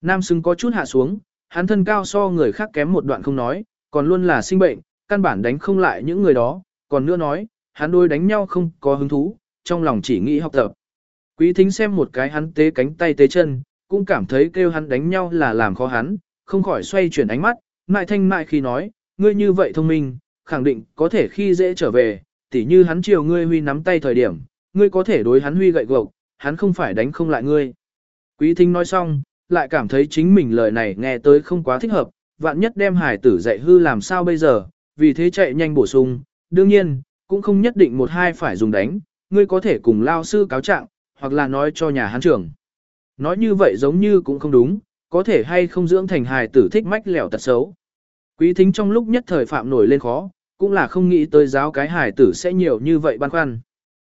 Speaker 1: Nam xứng có chút hạ xuống, hắn thân cao so người khác kém một đoạn không nói, còn luôn là sinh bệnh, căn bản đánh không lại những người đó, còn nữa nói, hắn đôi đánh nhau không có hứng thú, trong lòng chỉ nghĩ học tập. Quý thính xem một cái hắn tế cánh tay tế chân, cũng cảm thấy kêu hắn đánh nhau là làm khó hắn, không khỏi xoay chuyển ánh mắt, mại thanh mại khi nói, ngươi như vậy thông minh, khẳng định có thể khi dễ trở về, tỉ như hắn chiều ngươi huy nắm tay thời điểm, ngươi có thể đối hắn huy gậy gộc, hắn không phải đánh không lại ngươi. Quý thính nói xong, lại cảm thấy chính mình lời này nghe tới không quá thích hợp, vạn nhất đem hải tử dạy hư làm sao bây giờ, vì thế chạy nhanh bổ sung, đương nhiên, cũng không nhất định một hai phải dùng đánh, ngươi có thể cùng lao sư cáo trạng, hoặc là nói cho nhà Hán trưởng. Nói như vậy giống như cũng không đúng, có thể hay không dưỡng thành hài tử thích mách lẻo tật xấu. Quý thính trong lúc nhất thời phạm nổi lên khó, cũng là không nghĩ tới giáo cái hài tử sẽ nhiều như vậy băn khoăn.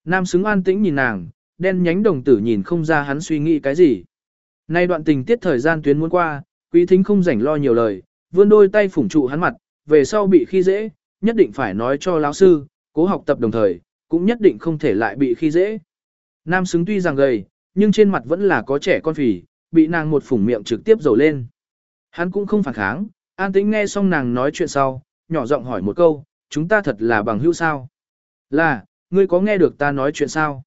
Speaker 1: Nam xứng an tĩnh nhìn nàng, đen nhánh đồng tử nhìn không ra hắn suy nghĩ cái gì. Nay đoạn tình tiết thời gian tuyến muốn qua, quý thính không rảnh lo nhiều lời, vươn đôi tay phủng trụ hắn mặt, về sau bị khi dễ, nhất định phải nói cho lão sư, cố học tập đồng thời, cũng nhất định không thể lại bị khi dễ. Nam xứng tuy rằng gầy, nhưng trên mặt vẫn là có trẻ con phì, bị nàng một phủng miệng trực tiếp dầu lên. Hắn cũng không phản kháng, an tĩnh nghe xong nàng nói chuyện sau, nhỏ giọng hỏi một câu, chúng ta thật là bằng hữu sao? Là, ngươi có nghe được ta nói chuyện sao?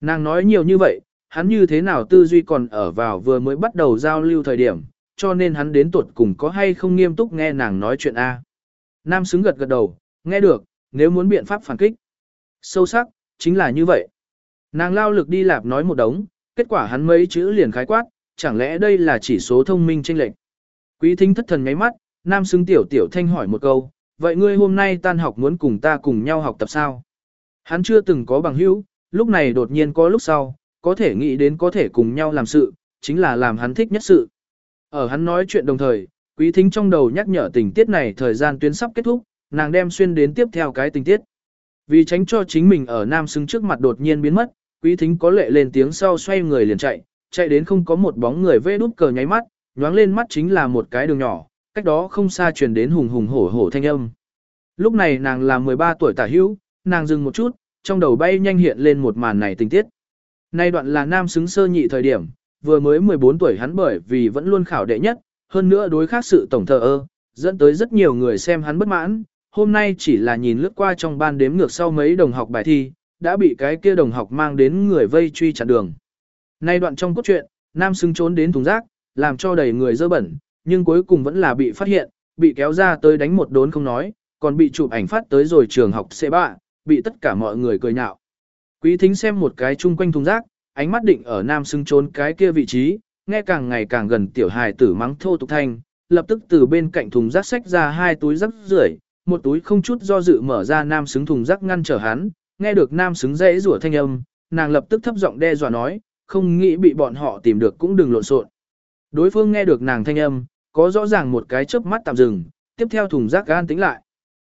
Speaker 1: Nàng nói nhiều như vậy, hắn như thế nào tư duy còn ở vào vừa mới bắt đầu giao lưu thời điểm, cho nên hắn đến tuột cùng có hay không nghiêm túc nghe nàng nói chuyện A. Nam xứng gật gật đầu, nghe được, nếu muốn biện pháp phản kích. Sâu sắc, chính là như vậy. Nàng lao lực đi lạp nói một đống, kết quả hắn mấy chữ liền khái quát, chẳng lẽ đây là chỉ số thông minh chênh lệch. Quý thính thất thần ngáy mắt, nam xứng tiểu tiểu thanh hỏi một câu, vậy ngươi hôm nay tan học muốn cùng ta cùng nhau học tập sao? Hắn chưa từng có bằng hữu, lúc này đột nhiên có lúc sau, có thể nghĩ đến có thể cùng nhau làm sự, chính là làm hắn thích nhất sự. Ở hắn nói chuyện đồng thời, quý thính trong đầu nhắc nhở tình tiết này thời gian tuyến sắp kết thúc, nàng đem xuyên đến tiếp theo cái tình tiết. Vì tránh cho chính mình ở nam xứng trước mặt đột nhiên biến mất, quý thính có lệ lên tiếng sau xoay người liền chạy, chạy đến không có một bóng người vê đút cờ nháy mắt, nhoáng lên mắt chính là một cái đường nhỏ, cách đó không xa truyền đến hùng hùng hổ hổ thanh âm. Lúc này nàng là 13 tuổi tả hữu, nàng dừng một chút, trong đầu bay nhanh hiện lên một màn này tình tiết. Nay đoạn là nam xứng sơ nhị thời điểm, vừa mới 14 tuổi hắn bởi vì vẫn luôn khảo đệ nhất, hơn nữa đối khác sự tổng thờ ơ, dẫn tới rất nhiều người xem hắn bất mãn, hôm nay chỉ là nhìn lướt qua trong ban đếm ngược sau mấy đồng học bài thi, đã bị cái kia đồng học mang đến người vây truy chặn đường. Nay đoạn trong cốt truyện, nam xứng trốn đến thùng rác, làm cho đầy người dơ bẩn, nhưng cuối cùng vẫn là bị phát hiện, bị kéo ra tới đánh một đốn không nói, còn bị chụp ảnh phát tới rồi trường học C3, bị tất cả mọi người cười nhạo. Quý thính xem một cái chung quanh thùng rác, ánh mắt định ở nam xưng trốn cái kia vị trí, nghe càng ngày càng gần tiểu hài tử mắng thô tục thanh, lập tức từ bên cạnh thùng rác xách ra hai túi rác rưởi, một túi không chút do dự mở ra nam xứng thùng rác ngăn trở hắn, nghe được nam xứng dãy rủa thanh âm, nàng lập tức thấp giọng đe dọa nói, không nghĩ bị bọn họ tìm được cũng đừng lộn xộn. Đối phương nghe được nàng thanh âm, có rõ ràng một cái chớp mắt tạm dừng, tiếp theo thùng rác gan tính lại.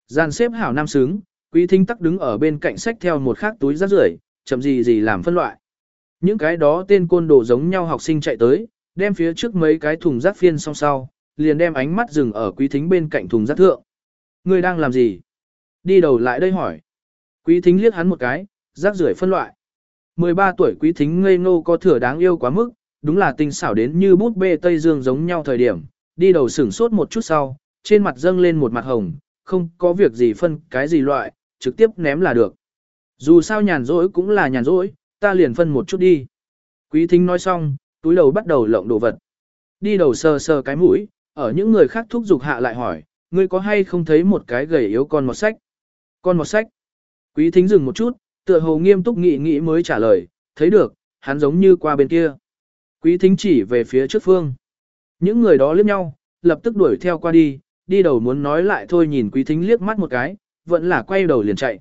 Speaker 1: Giàn xếp hảo nam xứng, quý thính tắc đứng ở bên cạnh sách theo một khác túi rác rưởi, chậm gì gì làm phân loại. Những cái đó tên côn đồ giống nhau học sinh chạy tới, đem phía trước mấy cái thùng rác phiên song sau, liền đem ánh mắt dừng ở quý thính bên cạnh thùng rác thượng. Người đang làm gì? Đi đầu lại đây hỏi. Quý thính liếc hắn một cái, rác rưởi phân loại. 13 tuổi quý thính ngây ngô có thừa đáng yêu quá mức, đúng là tinh xảo đến như bút bê Tây Dương giống nhau thời điểm, đi đầu sửng sốt một chút sau, trên mặt dâng lên một mặt hồng, không có việc gì phân cái gì loại, trực tiếp ném là được. Dù sao nhàn rỗi cũng là nhàn rỗi, ta liền phân một chút đi. Quý thính nói xong, túi đầu bắt đầu lộng đồ vật. Đi đầu sờ sờ cái mũi, ở những người khác thúc giục hạ lại hỏi, ngươi có hay không thấy một cái gầy yếu con một sách? Con một sách. Quý thính dừng một chút, tựa hồ nghiêm túc nghĩ nghĩ mới trả lời, thấy được, hắn giống như qua bên kia. Quý thính chỉ về phía trước phương. Những người đó liếc nhau, lập tức đuổi theo qua đi, đi đầu muốn nói lại thôi nhìn quý thính liếc mắt một cái, vẫn là quay đầu liền chạy.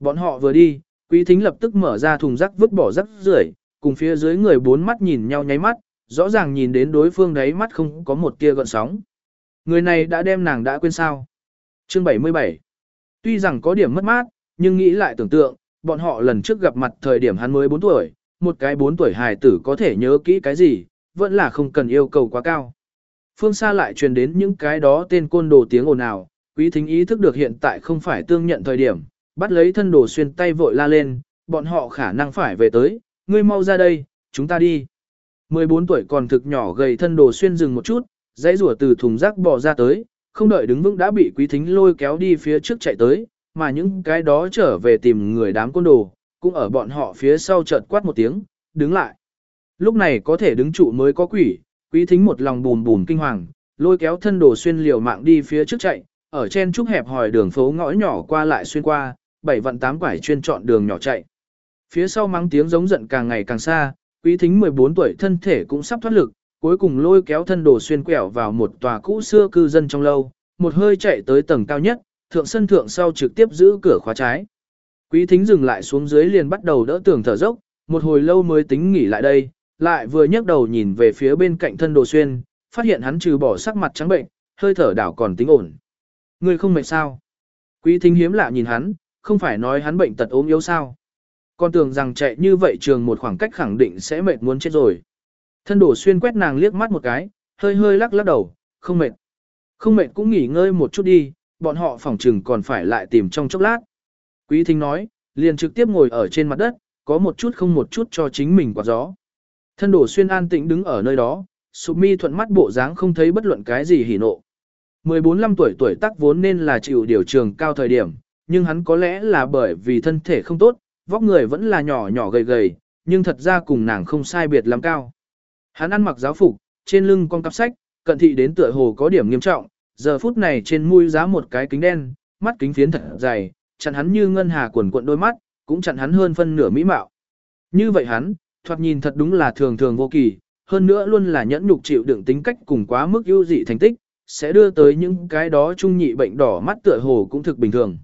Speaker 1: Bọn họ vừa đi, quý thính lập tức mở ra thùng rác vứt bỏ rác rưởi, cùng phía dưới người bốn mắt nhìn nhau nháy mắt, rõ ràng nhìn đến đối phương đấy mắt không có một tia gợn sóng. Người này đã đem nàng đã quên sao. Chương 77 Tuy rằng có điểm mất mát, nhưng nghĩ lại tưởng tượng, bọn họ lần trước gặp mặt thời điểm hắn mới 4 tuổi, một cái 4 tuổi hài tử có thể nhớ kỹ cái gì, vẫn là không cần yêu cầu quá cao. phương xa lại truyền đến những cái đó tên côn đồ tiếng ồn ào, quý thính ý thức được hiện tại không phải tương nhận thời điểm, bắt lấy thân đồ xuyên tay vội la lên, bọn họ khả năng phải về tới, ngươi mau ra đây, chúng ta đi. 14 tuổi còn thực nhỏ gầy thân đồ xuyên dừng một chút, dãy rủa từ thùng rác bò ra tới, không đợi đứng vững đã bị quý thính lôi kéo đi phía trước chạy tới, mà những cái đó trở về tìm người đám côn đồ, cũng ở bọn họ phía sau chợt quát một tiếng, đứng lại. Lúc này có thể đứng trụ mới có quỷ, quý thính một lòng bùn bùn kinh hoàng, lôi kéo thân đồ xuyên liều mạng đi phía trước chạy, ở trên trúc hẹp hòi đường phố ngõ nhỏ qua lại xuyên qua, bảy vận tám quải chuyên chọn đường nhỏ chạy. Phía sau mắng tiếng giống giận càng ngày càng xa, quý thính 14 tuổi thân thể cũng sắp thoát lực, cuối cùng lôi kéo thân đồ xuyên quẹo vào một tòa cũ xưa cư dân trong lâu, một hơi chạy tới tầng cao nhất, thượng sân thượng sau trực tiếp giữ cửa khóa trái. Quý thính dừng lại xuống dưới liền bắt đầu đỡ tường thở dốc, một hồi lâu mới tính nghỉ lại đây, lại vừa nhấc đầu nhìn về phía bên cạnh thân đồ xuyên, phát hiện hắn trừ bỏ sắc mặt trắng bệnh, hơi thở đảo còn tính ổn. Ngươi không mệt sao? Quý thính hiếm lạ nhìn hắn, không phải nói hắn bệnh tật ốm yếu sao? Con tưởng rằng chạy như vậy trường một khoảng cách khẳng định sẽ mệt muốn chết rồi. Thân đổ xuyên quét nàng liếc mắt một cái, hơi hơi lắc lắc đầu, không mệt. Không mệt cũng nghỉ ngơi một chút đi, bọn họ phòng trừng còn phải lại tìm trong chốc lát. Quý thính nói, liền trực tiếp ngồi ở trên mặt đất, có một chút không một chút cho chính mình quạt gió. Thân đổ xuyên an tĩnh đứng ở nơi đó, sụp mi thuận mắt bộ dáng không thấy bất luận cái gì hỉ nộ. 14-15 tuổi tuổi tác vốn nên là chịu điều trường cao thời điểm, nhưng hắn có lẽ là bởi vì thân thể không tốt, vóc người vẫn là nhỏ nhỏ gầy gầy, nhưng thật ra cùng nàng không sai biệt lắm cao. Hắn ăn mặc giáo phục, trên lưng con cặp sách, cận thị đến tựa hồ có điểm nghiêm trọng, giờ phút này trên mũi giá một cái kính đen, mắt kính phiến thật dày, chặn hắn như ngân hà quần cuộn đôi mắt, cũng chặn hắn hơn phân nửa mỹ mạo. Như vậy hắn, thoạt nhìn thật đúng là thường thường vô kỳ, hơn nữa luôn là nhẫn nhục chịu đựng tính cách cùng quá mức ưu dị thành tích, sẽ đưa tới những cái đó trung nhị bệnh đỏ mắt tựa hồ cũng thực bình thường.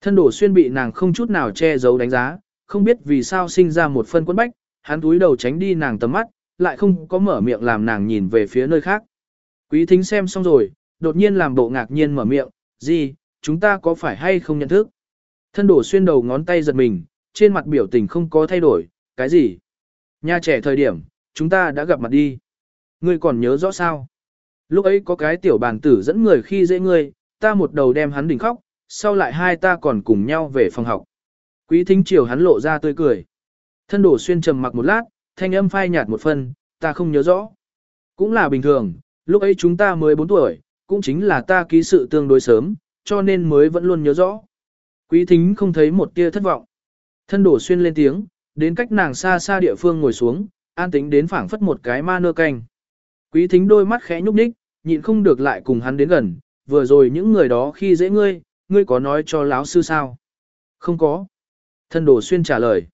Speaker 1: Thân đổ xuyên bị nàng không chút nào che giấu đánh giá, không biết vì sao sinh ra một phân quấn bách, hắn túi đầu tránh đi nàng tầm mắt, lại không có mở miệng làm nàng nhìn về phía nơi khác. Quý thính xem xong rồi, đột nhiên làm bộ ngạc nhiên mở miệng, gì, chúng ta có phải hay không nhận thức? Thân đổ xuyên đầu ngón tay giật mình, trên mặt biểu tình không có thay đổi, cái gì? Nhà trẻ thời điểm, chúng ta đã gặp mặt đi. Ngươi còn nhớ rõ sao? Lúc ấy có cái tiểu bàn tử dẫn người khi dễ ngươi, ta một đầu đem hắn đỉnh khóc, sau lại hai ta còn cùng nhau về phòng học. Quý thính chiều hắn lộ ra tươi cười. Thân đổ xuyên trầm mặc một lát, thanh âm phai nhạt một phần, ta không nhớ rõ. Cũng là bình thường, lúc ấy chúng ta mới 4 tuổi, cũng chính là ta ký sự tương đối sớm, cho nên mới vẫn luôn nhớ rõ. Quý thính không thấy một tia thất vọng. Thân đổ xuyên lên tiếng, đến cách nàng xa xa địa phương ngồi xuống, an tĩnh đến phảng phất một cái ma nơ canh. Quý thính đôi mắt khẽ nhúc nhích, nhịn không được lại cùng hắn đến gần, vừa rồi những người đó khi dễ ngươi, ngươi có nói cho lão sư sao? Không có. Thân đồ xuyên trả lời.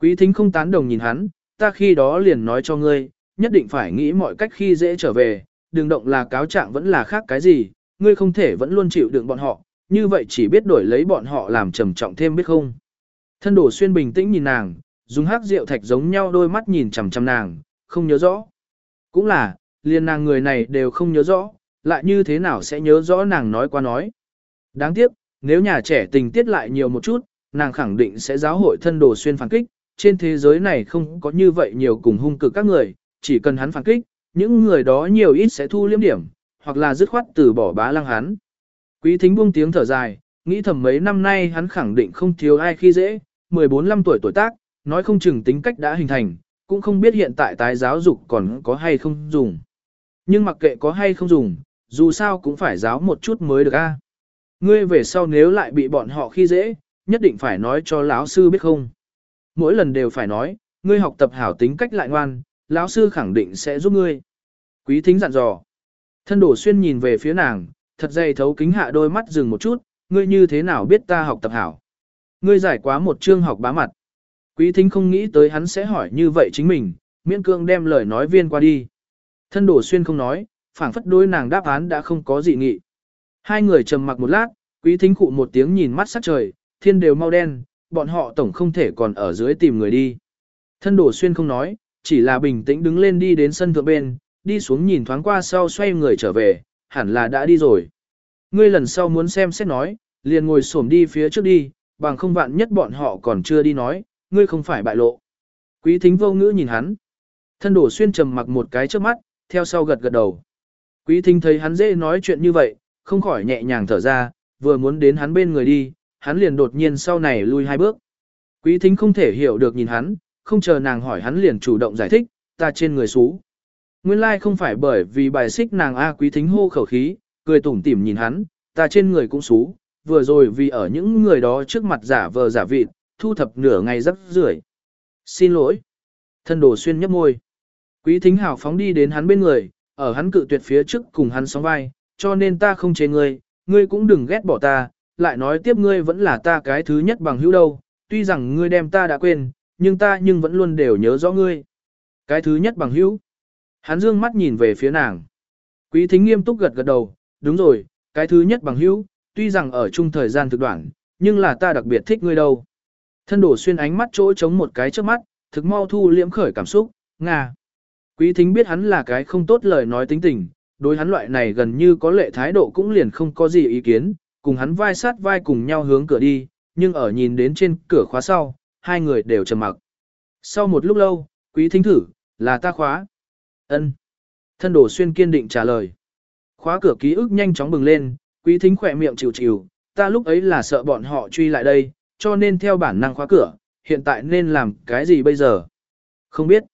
Speaker 1: Quý thính không tán đồng nhìn hắn, ta khi đó liền nói cho ngươi, nhất định phải nghĩ mọi cách khi dễ trở về, đừng động là cáo trạng vẫn là khác cái gì, ngươi không thể vẫn luôn chịu đựng bọn họ, như vậy chỉ biết đổi lấy bọn họ làm trầm trọng thêm biết không. Thân đổ xuyên bình tĩnh nhìn nàng, dùng hát rượu thạch giống nhau đôi mắt nhìn chằm chằm nàng, không nhớ rõ. Cũng là, liền nàng người này đều không nhớ rõ, lại như thế nào sẽ nhớ rõ nàng nói qua nói. Đáng tiếc, nếu nhà trẻ tình tiết lại nhiều một chút, nàng khẳng định sẽ giáo hội thân đồ xuyên phản kích, trên thế giới này không có như vậy nhiều cùng hung cực các người, chỉ cần hắn phản kích, những người đó nhiều ít sẽ thu liếm điểm, hoặc là dứt khoát từ bỏ bá lăng hắn. Quý thính buông tiếng thở dài, nghĩ thầm mấy năm nay hắn khẳng định không thiếu ai khi dễ, 14-15 tuổi tuổi tác, nói không chừng tính cách đã hình thành, cũng không biết hiện tại tái giáo dục còn có hay không dùng. Nhưng mặc kệ có hay không dùng, dù sao cũng phải giáo một chút mới được a. Ngươi về sau nếu lại bị bọn họ khi dễ, nhất định phải nói cho lão sư biết không. Mỗi lần đều phải nói, ngươi học tập hảo tính cách lại ngoan, lão sư khẳng định sẽ giúp ngươi. Quý thính dặn dò. Thân đổ xuyên nhìn về phía nàng, thật dày thấu kính hạ đôi mắt dừng một chút, ngươi như thế nào biết ta học tập hảo. Ngươi giải quá một chương học bá mặt. Quý thính không nghĩ tới hắn sẽ hỏi như vậy chính mình, miễn cương đem lời nói viên qua đi. Thân đổ xuyên không nói, phảng phất đôi nàng đáp án đã không có gì nghị. Hai người trầm mặc một lát, quý thính cụ một tiếng nhìn mắt sắc trời, thiên đều mau đen, bọn họ tổng không thể còn ở dưới tìm người đi. Thân đổ xuyên không nói, chỉ là bình tĩnh đứng lên đi đến sân thượng bên, đi xuống nhìn thoáng qua sau xoay người trở về, hẳn là đã đi rồi. Ngươi lần sau muốn xem xét nói, liền ngồi xổm đi phía trước đi, bằng không vạn nhất bọn họ còn chưa đi nói, ngươi không phải bại lộ. Quý thính vô ngữ nhìn hắn. Thân đổ xuyên trầm mặc một cái trước mắt, theo sau gật gật đầu. Quý thính thấy hắn dễ nói chuyện như vậy, không khỏi nhẹ nhàng thở ra, vừa muốn đến hắn bên người đi, hắn liền đột nhiên sau này lui hai bước. Quý thính không thể hiểu được nhìn hắn, không chờ nàng hỏi hắn liền chủ động giải thích, ta trên người xú. Nguyên lai like không phải bởi vì bài xích nàng A quý thính hô khẩu khí, cười tủm tỉm nhìn hắn, ta trên người cũng xú, vừa rồi vì ở những người đó trước mặt giả vờ giả vịt, thu thập nửa ngày rất rưởi. Xin lỗi. Thân đồ xuyên nhấp môi. Quý thính hào phóng đi đến hắn bên người, ở hắn cự tuyệt phía trước cùng hắn sóng vai, cho nên ta không chế ngươi, ngươi cũng đừng ghét bỏ ta, lại nói tiếp ngươi vẫn là ta cái thứ nhất bằng hữu đâu, tuy rằng ngươi đem ta đã quên, nhưng ta nhưng vẫn luôn đều nhớ rõ ngươi. Cái thứ nhất bằng hữu. Hắn dương mắt nhìn về phía nàng. Quý thính nghiêm túc gật gật đầu, đúng rồi, cái thứ nhất bằng hữu, tuy rằng ở chung thời gian thực đoạn, nhưng là ta đặc biệt thích ngươi đâu. Thân đổ xuyên ánh mắt chỗ chống một cái trước mắt, thực mau thu liễm khởi cảm xúc, Nga. Quý thính biết hắn là cái không tốt lời nói tính tình, đối hắn loại này gần như có lệ thái độ cũng liền không có gì ý kiến, cùng hắn vai sát vai cùng nhau hướng cửa đi, nhưng ở nhìn đến trên cửa khóa sau, hai người đều trầm mặc. Sau một lúc lâu, quý thính thử, là ta khóa. ân Thân đổ xuyên kiên định trả lời. Khóa cửa ký ức nhanh chóng bừng lên, quý thính khỏe miệng chịu chịu, ta lúc ấy là sợ bọn họ truy lại đây, cho nên theo bản năng khóa cửa, hiện tại nên làm cái gì bây giờ? Không biết.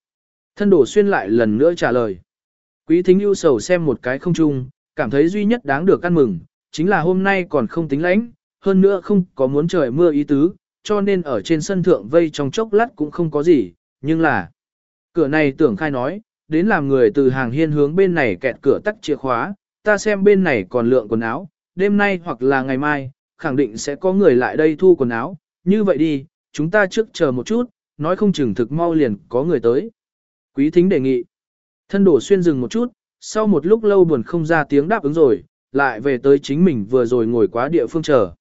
Speaker 1: Thân đổ xuyên lại lần nữa trả lời. Quý thính ưu sầu xem một cái không chung, cảm thấy duy nhất đáng được ăn mừng, chính là hôm nay còn không tính lãnh, hơn nữa không có muốn trời mưa ý tứ, cho nên ở trên sân thượng vây trong chốc lát cũng không có gì, nhưng là cửa này tưởng khai nói, đến làm người từ hàng hiên hướng bên này kẹt cửa tắt chìa khóa, ta xem bên này còn lượng quần áo, đêm nay hoặc là ngày mai, khẳng định sẽ có người lại đây thu quần áo, như vậy đi, chúng ta trước chờ một chút, nói không chừng thực mau liền có người tới. Quý thính đề nghị. Thân đổ xuyên dừng một chút, sau một lúc lâu buồn không ra tiếng đáp ứng rồi, lại về tới chính mình vừa rồi ngồi quá địa phương chờ.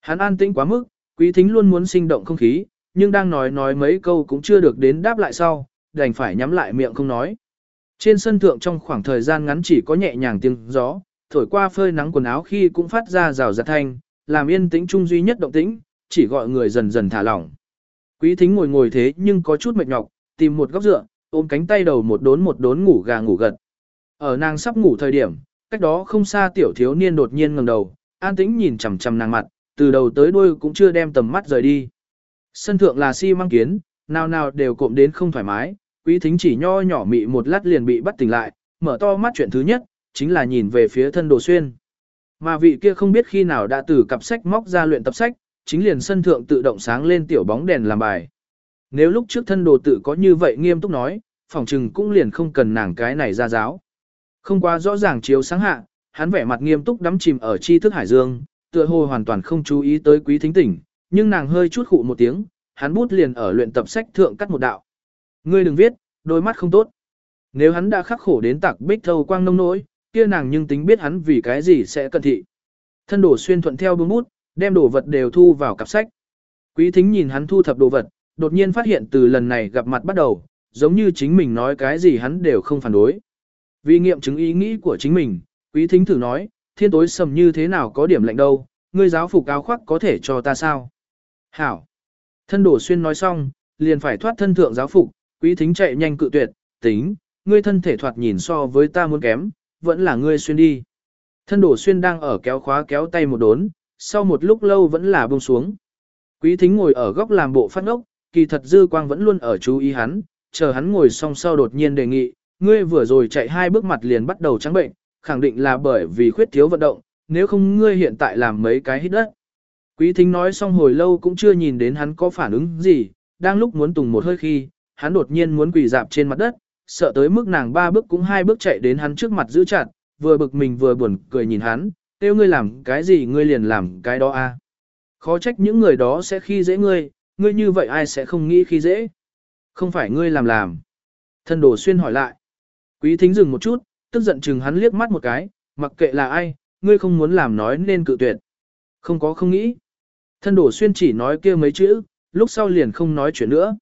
Speaker 1: Hắn an tĩnh quá mức, quý thính luôn muốn sinh động không khí, nhưng đang nói nói mấy câu cũng chưa được đến đáp lại sau, đành phải nhắm lại miệng không nói. Trên sân thượng trong khoảng thời gian ngắn chỉ có nhẹ nhàng tiếng gió, thổi qua phơi nắng quần áo khi cũng phát ra rào rạt thanh, làm yên tĩnh chung duy nhất động tĩnh, chỉ gọi người dần dần thả lỏng. Quý thính ngồi ngồi thế nhưng có chút mệt nhọc, tìm một góc dựa, ôm cánh tay đầu một đốn một đốn ngủ gà ngủ gật. Ở nàng sắp ngủ thời điểm, cách đó không xa tiểu thiếu niên đột nhiên ngẩng đầu, an tĩnh nhìn chằm chằm nàng mặt, từ đầu tới đuôi cũng chưa đem tầm mắt rời đi. Sân thượng là xi si măng kiến, nào nào đều cộm đến không thoải mái, quý thính chỉ nho nhỏ mị một lát liền bị bắt tỉnh lại, mở to mắt chuyện thứ nhất, chính là nhìn về phía thân đồ xuyên. Mà vị kia không biết khi nào đã từ cặp sách móc ra luyện tập sách, chính liền sân thượng tự động sáng lên tiểu bóng đèn làm bài. Nếu lúc trước thân đồ tự có như vậy nghiêm túc nói, phỏng trừng cũng liền không cần nàng cái này ra giáo. Không quá rõ ràng chiếu sáng hạ, hắn vẻ mặt nghiêm túc đắm chìm ở tri thức hải dương, tựa hồ hoàn toàn không chú ý tới quý thính tỉnh, nhưng nàng hơi chút khụ một tiếng, hắn bút liền ở luyện tập sách thượng cắt một đạo. Ngươi đừng viết, đôi mắt không tốt. Nếu hắn đã khắc khổ đến tạc bích thâu quang nông nỗi, kia nàng nhưng tính biết hắn vì cái gì sẽ cận thị. Thân đổ xuyên thuận theo bưng bút, đem đồ vật đều thu vào cặp sách. Quý thính nhìn hắn thu thập đồ vật, đột nhiên phát hiện từ lần này gặp mặt bắt đầu, giống như chính mình nói cái gì hắn đều không phản đối. Vì nghiệm chứng ý nghĩ của chính mình, quý thính thử nói, thiên tối sầm như thế nào có điểm lạnh đâu, ngươi giáo phục áo khoác có thể cho ta sao? Hảo! Thân đổ xuyên nói xong, liền phải thoát thân thượng giáo phục, quý thính chạy nhanh cự tuyệt, tính, ngươi thân thể thoạt nhìn so với ta muốn kém, vẫn là ngươi xuyên đi. Thân đổ xuyên đang ở kéo khóa kéo tay một đốn, sau một lúc lâu vẫn là buông xuống. Quý thính ngồi ở góc làm bộ phát ốc, kỳ thật dư quang vẫn luôn ở chú ý hắn, chờ hắn ngồi xong sau đột nhiên đề nghị, ngươi vừa rồi chạy hai bước mặt liền bắt đầu trắng bệnh, khẳng định là bởi vì khuyết thiếu vận động, nếu không ngươi hiện tại làm mấy cái hít đất. Quý thính nói xong hồi lâu cũng chưa nhìn đến hắn có phản ứng gì, đang lúc muốn tùng một hơi khi, hắn đột nhiên muốn quỳ dạp trên mặt đất, sợ tới mức nàng ba bước cũng hai bước chạy đến hắn trước mặt giữ chặt, vừa bực mình vừa buồn cười nhìn hắn, kêu ngươi làm cái gì ngươi liền làm cái đó a. Khó trách những người đó sẽ khi dễ ngươi, ngươi như vậy ai sẽ không nghĩ khi dễ. Không phải ngươi làm làm. Thân đồ xuyên hỏi lại. Quý thính dừng một chút, tức giận chừng hắn liếc mắt một cái, mặc kệ là ai, ngươi không muốn làm nói nên cự tuyệt. Không có không nghĩ. Thân đổ xuyên chỉ nói kia mấy chữ, lúc sau liền không nói chuyện nữa.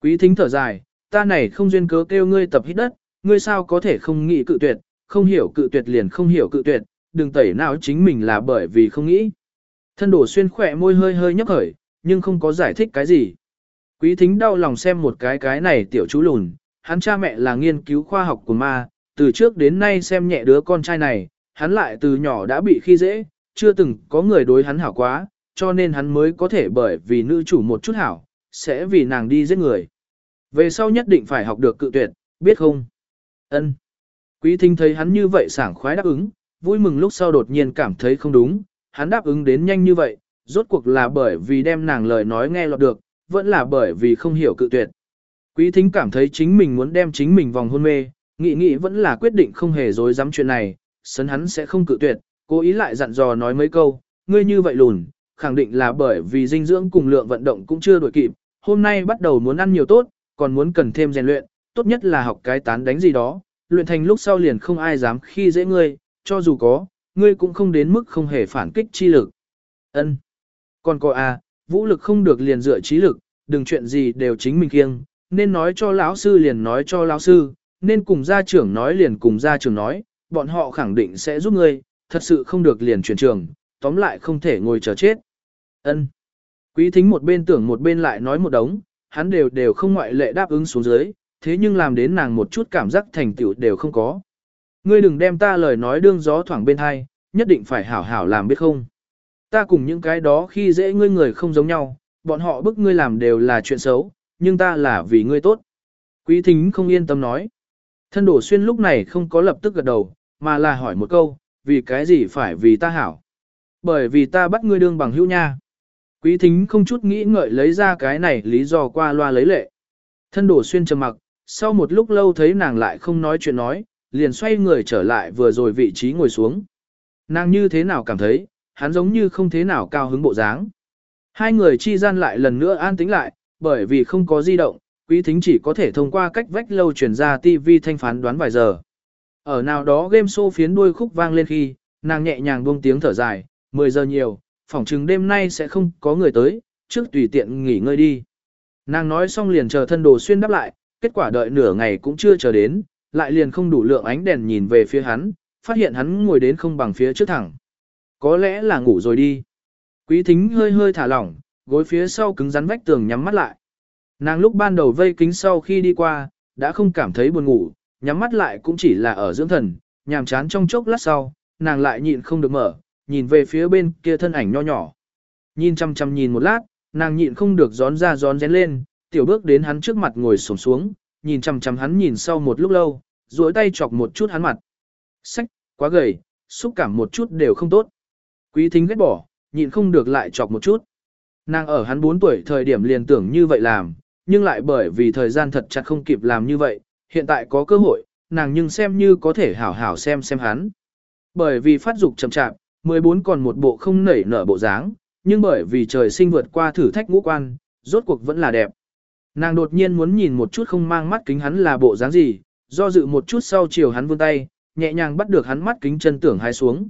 Speaker 1: Quý thính thở dài, ta này không duyên cớ kêu ngươi tập hít đất, ngươi sao có thể không nghĩ cự tuyệt, không hiểu cự tuyệt liền không hiểu cự tuyệt, đừng tẩy não chính mình là bởi vì không nghĩ. Thân đổ xuyên khỏe môi hơi hơi nhấp khởi, nhưng không có giải thích cái gì. Quý thính đau lòng xem một cái cái này tiểu chú lùn, hắn cha mẹ là nghiên cứu khoa học của ma, từ trước đến nay xem nhẹ đứa con trai này, hắn lại từ nhỏ đã bị khi dễ, chưa từng có người đối hắn hảo quá, cho nên hắn mới có thể bởi vì nữ chủ một chút hảo, sẽ vì nàng đi giết người. Về sau nhất định phải học được cự tuyệt, biết không? Ân. Quý thính thấy hắn như vậy sảng khoái đáp ứng, vui mừng lúc sau đột nhiên cảm thấy không đúng, hắn đáp ứng đến nhanh như vậy, rốt cuộc là bởi vì đem nàng lời nói nghe lọt được, vẫn là bởi vì không hiểu cự tuyệt. Quý thính cảm thấy chính mình muốn đem chính mình vòng hôn mê, nghĩ nghĩ vẫn là quyết định không hề dối dám chuyện này, sấn hắn sẽ không cự tuyệt, cố ý lại dặn dò nói mấy câu, ngươi như vậy lùn, khẳng định là bởi vì dinh dưỡng cùng lượng vận động cũng chưa đổi kịp, hôm nay bắt đầu muốn ăn nhiều tốt, còn muốn cần thêm rèn luyện, tốt nhất là học cái tán đánh gì đó, luyện thành lúc sau liền không ai dám khi dễ ngươi, cho dù có, ngươi cũng không đến mức không hề phản kích chi lực. Ân. Còn có à, vũ lực không được liền dựa trí lực, đừng chuyện gì đều chính mình kiêng, nên nói cho lão sư liền nói cho lão sư, nên cùng gia trưởng nói liền cùng gia trưởng nói, bọn họ khẳng định sẽ giúp ngươi, thật sự không được liền chuyển trường, tóm lại không thể ngồi chờ chết. Ân. Quý thính một bên tưởng một bên lại nói một đống, hắn đều đều không ngoại lệ đáp ứng xuống dưới, thế nhưng làm đến nàng một chút cảm giác thành tựu đều không có. Ngươi đừng đem ta lời nói đương gió thoảng bên hai, nhất định phải hảo hảo làm biết không. Ta cùng những cái đó khi dễ ngươi người không giống nhau, bọn họ bức ngươi làm đều là chuyện xấu, nhưng ta là vì ngươi tốt. Quý thính không yên tâm nói. Thân đổ xuyên lúc này không có lập tức gật đầu, mà là hỏi một câu, vì cái gì phải vì ta hảo. Bởi vì ta bắt ngươi đương bằng hữu nha. Quý thính không chút nghĩ ngợi lấy ra cái này lý do qua loa lấy lệ. Thân đổ xuyên trầm mặc, sau một lúc lâu thấy nàng lại không nói chuyện nói, liền xoay người trở lại vừa rồi vị trí ngồi xuống. Nàng như thế nào cảm thấy, hắn giống như không thế nào cao hứng bộ dáng. Hai người chi gian lại lần nữa an tĩnh lại, bởi vì không có di động, quý thính chỉ có thể thông qua cách vách lâu truyền ra TV thanh phán đoán vài giờ. Ở nào đó game show phiến đuôi khúc vang lên khi, nàng nhẹ nhàng buông tiếng thở dài, 10 giờ nhiều, phỏng chừng đêm nay sẽ không có người tới, trước tùy tiện nghỉ ngơi đi. Nàng nói xong liền chờ thân đồ xuyên đáp lại, kết quả đợi nửa ngày cũng chưa chờ đến, lại liền không đủ lượng ánh đèn nhìn về phía hắn, phát hiện hắn ngồi đến không bằng phía trước thẳng. Có lẽ là ngủ rồi đi. Quý thính hơi hơi thả lỏng, gối phía sau cứng rắn vách tường nhắm mắt lại. Nàng lúc ban đầu vây kính sau khi đi qua, đã không cảm thấy buồn ngủ, nhắm mắt lại cũng chỉ là ở dưỡng thần, nhàm chán trong chốc lát sau, nàng lại nhịn không được mở, nhìn về phía bên kia thân ảnh nho nhỏ. Nhìn chăm chăm nhìn một lát, nàng nhịn không được gión ra gión rén lên, tiểu bước đến hắn trước mặt ngồi xổm xuống, nhìn chăm chăm hắn nhìn sau một lúc lâu, duỗi tay chọc một chút hắn mặt. Sách, quá gầy, xúc cảm một chút đều không tốt. Quý thính ghét bỏ, nhịn không được lại chọc một chút. Nàng ở hắn 4 tuổi thời điểm liền tưởng như vậy làm, nhưng lại bởi vì thời gian thật chặt không kịp làm như vậy, hiện tại có cơ hội, nàng nhưng xem như có thể hảo hảo xem xem hắn. Bởi vì phát dục chậm chạp, 14 còn một bộ không nảy nở bộ dáng, nhưng bởi vì trời sinh vượt qua thử thách ngũ quan, rốt cuộc vẫn là đẹp. Nàng đột nhiên muốn nhìn một chút không mang mắt kính hắn là bộ dáng gì, do dự một chút sau chiều hắn vươn tay, nhẹ nhàng bắt được hắn mắt kính chân tưởng hai xuống.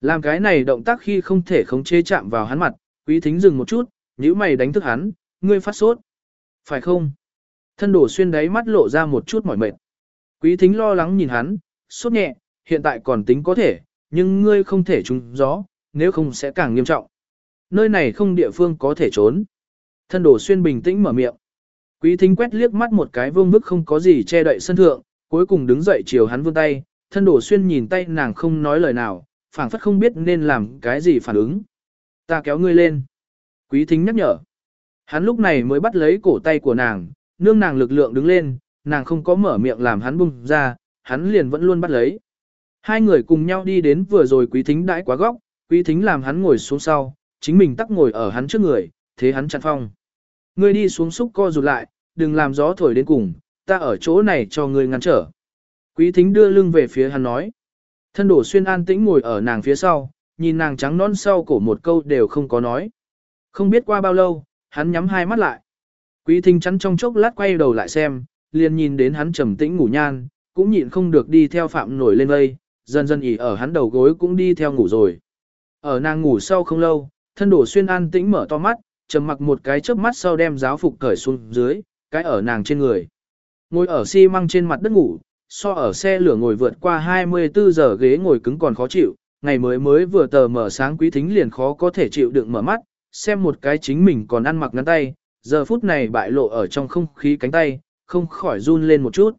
Speaker 1: Làm cái này động tác khi không thể khống chế chạm vào hắn mặt, quý thính dừng một chút, nhíu mày đánh thức hắn, ngươi phát sốt. Phải không? Thân đổ xuyên đáy mắt lộ ra một chút mỏi mệt. Quý thính lo lắng nhìn hắn, sốt nhẹ, hiện tại còn tính có thể, nhưng ngươi không thể trúng gió, nếu không sẽ càng nghiêm trọng. Nơi này không địa phương có thể trốn. Thân đổ xuyên bình tĩnh mở miệng. Quý thính quét liếc mắt một cái vương bức không có gì che đậy sân thượng, cuối cùng đứng dậy chiều hắn vươn tay, thân đổ xuyên nhìn tay nàng không nói lời nào, phảng phất không biết nên làm cái gì phản ứng. Ta kéo ngươi lên. Quý thính nhắc nhở. Hắn lúc này mới bắt lấy cổ tay của nàng, nương nàng lực lượng đứng lên, nàng không có mở miệng làm hắn bung ra, hắn liền vẫn luôn bắt lấy. Hai người cùng nhau đi đến vừa rồi quý thính đãi quá góc, quý thính làm hắn ngồi xuống sau, chính mình tắc ngồi ở hắn trước người, thế hắn chặn phong. Ngươi đi xuống xúc co rụt lại, đừng làm gió thổi đến cùng, ta ở chỗ này cho ngươi ngăn trở. Quý thính đưa lưng về phía hắn nói. Thân đổ xuyên an tĩnh ngồi ở nàng phía sau, nhìn nàng trắng non sau cổ một câu đều không có nói. Không biết qua bao lâu, hắn nhắm hai mắt lại. Quý thính chắn trong chốc lát quay đầu lại xem, liền nhìn đến hắn trầm tĩnh ngủ nhan, cũng nhịn không được đi theo phạm nổi lên vây, dần dần ỉ ở hắn đầu gối cũng đi theo ngủ rồi. Ở nàng ngủ sau không lâu, thân đổ xuyên an tĩnh mở to mắt, trầm mặc một cái chớp mắt sau đem giáo phục cởi xuống dưới, cái ở nàng trên người. Ngồi ở xi măng trên mặt đất ngủ, so ở xe lửa ngồi vượt qua 24 giờ ghế ngồi cứng còn khó chịu, ngày mới mới vừa tờ mở sáng quý thính liền khó có thể chịu đựng mở mắt, xem một cái chính mình còn ăn mặc ngắn tay, giờ phút này bại lộ ở trong không khí cánh tay, không khỏi run lên một chút.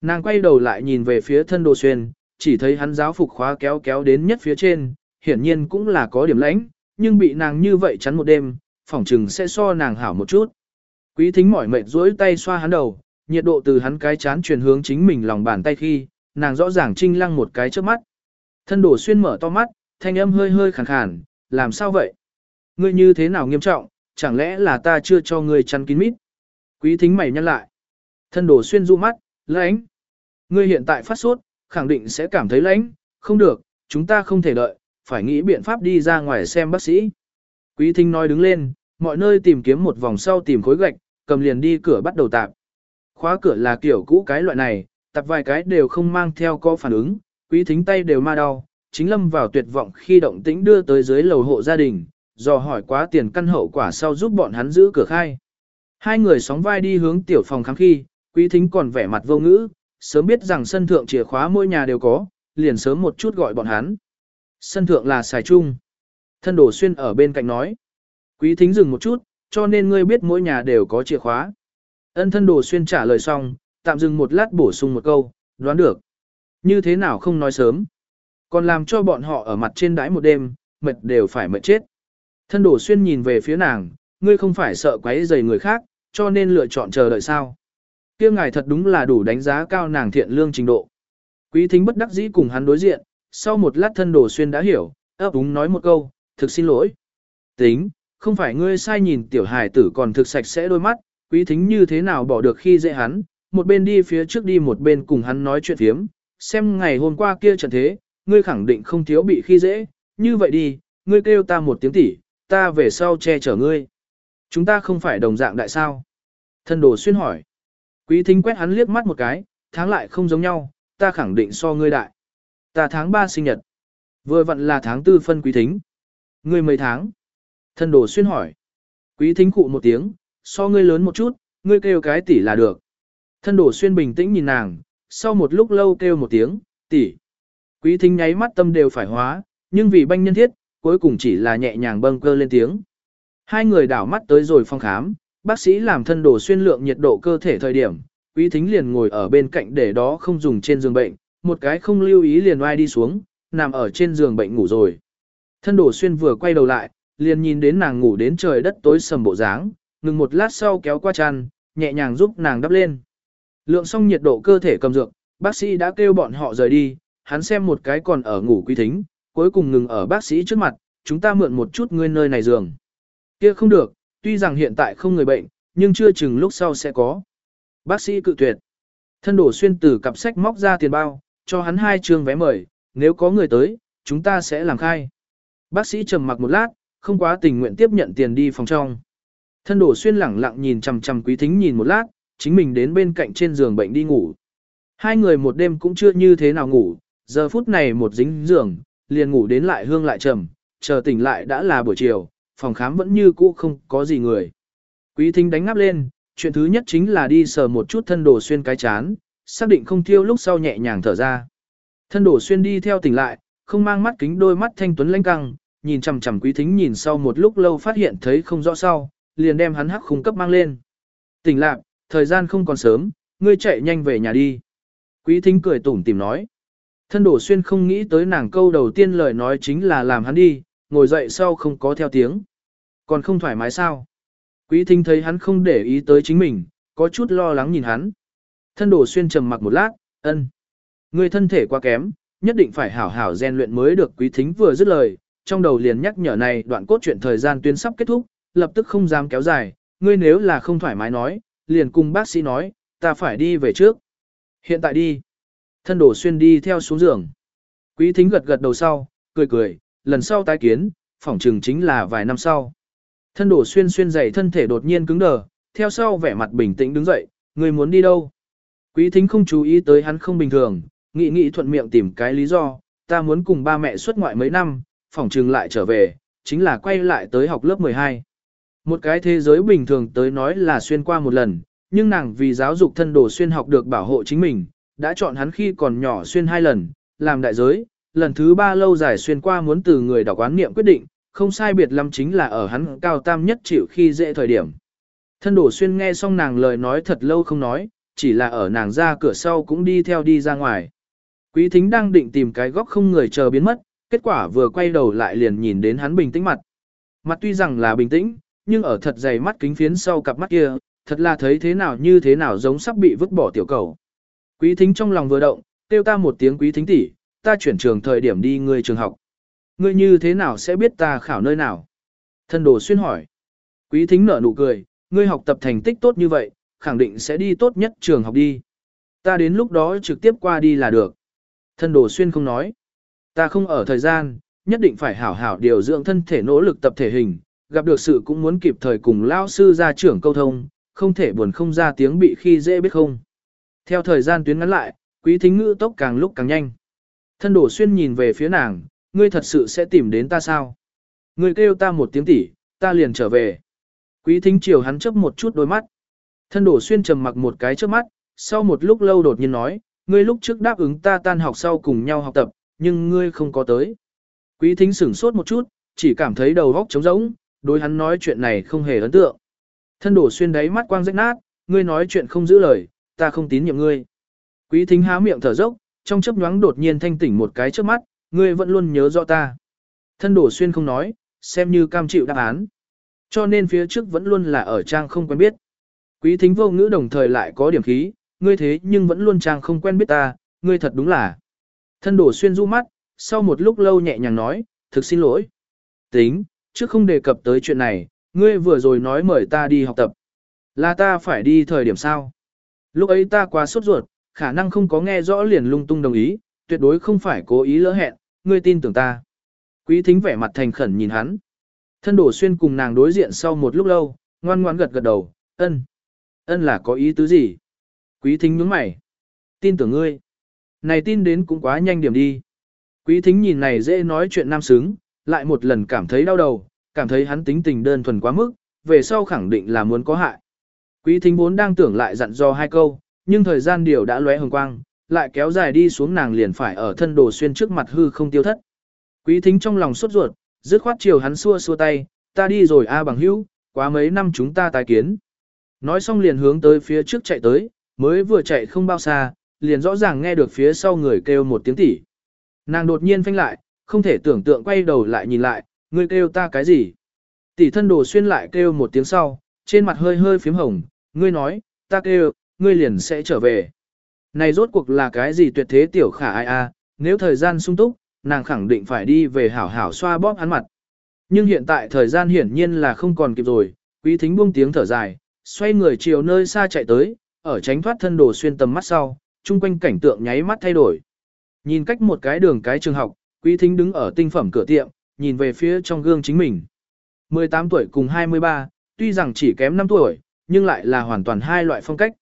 Speaker 1: Nàng quay đầu lại nhìn về phía thân đồ xuyên, chỉ thấy hắn giáo phục khóa kéo kéo đến nhất phía trên, hiển nhiên cũng là có điểm lãnh, nhưng bị nàng như vậy chắn một đêm, phỏng chừng sẽ so nàng hảo một chút. Quý thính mỏi mệt duỗi tay xoa hắn đầu, nhiệt độ từ hắn cái chán truyền hướng chính mình lòng bàn tay khi, nàng rõ ràng trinh lăng một cái trước mắt. Thân đổ xuyên mở to mắt, thanh âm hơi hơi khàn khàn, làm sao vậy? Ngươi như thế nào nghiêm trọng, chẳng lẽ là ta chưa cho ngươi chăn kín mít? Quý thính mày nhăn lại. Thân đổ xuyên du mắt, lãnh. Ngươi hiện tại phát sốt, khẳng định sẽ cảm thấy lãnh, không được, chúng ta không thể đợi, phải nghĩ biện pháp đi ra ngoài xem bác sĩ. Quý thính nói đứng lên, mọi nơi tìm kiếm một vòng sau tìm khối gạch, cầm liền đi cửa bắt đầu tạp. Khóa cửa là kiểu cũ cái loại này, tập vài cái đều không mang theo có phản ứng, quý thính tay đều ma đau, chính lâm vào tuyệt vọng khi động tĩnh đưa tới dưới lầu hộ gia đình, dò hỏi quá tiền căn hậu quả sau giúp bọn hắn giữ cửa khai. Hai người sóng vai đi hướng tiểu phòng khám khi, quý thính còn vẻ mặt vô ngữ, sớm biết rằng sân thượng chìa khóa mỗi nhà đều có, liền sớm một chút gọi bọn hắn. Sân thượng là xài chung. Thân đổ xuyên ở bên cạnh nói. Quý thính dừng một chút, cho nên ngươi biết mỗi nhà đều có chìa khóa. Ân thân đồ xuyên trả lời xong, tạm dừng một lát bổ sung một câu, đoán được. Như thế nào không nói sớm. Còn làm cho bọn họ ở mặt trên đái một đêm, mệt đều phải mệt chết. Thân đồ xuyên nhìn về phía nàng, ngươi không phải sợ quấy rầy người khác, cho nên lựa chọn chờ đợi sao. kia ngài thật đúng là đủ đánh giá cao nàng thiện lương trình độ. Quý thính bất đắc dĩ cùng hắn đối diện, sau một lát thân đồ xuyên đã hiểu, ấp úng nói một câu, thực xin lỗi. Tính, không phải ngươi sai nhìn tiểu hài tử còn thực sạch sẽ đôi mắt, quý thính như thế nào bỏ được khi dễ hắn, một bên đi phía trước đi một bên cùng hắn nói chuyện thiếm, xem ngày hôm qua kia trận thế, ngươi khẳng định không thiếu bị khi dễ, như vậy đi, ngươi kêu ta một tiếng tỷ, ta về sau che chở ngươi. Chúng ta không phải đồng dạng đại sao? Thân đồ xuyên hỏi. Quý thính quét hắn liếc mắt một cái, tháng lại không giống nhau, ta khẳng định so ngươi đại. Ta tháng 3 sinh nhật. Vừa vặn là tháng 4 phân quý thính. Ngươi mấy tháng? Thân đồ xuyên hỏi. Quý thính cụ một tiếng, so ngươi lớn một chút, ngươi kêu cái tỷ là được. Thân đổ xuyên bình tĩnh nhìn nàng, sau một lúc lâu kêu một tiếng, tỷ. Quý thính nháy mắt tâm đều phải hóa, nhưng vì banh nhân thiết, cuối cùng chỉ là nhẹ nhàng bâng cơ lên tiếng. Hai người đảo mắt tới rồi phòng khám, bác sĩ làm thân đổ xuyên lượng nhiệt độ cơ thể thời điểm, quý thính liền ngồi ở bên cạnh để đó không dùng trên giường bệnh, một cái không lưu ý liền oai đi xuống, nằm ở trên giường bệnh ngủ rồi. Thân đổ xuyên vừa quay đầu lại, liền nhìn đến nàng ngủ đến trời đất tối sầm bộ dáng, ngừng một lát sau kéo qua chăn, nhẹ nhàng giúp nàng đắp lên. Lượng xong nhiệt độ cơ thể cầm dược, bác sĩ đã kêu bọn họ rời đi, hắn xem một cái còn ở ngủ quý thính, cuối cùng ngừng ở bác sĩ trước mặt, chúng ta mượn một chút ngươi nơi này giường. Kia không được, tuy rằng hiện tại không người bệnh, nhưng chưa chừng lúc sau sẽ có. Bác sĩ cự tuyệt. Thân đổ xuyên từ cặp sách móc ra tiền bao, cho hắn hai trường vé mời, nếu có người tới, chúng ta sẽ làm khai. Bác sĩ trầm mặc một lát, không quá tình nguyện tiếp nhận tiền đi phòng trong. Thân đổ xuyên lẳng lặng nhìn chằm chằm quý thính nhìn một lát, chính mình đến bên cạnh trên giường bệnh đi ngủ. Hai người một đêm cũng chưa như thế nào ngủ, giờ phút này một dính giường, liền ngủ đến lại hương lại trầm, chờ tỉnh lại đã là buổi chiều, phòng khám vẫn như cũ không có gì người. Quý thính đánh ngáp lên, chuyện thứ nhất chính là đi sờ một chút thân đồ xuyên cái chán, xác định không thiêu lúc sau nhẹ nhàng thở ra. Thân đồ xuyên đi theo tỉnh lại, không mang mắt kính đôi mắt thanh tuấn lãnh căng, nhìn chằm chằm quý thính nhìn sau một lúc lâu phát hiện thấy không rõ sau, liền đem hắn hắc khung cấp mang lên. Tỉnh lạc, thời gian không còn sớm, ngươi chạy nhanh về nhà đi. Quý thính cười tủm tìm nói. Thân đổ xuyên không nghĩ tới nàng câu đầu tiên lời nói chính là làm hắn đi, ngồi dậy sau không có theo tiếng. Còn không thoải mái sao? Quý thính thấy hắn không để ý tới chính mình, có chút lo lắng nhìn hắn. Thân đổ xuyên trầm mặc một lát, ân. Người thân thể quá kém, nhất định phải hảo hảo rèn luyện mới được quý thính vừa dứt lời, trong đầu liền nhắc nhở này đoạn cốt truyện thời gian tuyến sắp kết thúc, lập tức không dám kéo dài, ngươi nếu là không thoải mái nói, liền cùng bác sĩ nói, ta phải đi về trước. Hiện tại đi. Thân đổ xuyên đi theo xuống giường. Quý thính gật gật đầu sau, cười cười, lần sau tái kiến, phỏng trừng chính là vài năm sau. Thân đổ xuyên xuyên dày thân thể đột nhiên cứng đờ, theo sau vẻ mặt bình tĩnh đứng dậy, người muốn đi đâu? Quý thính không chú ý tới hắn không bình thường, nghĩ nghĩ thuận miệng tìm cái lý do, ta muốn cùng ba mẹ xuất ngoại mấy năm, phỏng trừng lại trở về, chính là quay lại tới học lớp 12. Một cái thế giới bình thường tới nói là xuyên qua một lần, nhưng nàng vì giáo dục thân đồ xuyên học được bảo hộ chính mình, đã chọn hắn khi còn nhỏ xuyên hai lần, làm đại giới, lần thứ ba lâu dài xuyên qua muốn từ người đọc quán niệm quyết định, không sai biệt lắm chính là ở hắn cao tam nhất chịu khi dễ thời điểm. Thân đổ xuyên nghe xong nàng lời nói thật lâu không nói, chỉ là ở nàng ra cửa sau cũng đi theo đi ra ngoài. Quý thính đang định tìm cái góc không người chờ biến mất, kết quả vừa quay đầu lại liền nhìn đến hắn bình tĩnh mặt. Mặt tuy rằng là bình tĩnh, nhưng ở thật dày mắt kính phiến sau cặp mắt kia, thật là thấy thế nào như thế nào giống sắp bị vứt bỏ tiểu cầu. Quý thính trong lòng vừa động, kêu ta một tiếng quý thính tỷ, ta chuyển trường thời điểm đi ngươi trường học. Ngươi như thế nào sẽ biết ta khảo nơi nào? Thân đồ xuyên hỏi. Quý thính nở nụ cười, ngươi học tập thành tích tốt như vậy, khẳng định sẽ đi tốt nhất trường học đi. Ta đến lúc đó trực tiếp qua đi là được. Thân đồ xuyên không nói. Ta không ở thời gian, nhất định phải hảo hảo điều dưỡng thân thể nỗ lực tập thể hình, gặp được sự cũng muốn kịp thời cùng lão sư ra trưởng câu thông, không thể buồn không ra tiếng bị khi dễ biết không. Theo thời gian tuyến ngắn lại, quý thính ngữ tốc càng lúc càng nhanh. Thân đổ xuyên nhìn về phía nàng, ngươi thật sự sẽ tìm đến ta sao? Ngươi kêu ta một tiếng tỷ, ta liền trở về. Quý thính chiều hắn chớp một chút đôi mắt. Thân đổ xuyên trầm mặc một cái trước mắt, sau một lúc lâu đột nhiên nói, ngươi lúc trước đáp ứng ta tan học sau cùng nhau học tập, nhưng ngươi không có tới. Quý thính sửng sốt một chút, chỉ cảm thấy đầu góc trống rỗng, đối hắn nói chuyện này không hề ấn tượng. Thân đổ xuyên đáy mắt quang rách nát, ngươi nói chuyện không giữ lời, ta không tín nhiệm ngươi. Quý thính há miệng thở dốc, trong chớp nhoáng đột nhiên thanh tỉnh một cái trước mắt, ngươi vẫn luôn nhớ rõ ta. Thân đổ xuyên không nói, xem như cam chịu đáp án. Cho nên phía trước vẫn luôn là ở trang không quen biết. Quý thính vô ngữ đồng thời lại có điểm khí, ngươi thế nhưng vẫn luôn trang không quen biết ta, ngươi thật đúng là. Thân đổ xuyên du mắt, sau một lúc lâu nhẹ nhàng nói, thực xin lỗi. Tính, chứ không đề cập tới chuyện này, ngươi vừa rồi nói mời ta đi học tập. Là ta phải đi thời điểm sao? Lúc ấy ta quá sốt ruột, khả năng không có nghe rõ liền lung tung đồng ý, tuyệt đối không phải cố ý lỡ hẹn, ngươi tin tưởng ta. Quý thính vẻ mặt thành khẩn nhìn hắn. Thân đổ xuyên cùng nàng đối diện sau một lúc lâu, ngoan ngoan gật gật đầu, ân. Ân là có ý tứ gì? Quý thính nhướng mày. Tin tưởng ngươi. Này tin đến cũng quá nhanh điểm đi. Quý thính nhìn này dễ nói chuyện nam sướng, lại một lần cảm thấy đau đầu, cảm thấy hắn tính tình đơn thuần quá mức, về sau khẳng định là muốn có hại. Quý thính vốn đang tưởng lại dặn dò hai câu, nhưng thời gian điều đã lóe hồng quang, lại kéo dài đi xuống nàng liền phải ở thân đồ xuyên trước mặt hư không tiêu thất. Quý thính trong lòng sốt ruột, dứt khoát chiều hắn xua xua tay, ta đi rồi a bằng hữu, quá mấy năm chúng ta tái kiến. Nói xong liền hướng tới phía trước chạy tới, mới vừa chạy không bao xa, liền rõ ràng nghe được phía sau người kêu một tiếng tỉ. Nàng đột nhiên phanh lại, không thể tưởng tượng quay đầu lại nhìn lại, ngươi kêu ta cái gì? Tỷ thân đồ xuyên lại kêu một tiếng sau, trên mặt hơi hơi phím hồng, ngươi nói, ta kêu, ngươi liền sẽ trở về. Này rốt cuộc là cái gì tuyệt thế tiểu khả ai a? nếu thời gian sung túc, nàng khẳng định phải đi về hảo hảo xoa bóp hắn mặt. Nhưng hiện tại thời gian hiển nhiên là không còn kịp rồi, quý thính buông tiếng thở dài, xoay người chiều nơi xa chạy tới, ở tránh thoát thân đồ xuyên tầm mắt sau, chung quanh cảnh tượng nháy mắt thay đổi. Nhìn cách một cái đường cái trường học, quý thính đứng ở tinh phẩm cửa tiệm, nhìn về phía trong gương chính mình. 18 tuổi cùng 23, tuy rằng chỉ kém 5 tuổi, nhưng lại là hoàn toàn hai loại phong cách.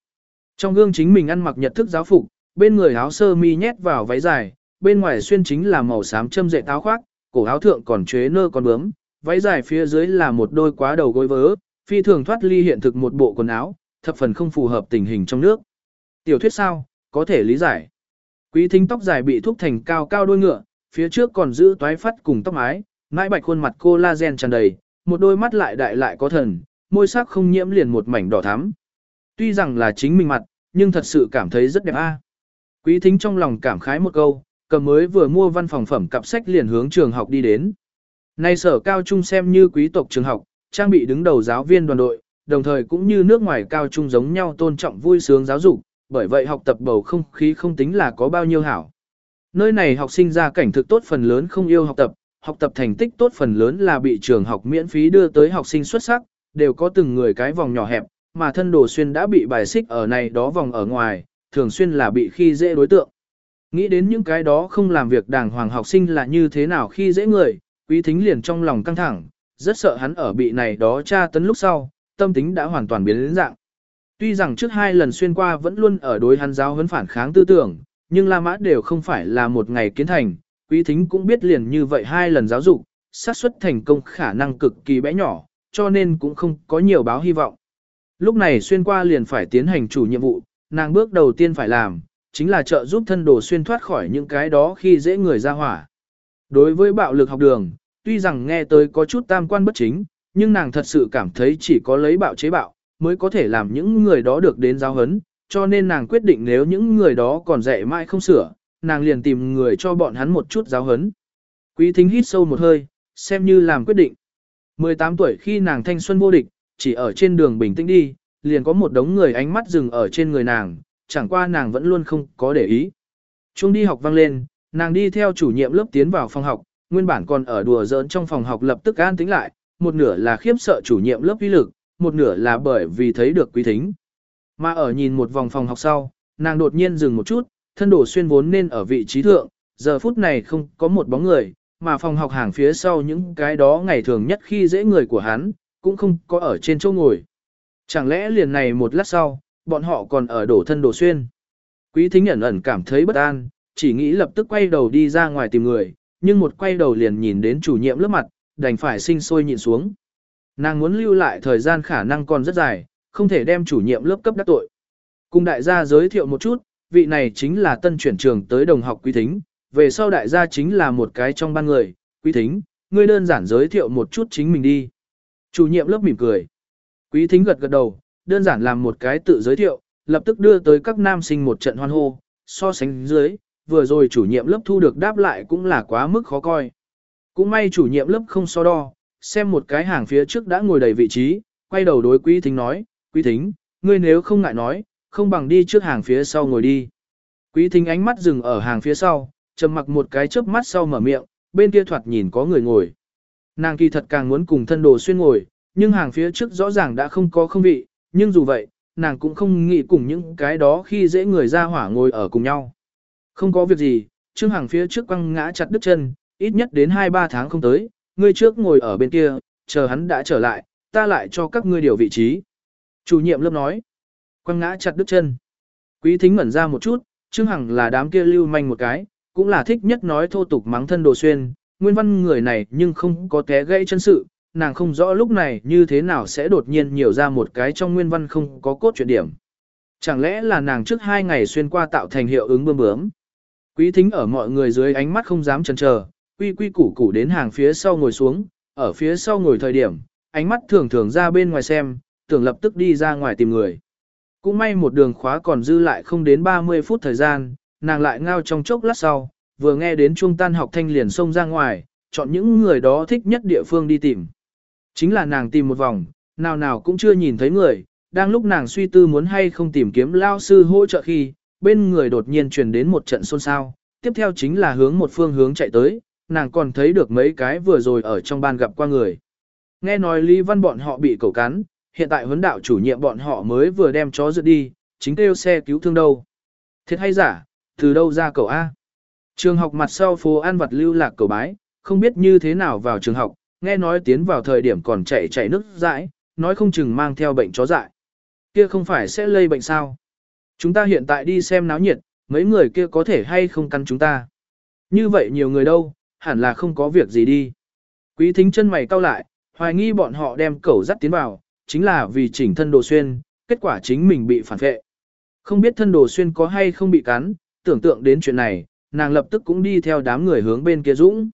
Speaker 1: Trong gương chính mình ăn mặc nhật thức giáo phục, bên người áo sơ mi nhét vào váy dài, bên ngoài xuyên chính là màu xám châm dệt táo khoác, cổ áo thượng còn chế nơ con bướm, váy dài phía dưới là một đôi quá đầu gối vớ, phi thường thoát ly hiện thực một bộ quần áo, thập phần không phù hợp tình hình trong nước. Tiểu thuyết sao, có thể lý giải. Quý thính tóc dài bị thúc thành cao cao đôi ngựa, phía trước còn giữ toái phát cùng tóc mái, mãi bạch khuôn mặt cô la gen tràn đầy, một đôi mắt lại đại lại có thần, môi sắc không nhiễm liền một mảnh đỏ thắm. Tuy rằng là chính mình mặt, nhưng thật sự cảm thấy rất đẹp a. Quý thính trong lòng cảm khái một câu, cầm mới vừa mua văn phòng phẩm cặp sách liền hướng trường học đi đến. Nay sở cao trung xem như quý tộc trường học, trang bị đứng đầu giáo viên đoàn đội, đồng thời cũng như nước ngoài cao trung giống nhau tôn trọng vui sướng giáo dục, bởi vậy học tập bầu không khí không tính là có bao nhiêu hảo. Nơi này học sinh ra cảnh thực tốt phần lớn không yêu học tập, học tập thành tích tốt phần lớn là bị trường học miễn phí đưa tới học sinh xuất sắc, đều có từng người cái vòng nhỏ hẹp, mà thân đồ xuyên đã bị bài xích ở này đó vòng ở ngoài, thường xuyên là bị khi dễ đối tượng. Nghĩ đến những cái đó không làm việc đàng hoàng học sinh là như thế nào khi dễ người, quý thính liền trong lòng căng thẳng, rất sợ hắn ở bị này đó tra tấn lúc sau, tâm tính đã hoàn toàn biến đến dạng. Tuy rằng trước hai lần xuyên qua vẫn luôn ở đối hắn giáo huấn phản kháng tư tưởng, nhưng La Mã đều không phải là một ngày kiến thành, quý thính cũng biết liền như vậy hai lần giáo dục, xác suất thành công khả năng cực kỳ bé nhỏ, cho nên cũng không có nhiều báo hy vọng. Lúc này xuyên qua liền phải tiến hành chủ nhiệm vụ, nàng bước đầu tiên phải làm, chính là trợ giúp thân đồ xuyên thoát khỏi những cái đó khi dễ người ra hỏa. Đối với bạo lực học đường, tuy rằng nghe tới có chút tam quan bất chính, nhưng nàng thật sự cảm thấy chỉ có lấy bạo chế bạo, mới có thể làm những người đó được đến giáo hấn, cho nên nàng quyết định nếu những người đó còn dạy mãi không sửa, nàng liền tìm người cho bọn hắn một chút giáo hấn. Quý thính hít sâu một hơi, xem như làm quyết định. 18 tuổi khi nàng thanh xuân vô địch, chỉ ở trên đường bình tĩnh đi, liền có một đống người ánh mắt dừng ở trên người nàng, chẳng qua nàng vẫn luôn không có để ý. Trung đi học vang lên, nàng đi theo chủ nhiệm lớp tiến vào phòng học, nguyên bản còn ở đùa giỡn trong phòng học lập tức an tĩnh lại, một nửa là khiếp sợ chủ nhiệm lớp uy lực, một nửa là bởi vì thấy được quý thính. Mà ở nhìn một vòng phòng học sau, nàng đột nhiên dừng một chút, thân đổ xuyên vốn nên ở vị trí thượng, giờ phút này không có một bóng người, mà phòng học hàng phía sau những cái đó ngày thường nhất khi dễ người của hắn, cũng không có ở trên chỗ ngồi. Chẳng lẽ liền này một lát sau, bọn họ còn ở đổ thân đổ xuyên. Quý thính ẩn ẩn cảm thấy bất an, chỉ nghĩ lập tức quay đầu đi ra ngoài tìm người, nhưng một quay đầu liền nhìn đến chủ nhiệm lớp mặt, đành phải sinh sôi nhịn xuống. Nàng muốn lưu lại thời gian khả năng còn rất dài, không thể đem chủ nhiệm lớp cấp đắc tội. Cùng đại gia giới thiệu một chút, vị này chính là tân chuyển trường tới đồng học quý thính, về sau đại gia chính là một cái trong ban người, quý thính, ngươi đơn giản giới thiệu một chút chính mình đi. Chủ nhiệm lớp mỉm cười. Quý thính gật gật đầu, đơn giản làm một cái tự giới thiệu, lập tức đưa tới các nam sinh một trận hoan hô, so sánh dưới, vừa rồi chủ nhiệm lớp thu được đáp lại cũng là quá mức khó coi. Cũng may chủ nhiệm lớp không so đo, xem một cái hàng phía trước đã ngồi đầy vị trí, quay đầu đối quý thính nói, quý thính, ngươi nếu không ngại nói, không bằng đi trước hàng phía sau ngồi đi. Quý thính ánh mắt dừng ở hàng phía sau, trầm mặc một cái chớp mắt sau mở miệng, bên kia thoạt nhìn có người ngồi. Nàng kỳ thật càng muốn cùng thân đồ xuyên ngồi, nhưng hàng phía trước rõ ràng đã không có không vị, nhưng dù vậy, nàng cũng không nghĩ cùng những cái đó khi dễ người ra hỏa ngồi ở cùng nhau. Không có việc gì, Trương Hằng phía trước quăng ngã chặt đứt chân, ít nhất đến 2-3 tháng không tới, ngươi trước ngồi ở bên kia, chờ hắn đã trở lại, ta lại cho các ngươi điều vị trí. Chủ nhiệm lớp nói, quăng ngã chặt đứt chân. Quý thính ngẩn ra một chút, Trương Hằng là đám kia lưu manh một cái, cũng là thích nhất nói thô tục mắng thân đồ xuyên, nguyên văn người này nhưng không có té gãy chân sự, nàng không rõ lúc này như thế nào sẽ đột nhiên nhiều ra một cái trong nguyên văn không có cốt truyện điểm. Chẳng lẽ là nàng trước hai ngày xuyên qua tạo thành hiệu ứng bơm bướm. Quý thính ở mọi người dưới ánh mắt không dám chần chờ, quy quy củ củ đến hàng phía sau ngồi xuống, ở phía sau ngồi thời điểm, ánh mắt thường thường ra bên ngoài xem, tưởng lập tức đi ra ngoài tìm người. Cũng may một đường khóa còn dư lại không đến 30 phút thời gian, nàng lại ngao trong chốc lát sau, vừa nghe đến trung tan học thanh liền xông ra ngoài, chọn những người đó thích nhất địa phương đi tìm. Chính là nàng tìm một vòng, nào nào cũng chưa nhìn thấy người, đang lúc nàng suy tư muốn hay không tìm kiếm lao sư hỗ trợ khi, bên người đột nhiên truyền đến một trận xôn xao, tiếp theo chính là hướng một phương hướng chạy tới, nàng còn thấy được mấy cái vừa rồi ở trong ban gặp qua người. Nghe nói Lý Văn bọn họ bị cẩu cắn, hiện tại huấn đạo chủ nhiệm bọn họ mới vừa đem chó dựa đi, chính kêu xe cứu thương đâu. Thiệt hay giả, từ đâu ra cậu A? Trường học mặt sau phố an vật lưu lạc cầu bái, không biết như thế nào vào trường học, nghe nói tiến vào thời điểm còn chạy chạy nước dãi, nói không chừng mang theo bệnh chó dại. Kia không phải sẽ lây bệnh sao? Chúng ta hiện tại đi xem náo nhiệt, mấy người kia có thể hay không căn chúng ta. Như vậy nhiều người đâu, hẳn là không có việc gì đi. Quý thính chân mày cau lại, hoài nghi bọn họ đem cẩu dắt tiến vào, chính là vì chỉnh thân đồ xuyên, kết quả chính mình bị phản vệ. Không biết thân đồ xuyên có hay không bị cắn, tưởng tượng đến chuyện này, nàng lập tức cũng đi theo đám người hướng bên kia dũng.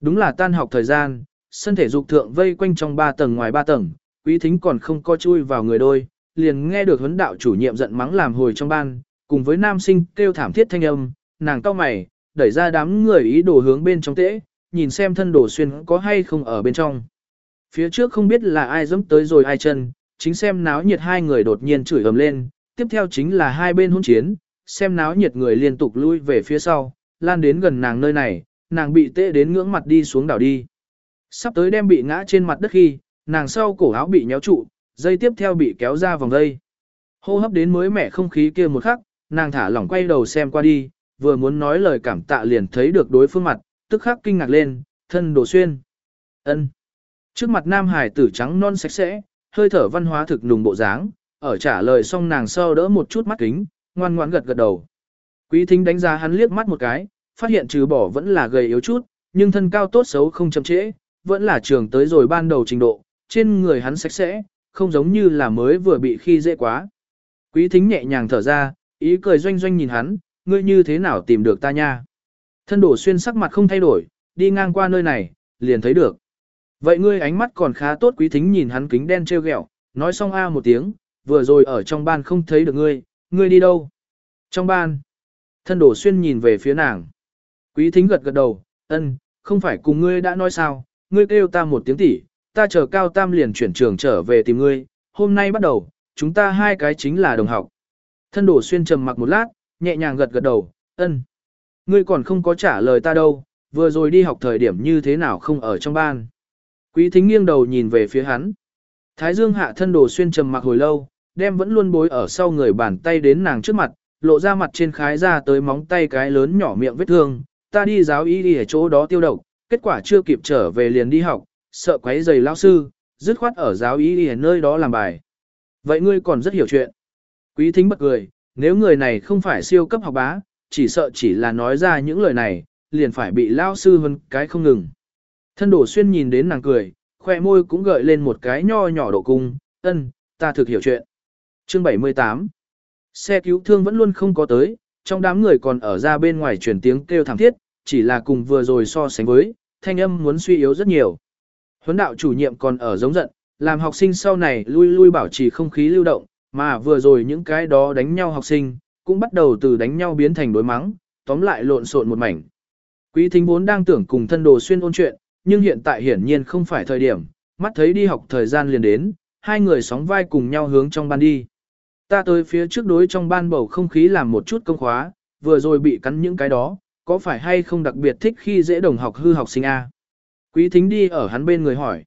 Speaker 1: Đúng là tan học thời gian, sân thể dục thượng vây quanh trong ba tầng ngoài ba tầng, quý thính còn không co chui vào người đôi, liền nghe được huấn đạo chủ nhiệm giận mắng làm hồi trong ban, cùng với nam sinh kêu thảm thiết thanh âm, nàng cau mày, đẩy ra đám người ý đồ hướng bên trong tễ, nhìn xem thân đồ xuyên có hay không ở bên trong. Phía trước không biết là ai dẫm tới rồi ai chân, chính xem náo nhiệt hai người đột nhiên chửi ầm lên, tiếp theo chính là hai bên hỗn chiến, xem náo nhiệt người liên tục lui về phía sau, lan đến gần nàng nơi này, nàng bị tệ đến ngưỡng mặt đi xuống đảo đi. Sắp tới đem bị ngã trên mặt đất khi, nàng sau cổ áo bị nhéo trụ, dây tiếp theo bị kéo ra vòng dây. Hô hấp đến mới mẻ không khí kia một khắc, nàng thả lỏng quay đầu xem qua đi, vừa muốn nói lời cảm tạ liền thấy được đối phương mặt, tức khắc kinh ngạc lên, thân đồ xuyên. ân Trước mặt nam hải tử trắng non sạch sẽ, hơi thở văn hóa thực nùng bộ dáng, ở trả lời xong nàng sau đỡ một chút mắt kính, ngoan ngoãn gật gật đầu. Quý thính đánh giá hắn liếc mắt một cái, phát hiện trừ bỏ vẫn là gầy yếu chút, nhưng thân cao tốt xấu không chậm trễ, vẫn là trường tới rồi ban đầu trình độ, trên người hắn sạch sẽ, không giống như là mới vừa bị khi dễ quá. Quý thính nhẹ nhàng thở ra, ý cười doanh doanh nhìn hắn, ngươi như thế nào tìm được ta nha. Thân đổ xuyên sắc mặt không thay đổi, đi ngang qua nơi này, liền thấy được. Vậy ngươi ánh mắt còn khá tốt quý thính nhìn hắn kính đen treo gẹo, nói xong a một tiếng, vừa rồi ở trong ban không thấy được ngươi, ngươi đi đâu? Trong ban. Thân đổ xuyên nhìn về phía nàng. Quý thính gật gật đầu, ân, không phải cùng ngươi đã nói sao, ngươi kêu ta một tiếng tỷ, ta chờ cao tam liền chuyển trường trở về tìm ngươi, hôm nay bắt đầu, chúng ta hai cái chính là đồng học. Thân đổ xuyên trầm mặc một lát, nhẹ nhàng gật gật đầu, ân. Ngươi còn không có trả lời ta đâu, vừa rồi đi học thời điểm như thế nào không ở trong ban. Quý thính nghiêng đầu nhìn về phía hắn. Thái dương hạ thân đồ xuyên trầm mặc hồi lâu, đem vẫn luôn bối ở sau người bàn tay đến nàng trước mặt, lộ ra mặt trên khái ra tới móng tay cái lớn nhỏ miệng vết thương. Ta đi giáo y đi ở chỗ đó tiêu độc, kết quả chưa kịp trở về liền đi học, sợ quấy giày lao sư, dứt khoát ở giáo y đi ở nơi đó làm bài. Vậy ngươi còn rất hiểu chuyện. Quý thính bật cười, nếu người này không phải siêu cấp học bá, chỉ sợ chỉ là nói ra những lời này, liền phải bị lao sư hơn cái không ngừng. Thân đổ xuyên nhìn đến nàng cười, khoe môi cũng gợi lên một cái nho nhỏ độ cung, ân, ta thực hiểu chuyện. Chương 78 Xe cứu thương vẫn luôn không có tới, trong đám người còn ở ra bên ngoài truyền tiếng kêu thảm thiết, chỉ là cùng vừa rồi so sánh với, thanh âm muốn suy yếu rất nhiều. Huấn đạo chủ nhiệm còn ở giống giận, làm học sinh sau này lui lui bảo trì không khí lưu động, mà vừa rồi những cái đó đánh nhau học sinh, cũng bắt đầu từ đánh nhau biến thành đối mắng, tóm lại lộn xộn một mảnh. Quý thính vốn đang tưởng cùng thân đồ xuyên ôn chuyện, nhưng hiện tại hiển nhiên không phải thời điểm, mắt thấy đi học thời gian liền đến, hai người sóng vai cùng nhau hướng trong ban đi. Ta tới phía trước đối trong ban bầu không khí làm một chút công khóa, vừa rồi bị cắn những cái đó, có phải hay không đặc biệt thích khi dễ đồng học hư học sinh A. Quý thính đi ở hắn bên người hỏi.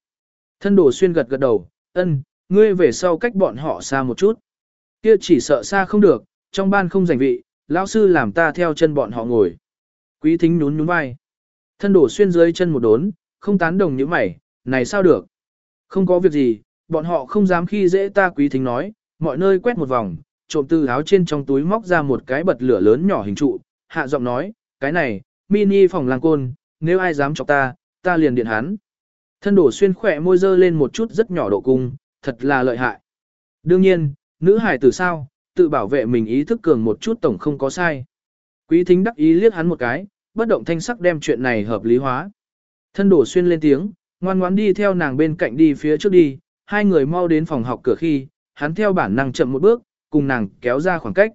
Speaker 1: Thân đồ xuyên gật gật đầu, ân, ngươi về sau cách bọn họ xa một chút. Kia chỉ sợ xa không được, trong ban không giành vị, lão sư làm ta theo chân bọn họ ngồi. Quý thính nhún nhún vai. Thân đổ xuyên dưới chân một đốn, không tán đồng như mày, này sao được? Không có việc gì, bọn họ không dám khi dễ ta quý thính nói, mọi nơi quét một vòng, trộm từ áo trên trong túi móc ra một cái bật lửa lớn nhỏ hình trụ, hạ giọng nói, cái này, mini phòng lang côn, nếu ai dám chọc ta, ta liền điện hắn. Thân đổ xuyên khỏe môi dơ lên một chút rất nhỏ độ cung, thật là lợi hại. Đương nhiên, nữ hải tử sao, tự bảo vệ mình ý thức cường một chút tổng không có sai. Quý thính đắc ý liếc hắn một cái, bất động thanh sắc đem chuyện này hợp lý hóa. Thân đổ xuyên lên tiếng, ngoan ngoãn đi theo nàng bên cạnh đi phía trước đi, hai người mau đến phòng học cửa khi, hắn theo bản năng chậm một bước, cùng nàng kéo ra khoảng cách.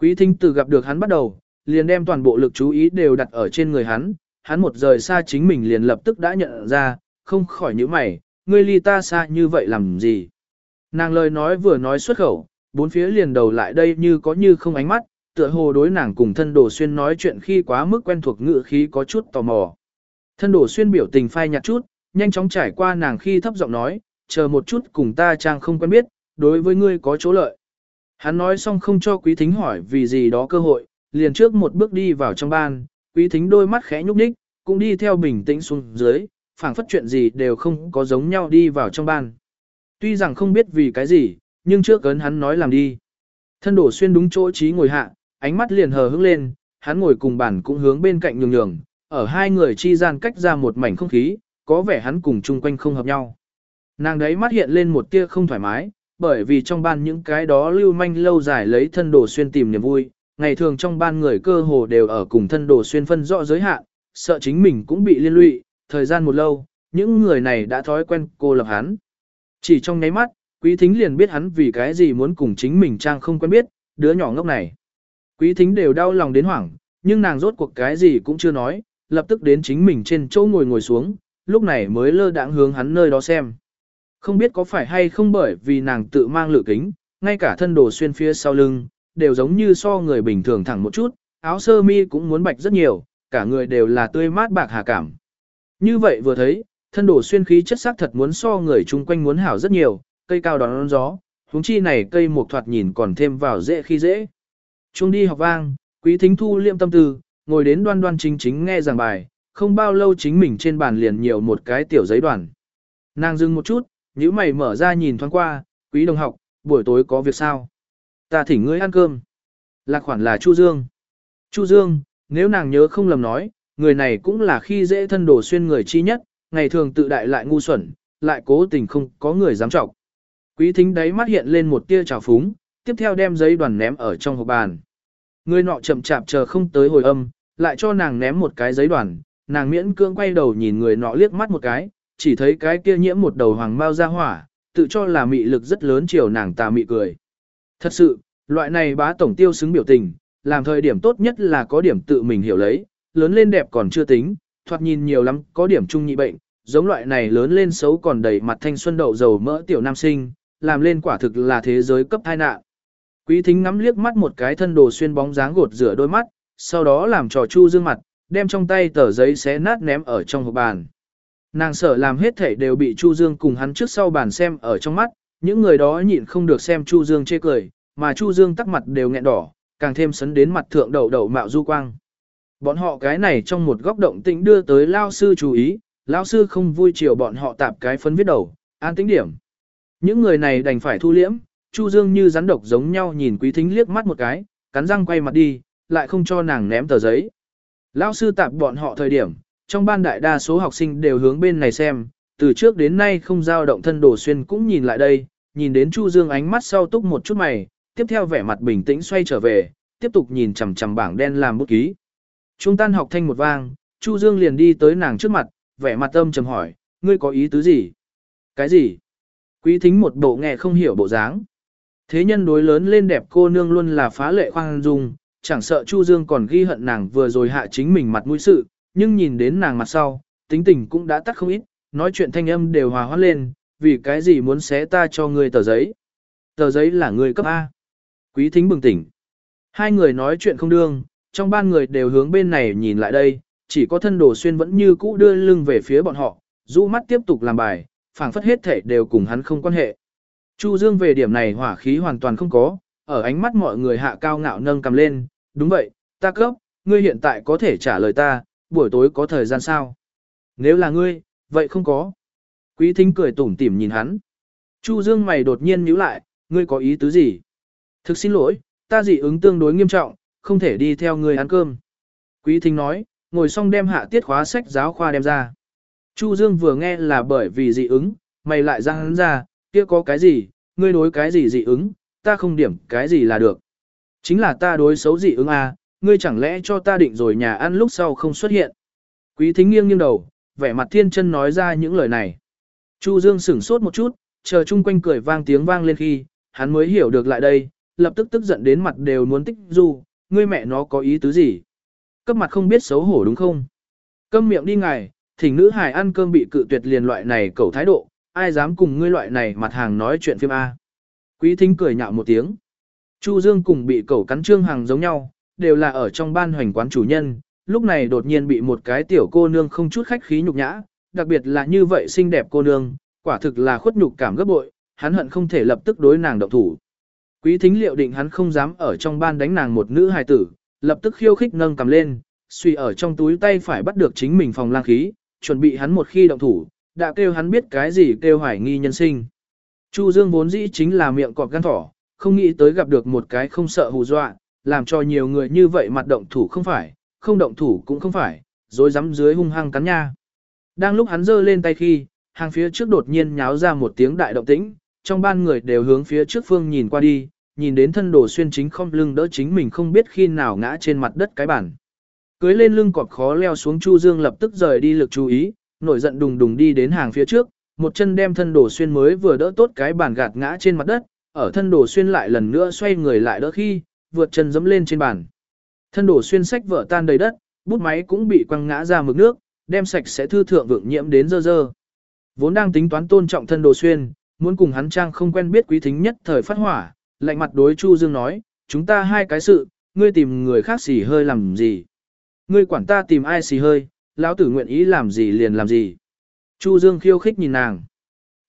Speaker 1: Quý thính từ gặp được hắn bắt đầu, liền đem toàn bộ lực chú ý đều đặt ở trên người hắn, hắn một rời xa chính mình liền lập tức đã nhận ra, không khỏi nhíu mày, ngươi ly ta xa như vậy làm gì. Nàng lời nói vừa nói xuất khẩu, bốn phía liền đầu lại đây như có như không ánh mắt, tựa hồ đối nàng cùng thân đồ xuyên nói chuyện khi quá mức quen thuộc ngữ khí có chút tò mò. Thân đổ xuyên biểu tình phai nhạt chút, nhanh chóng trải qua nàng khi thấp giọng nói, chờ một chút cùng ta trang không quen biết, đối với ngươi có chỗ lợi. Hắn nói xong không cho quý thính hỏi vì gì đó cơ hội, liền trước một bước đi vào trong ban, quý thính đôi mắt khẽ nhúc nhích, cũng đi theo bình tĩnh xuống dưới, phảng phất chuyện gì đều không có giống nhau đi vào trong ban. Tuy rằng không biết vì cái gì, nhưng trước cấn hắn nói làm đi. Thân đổ xuyên đúng chỗ trí ngồi hạ, ánh mắt liền hờ hững lên, hắn ngồi cùng bàn cũng hướng bên cạnh nhường nhường, ở hai người chi gian cách ra một mảnh không khí, có vẻ hắn cùng chung quanh không hợp nhau. Nàng đấy mắt hiện lên một tia không thoải mái, bởi vì trong ban những cái đó lưu manh lâu dài lấy thân đồ xuyên tìm niềm vui, ngày thường trong ban người cơ hồ đều ở cùng thân đồ xuyên phân rõ giới hạn, sợ chính mình cũng bị liên lụy, thời gian một lâu, những người này đã thói quen cô lập hắn. Chỉ trong nháy mắt, quý thính liền biết hắn vì cái gì muốn cùng chính mình trang không quen biết, đứa nhỏ ngốc này. Quý thính đều đau lòng đến hoảng, nhưng nàng rốt cuộc cái gì cũng chưa nói, lập tức đến chính mình trên chỗ ngồi ngồi xuống, lúc này mới lơ đãng hướng hắn nơi đó xem. Không biết có phải hay không bởi vì nàng tự mang lự kính, ngay cả thân đồ xuyên phía sau lưng, đều giống như so người bình thường thẳng một chút, áo sơ mi cũng muốn bạch rất nhiều, cả người đều là tươi mát bạc hà cảm. Như vậy vừa thấy, thân đồ xuyên khí chất sắc thật muốn so người chung quanh muốn hảo rất nhiều, cây cao đón gió, huống chi này cây một thoạt nhìn còn thêm vào dễ khi dễ. Trung đi học vang, quý thính thu liệm tâm tư, ngồi đến đoan đoan chính chính nghe giảng bài, không bao lâu chính mình trên bàn liền nhiều một cái tiểu giấy đoàn. Nàng dừng một chút, nhíu mày mở ra nhìn thoáng qua, quý đồng học, buổi tối có việc sao? Ta thỉnh ngươi ăn cơm. Lạc khoản là Chu Dương. Chu Dương, nếu nàng nhớ không lầm nói, người này cũng là khi dễ thân đồ xuyên người chi nhất, ngày thường tự đại lại ngu xuẩn, lại cố tình không có người dám trọng. Quý thính đấy mắt hiện lên một tia trào phúng, tiếp theo đem giấy đoàn ném ở trong hộp bàn. Người nọ chậm chạp chờ không tới hồi âm, lại cho nàng ném một cái giấy đoàn, nàng miễn cưỡng quay đầu nhìn người nọ liếc mắt một cái, chỉ thấy cái kia nhiễm một đầu hoàng mao ra hỏa, tự cho là mị lực rất lớn chiều nàng tà mị cười. Thật sự, Loại này bá tổng tiêu xứng biểu tình, làm thời điểm tốt nhất là có điểm tự mình hiểu lấy, lớn lên đẹp còn chưa tính, thoạt nhìn nhiều lắm, có điểm trung nhị bệnh, giống loại này lớn lên xấu còn đầy mặt thanh xuân đậu dầu mỡ tiểu nam sinh, làm lên quả thực là thế giới cấp tai nạn. Quý thính ngắm liếc mắt một cái thân đồ xuyên bóng dáng gột rửa đôi mắt, sau đó làm trò chu dương mặt, đem trong tay tờ giấy xé nát ném ở trong hộp bàn. Nàng sợ làm hết thảy đều bị Chu Dương cùng hắn trước sau bàn xem ở trong mắt, những người đó nhịn không được xem Chu Dương chê cười, mà Chu Dương tắc mặt đều nghẹn đỏ, càng thêm sấn đến mặt thượng đầu đầu mạo du quang. Bọn họ cái này trong một góc động tĩnh đưa tới lao sư chú ý, lao sư không vui chiều bọn họ tạp cái phấn viết đầu, an tính điểm. Những người này đành phải thu liễm, Chu Dương như rắn độc giống nhau nhìn quý thính liếc mắt một cái, cắn răng quay mặt đi, lại không cho nàng ném tờ giấy. Lao sư tạp bọn họ thời điểm, trong ban đại đa số học sinh đều hướng bên này xem, từ trước đến nay không giao động thân đồ xuyên cũng nhìn lại đây, nhìn đến Chu Dương ánh mắt sau túc một chút mày, tiếp theo vẻ mặt bình tĩnh xoay trở về, tiếp tục nhìn chằm chằm bảng đen làm bút ký. Trung tan học thanh một vang, Chu Dương liền đi tới nàng trước mặt, vẻ mặt âm trầm hỏi, ngươi có ý tứ gì? Cái gì? Quý thính một bộ nghe không hiểu bộ dáng. Thế nhân đối lớn lên đẹp cô nương luôn là phá lệ khoan dung, chẳng sợ Chu Dương còn ghi hận nàng vừa rồi hạ chính mình mặt mũi sự, nhưng nhìn đến nàng mặt sau, tính tình cũng đã tắt không ít, nói chuyện thanh âm đều hòa hoãn lên, vì cái gì muốn xé ta cho ngươi tờ giấy. Tờ giấy là ngươi cấp A. Quý thính bừng tỉnh. Hai người nói chuyện không đương, trong ban người đều hướng bên này nhìn lại đây, chỉ có thân đồ xuyên vẫn như cũ đưa lưng về phía bọn họ, rũ mắt tiếp tục làm bài, phảng phất hết thể đều cùng hắn không quan hệ. Chu Dương về điểm này hỏa khí hoàn toàn không có, ở ánh mắt mọi người hạ cao ngạo nâng cầm lên, đúng vậy, ta cấp, ngươi hiện tại có thể trả lời ta, buổi tối có thời gian sao? Nếu là ngươi, vậy không có. Quý thính cười tủm tỉm nhìn hắn. Chu Dương mày đột nhiên nhíu lại, ngươi có ý tứ gì? Thực xin lỗi, ta dị ứng tương đối nghiêm trọng, không thể đi theo ngươi ăn cơm. Quý thính nói, ngồi xong đem hạ tiết khóa sách giáo khoa đem ra. Chu Dương vừa nghe là bởi vì dị ứng, mày lại ra hắn ra, kia có cái gì, ngươi đối cái gì dị ứng, ta không điểm cái gì là được. Chính là ta đối xấu dị ứng à, ngươi chẳng lẽ cho ta định rồi nhà ăn lúc sau không xuất hiện. Quý thính nghiêng nghiêng đầu, vẻ mặt thiên chân nói ra những lời này. Chu Dương sửng sốt một chút, chờ chung quanh cười vang tiếng vang lên khi, hắn mới hiểu được lại đây, lập tức tức giận đến mặt đều muốn tích du, ngươi mẹ nó có ý tứ gì? Cấp mặt không biết xấu hổ đúng không? Câm miệng đi ngài, thỉnh nữ hài ăn cơm bị cự tuyệt liền loại này cầu thái độ, ai dám cùng ngươi loại này mặt hàng nói chuyện phim A. Quý thính cười nhạo một tiếng. Chu Dương cùng bị cẩu cắn trương hàng giống nhau, đều là ở trong ban hoành quán chủ nhân, lúc này đột nhiên bị một cái tiểu cô nương không chút khách khí nhục nhã, đặc biệt là như vậy xinh đẹp cô nương, quả thực là khuất nhục cảm gấp bội, hắn hận không thể lập tức đối nàng động thủ. Quý thính liệu định hắn không dám ở trong ban đánh nàng một nữ hài tử, lập tức khiêu khích nâng cầm lên, suy ở trong túi tay phải bắt được chính mình phòng lang khí, chuẩn bị hắn một khi động thủ, đã kêu hắn biết cái gì kêu hoài nghi nhân sinh. Chu Dương vốn dĩ chính là miệng cọp gan thỏ, không nghĩ tới gặp được một cái không sợ hù dọa, làm cho nhiều người như vậy mặt động thủ không phải, không động thủ cũng không phải, rồi dám dưới hung hăng cắn nha. Đang lúc hắn giơ lên tay khi, hàng phía trước đột nhiên nháo ra một tiếng đại động tĩnh, trong ban người đều hướng phía trước phương nhìn qua đi, nhìn đến thân đồ xuyên chính không lưng đỡ chính mình không biết khi nào ngã trên mặt đất cái bản. Cưới lên lưng cọp khó leo xuống Chu Dương lập tức rời đi lực chú ý, nổi giận đùng đùng đi đến hàng phía trước, một chân đem thân đồ xuyên mới vừa đỡ tốt cái bản gạt ngã trên mặt đất, ở thân đồ xuyên lại lần nữa xoay người lại đỡ khi, vượt chân dẫm lên trên bàn. Thân đồ xuyên sách vỡ tan đầy đất, bút máy cũng bị quăng ngã ra mực nước, đem sạch sẽ thư thượng vượng nhiễm đến dơ dơ. Vốn đang tính toán tôn trọng thân đồ xuyên, muốn cùng hắn trang không quen biết quý thính nhất thời phát hỏa, lạnh mặt đối Chu Dương nói, chúng ta hai cái sự, ngươi tìm người khác xì hơi làm gì. Ngươi quản ta tìm ai xì hơi, lão tử nguyện ý làm gì liền làm gì. Chu Dương khiêu khích nhìn nàng.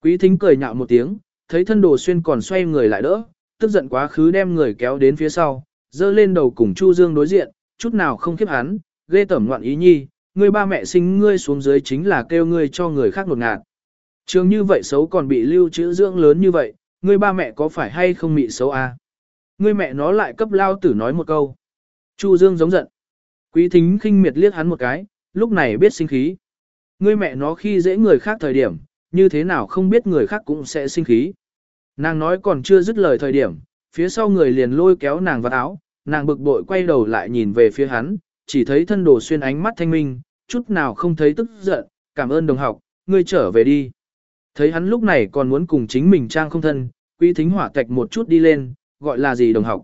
Speaker 1: Quý thính cười nhạo một tiếng, thấy thân đồ xuyên còn xoay người lại đỡ, tức giận quá khứ đem người kéo đến phía sau, dơ lên đầu cùng Chu Dương đối diện, chút nào không khiếp hắn, ghê tẩm ngoạn ý nhi, ngươi ba mẹ sinh ngươi xuống dưới chính là kêu ngươi cho người khác nột ngạt. Trường như vậy xấu còn bị lưu trữ dưỡng lớn như vậy, ngươi ba mẹ có phải hay không bị xấu à? Ngươi mẹ nó lại cấp lao tử nói một câu. Chu Dương giống giận. Quý thính khinh miệt liếc hắn một cái, lúc này biết sinh khí. Ngươi mẹ nó khi dễ người khác thời điểm, như thế nào không biết người khác cũng sẽ sinh khí. Nàng nói còn chưa dứt lời thời điểm, phía sau người liền lôi kéo nàng vào áo, nàng bực bội quay đầu lại nhìn về phía hắn, chỉ thấy thân đồ xuyên ánh mắt thanh minh, chút nào không thấy tức giận, cảm ơn đồng học, ngươi trở về đi. Thấy hắn lúc này còn muốn cùng chính mình trang không thân, quý thính hỏa tạch một chút đi lên, gọi là gì đồng học.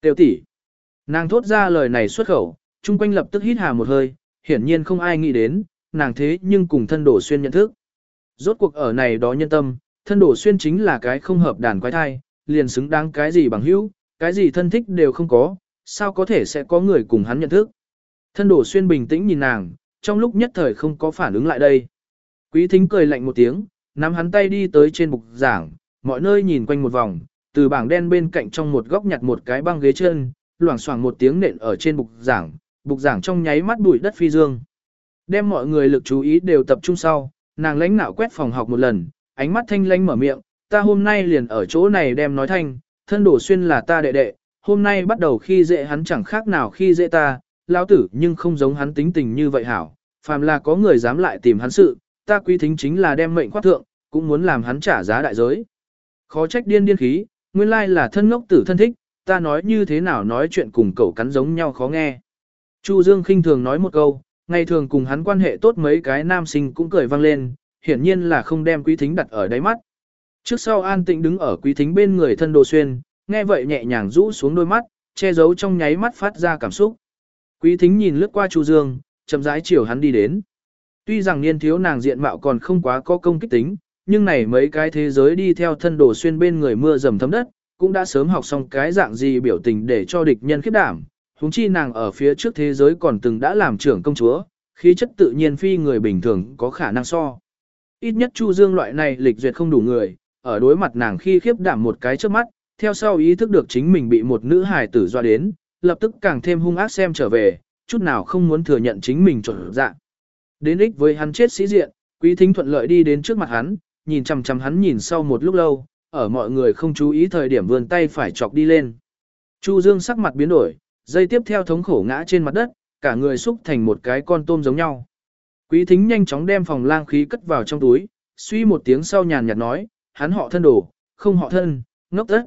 Speaker 1: Tiêu tỷ. Nàng thốt ra lời này xuất khẩu, chung quanh lập tức hít hà một hơi, hiển nhiên không ai nghĩ đến, nàng thế nhưng cùng thân đồ xuyên nhận thức. Rốt cuộc ở này đó nhân tâm, thân đổ xuyên chính là cái không hợp đàn quái thai, liền xứng đáng cái gì bằng hữu, cái gì thân thích đều không có, sao có thể sẽ có người cùng hắn nhận thức. Thân đổ xuyên bình tĩnh nhìn nàng, trong lúc nhất thời không có phản ứng lại đây. Quý thính cười lạnh một tiếng, nắm hắn tay đi tới trên bục giảng, mọi nơi nhìn quanh một vòng, từ bảng đen bên cạnh trong một góc nhặt một cái băng ghế chân, loảng xoảng một tiếng nện ở trên bục giảng, bục giảng trong nháy mắt bụi đất phi dương. Đem mọi người lực chú ý đều tập trung sau, nàng lãnh nạo quét phòng học một lần, ánh mắt thanh lanh mở miệng, ta hôm nay liền ở chỗ này đem nói thanh, thân đổ xuyên là ta đệ đệ, hôm nay bắt đầu khi dễ hắn chẳng khác nào khi dễ ta, lão tử nhưng không giống hắn tính tình như vậy hảo, phàm là có người dám lại tìm hắn sự, ta quý thính chính là đem mệnh khoát thượng, cũng muốn làm hắn trả giá đại giới. Khó trách điên điên khí, nguyên lai là thân ngốc tử thân thích, ta nói như thế nào nói chuyện cùng cậu cắn giống nhau khó nghe. Chu Dương khinh thường nói một câu, ngày thường cùng hắn quan hệ tốt mấy cái nam sinh cũng cười vang lên, hiển nhiên là không đem quý thính đặt ở đáy mắt. Trước sau an tĩnh đứng ở quý thính bên người thân đồ xuyên, nghe vậy nhẹ nhàng rũ xuống đôi mắt, che giấu trong nháy mắt phát ra cảm xúc. Quý thính nhìn lướt qua Chu Dương, chậm rãi chiều hắn đi đến. Tuy rằng niên thiếu nàng diện mạo còn không quá có công kích tính, nhưng này mấy cái thế giới đi theo thân đồ xuyên bên người mưa dầm thấm đất, cũng đã sớm học xong cái dạng gì biểu tình để cho địch nhân khiếp đảm. Húng chi nàng ở phía trước thế giới còn từng đã làm trưởng công chúa, khí chất tự nhiên phi người bình thường có khả năng so. Ít nhất Chu Dương loại này lịch duyệt không đủ người, ở đối mặt nàng khi khiếp đảm một cái trước mắt, theo sau ý thức được chính mình bị một nữ hài tử doa đến, lập tức càng thêm hung ác xem trở về, chút nào không muốn thừa nhận chính mình chuẩn dạng. Đến ích với hắn chết sĩ diện, quý thính thuận lợi đi đến trước mặt hắn, nhìn chằm chằm hắn nhìn sau một lúc lâu, ở mọi người không chú ý thời điểm vươn tay phải chọc đi lên. Chu Dương sắc mặt biến đổi, dây tiếp theo thống khổ ngã trên mặt đất, cả người xúc thành một cái con tôm giống nhau. Quý thính nhanh chóng đem phòng lang khí cất vào trong túi, suy một tiếng sau nhàn nhạt nói, hắn họ thân đổ, không họ thân, ngốc tất.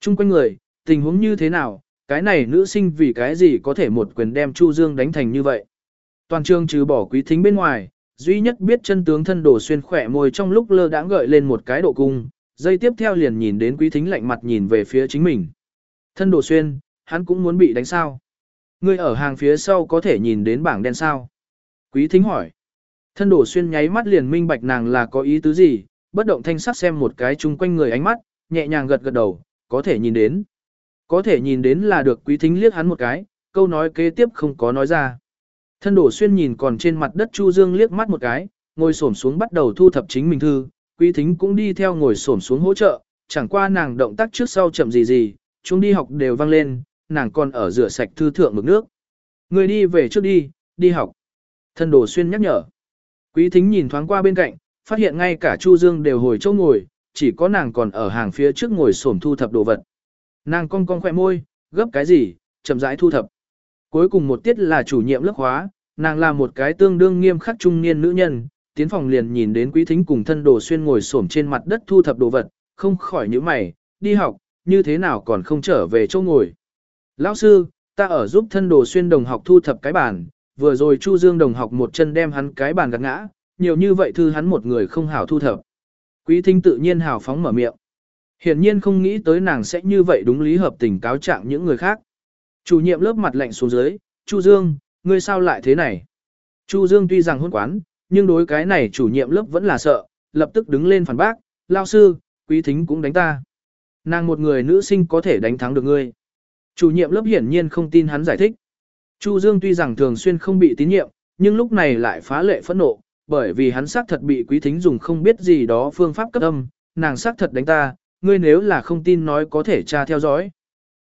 Speaker 1: Trung quanh người, tình huống như thế nào, cái này nữ sinh vì cái gì có thể một quyền đem Chu Dương đánh thành như vậy. Toàn trường trừ bỏ quý thính bên ngoài, duy nhất biết chân tướng thân đổ xuyên khỏe môi trong lúc lơ đãng gợi lên một cái độ cung, dây tiếp theo liền nhìn đến quý thính lạnh mặt nhìn về phía chính mình. Thân đổ xuyên, hắn cũng muốn bị đánh sao. Người ở hàng phía sau có thể nhìn đến bảng đen sao. Quý thính hỏi. Thân đổ xuyên nháy mắt liền minh bạch nàng là có ý tứ gì, bất động thanh sắc xem một cái chung quanh người ánh mắt, nhẹ nhàng gật gật đầu, có thể nhìn đến. Có thể nhìn đến là được quý thính liếc hắn một cái, câu nói kế tiếp không có nói ra. Thân đổ xuyên nhìn còn trên mặt đất Chu Dương liếc mắt một cái, ngồi xổm xuống bắt đầu thu thập chính mình thư, quý thính cũng đi theo ngồi xổm xuống hỗ trợ, chẳng qua nàng động tác trước sau chậm gì gì, chúng đi học đều vang lên, nàng còn ở rửa sạch thư thượng mực nước. Người đi về trước đi, đi học. Thân đồ xuyên nhắc nhở. Quý thính nhìn thoáng qua bên cạnh, phát hiện ngay cả Chu Dương đều hồi chỗ ngồi, chỉ có nàng còn ở hàng phía trước ngồi xổm thu thập đồ vật. Nàng cong cong khỏe môi, gấp cái gì, chậm rãi thu thập. Cuối cùng một tiết là chủ nhiệm lớp hóa, nàng là một cái tương đương nghiêm khắc trung niên nữ nhân, tiến phòng liền nhìn đến quý thính cùng thân đồ xuyên ngồi xổm trên mặt đất thu thập đồ vật, không khỏi nhíu mày, đi học, như thế nào còn không trở về chỗ ngồi. Lão sư, ta ở giúp thân đồ xuyên đồng học thu thập cái bàn, vừa rồi Chu Dương đồng học một chân đem hắn cái bàn gạt ngã, nhiều như vậy thư hắn một người không hảo thu thập. Quý thính tự nhiên hào phóng mở miệng. Hiển nhiên không nghĩ tới nàng sẽ như vậy đúng lý hợp tình cáo trạng những người khác. Chủ nhiệm lớp mặt lạnh xuống dưới, Chu Dương, ngươi sao lại thế này? Chu Dương tuy rằng hôn quán, nhưng đối cái này chủ nhiệm lớp vẫn là sợ, lập tức đứng lên phản bác, lao sư, quý thính cũng đánh ta. Nàng một người nữ sinh có thể đánh thắng được ngươi. Chủ nhiệm lớp hiển nhiên không tin hắn giải thích. Chu Dương tuy rằng thường xuyên không bị tín nhiệm, nhưng lúc này lại phá lệ phẫn nộ, bởi vì hắn xác thật bị quý thính dùng không biết gì đó phương pháp cấp âm, nàng xác thật đánh ta, ngươi nếu là không tin nói có thể tra theo dõi.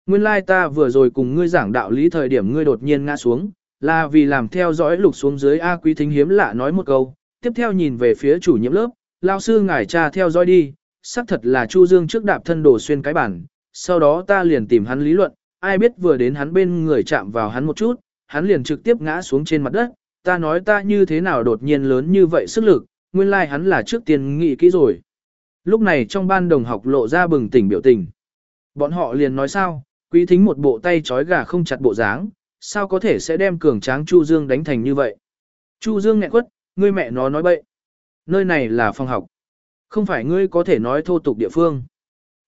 Speaker 1: Nguyên lai like ta vừa rồi cùng ngươi giảng đạo lý thời điểm ngươi đột nhiên ngã xuống, là vì làm theo dõi lục xuống dưới A quý thính hiếm lạ nói một câu, tiếp theo nhìn về phía chủ nhiệm lớp, lao sư ngài tra theo dõi đi, xác thật là Chu Dương trước đạp thân đổ xuyên cái bản, sau đó ta liền tìm hắn lý luận, ai biết vừa đến hắn bên người chạm vào hắn một chút, hắn liền trực tiếp ngã xuống trên mặt đất, ta nói ta như thế nào đột nhiên lớn như vậy sức lực, nguyên lai like hắn là trước tiên nghĩ kỹ rồi. Lúc này trong ban đồng học lộ ra bừng tỉnh biểu tình. Bọn họ liền nói sao, quý thính một bộ tay trói gà không chặt bộ dáng, sao có thể sẽ đem cường tráng Chu Dương đánh thành như vậy. Chu Dương nghẹn quất, ngươi mẹ nó nói bậy. Nơi này là phòng học. Không phải ngươi có thể nói thô tục địa phương.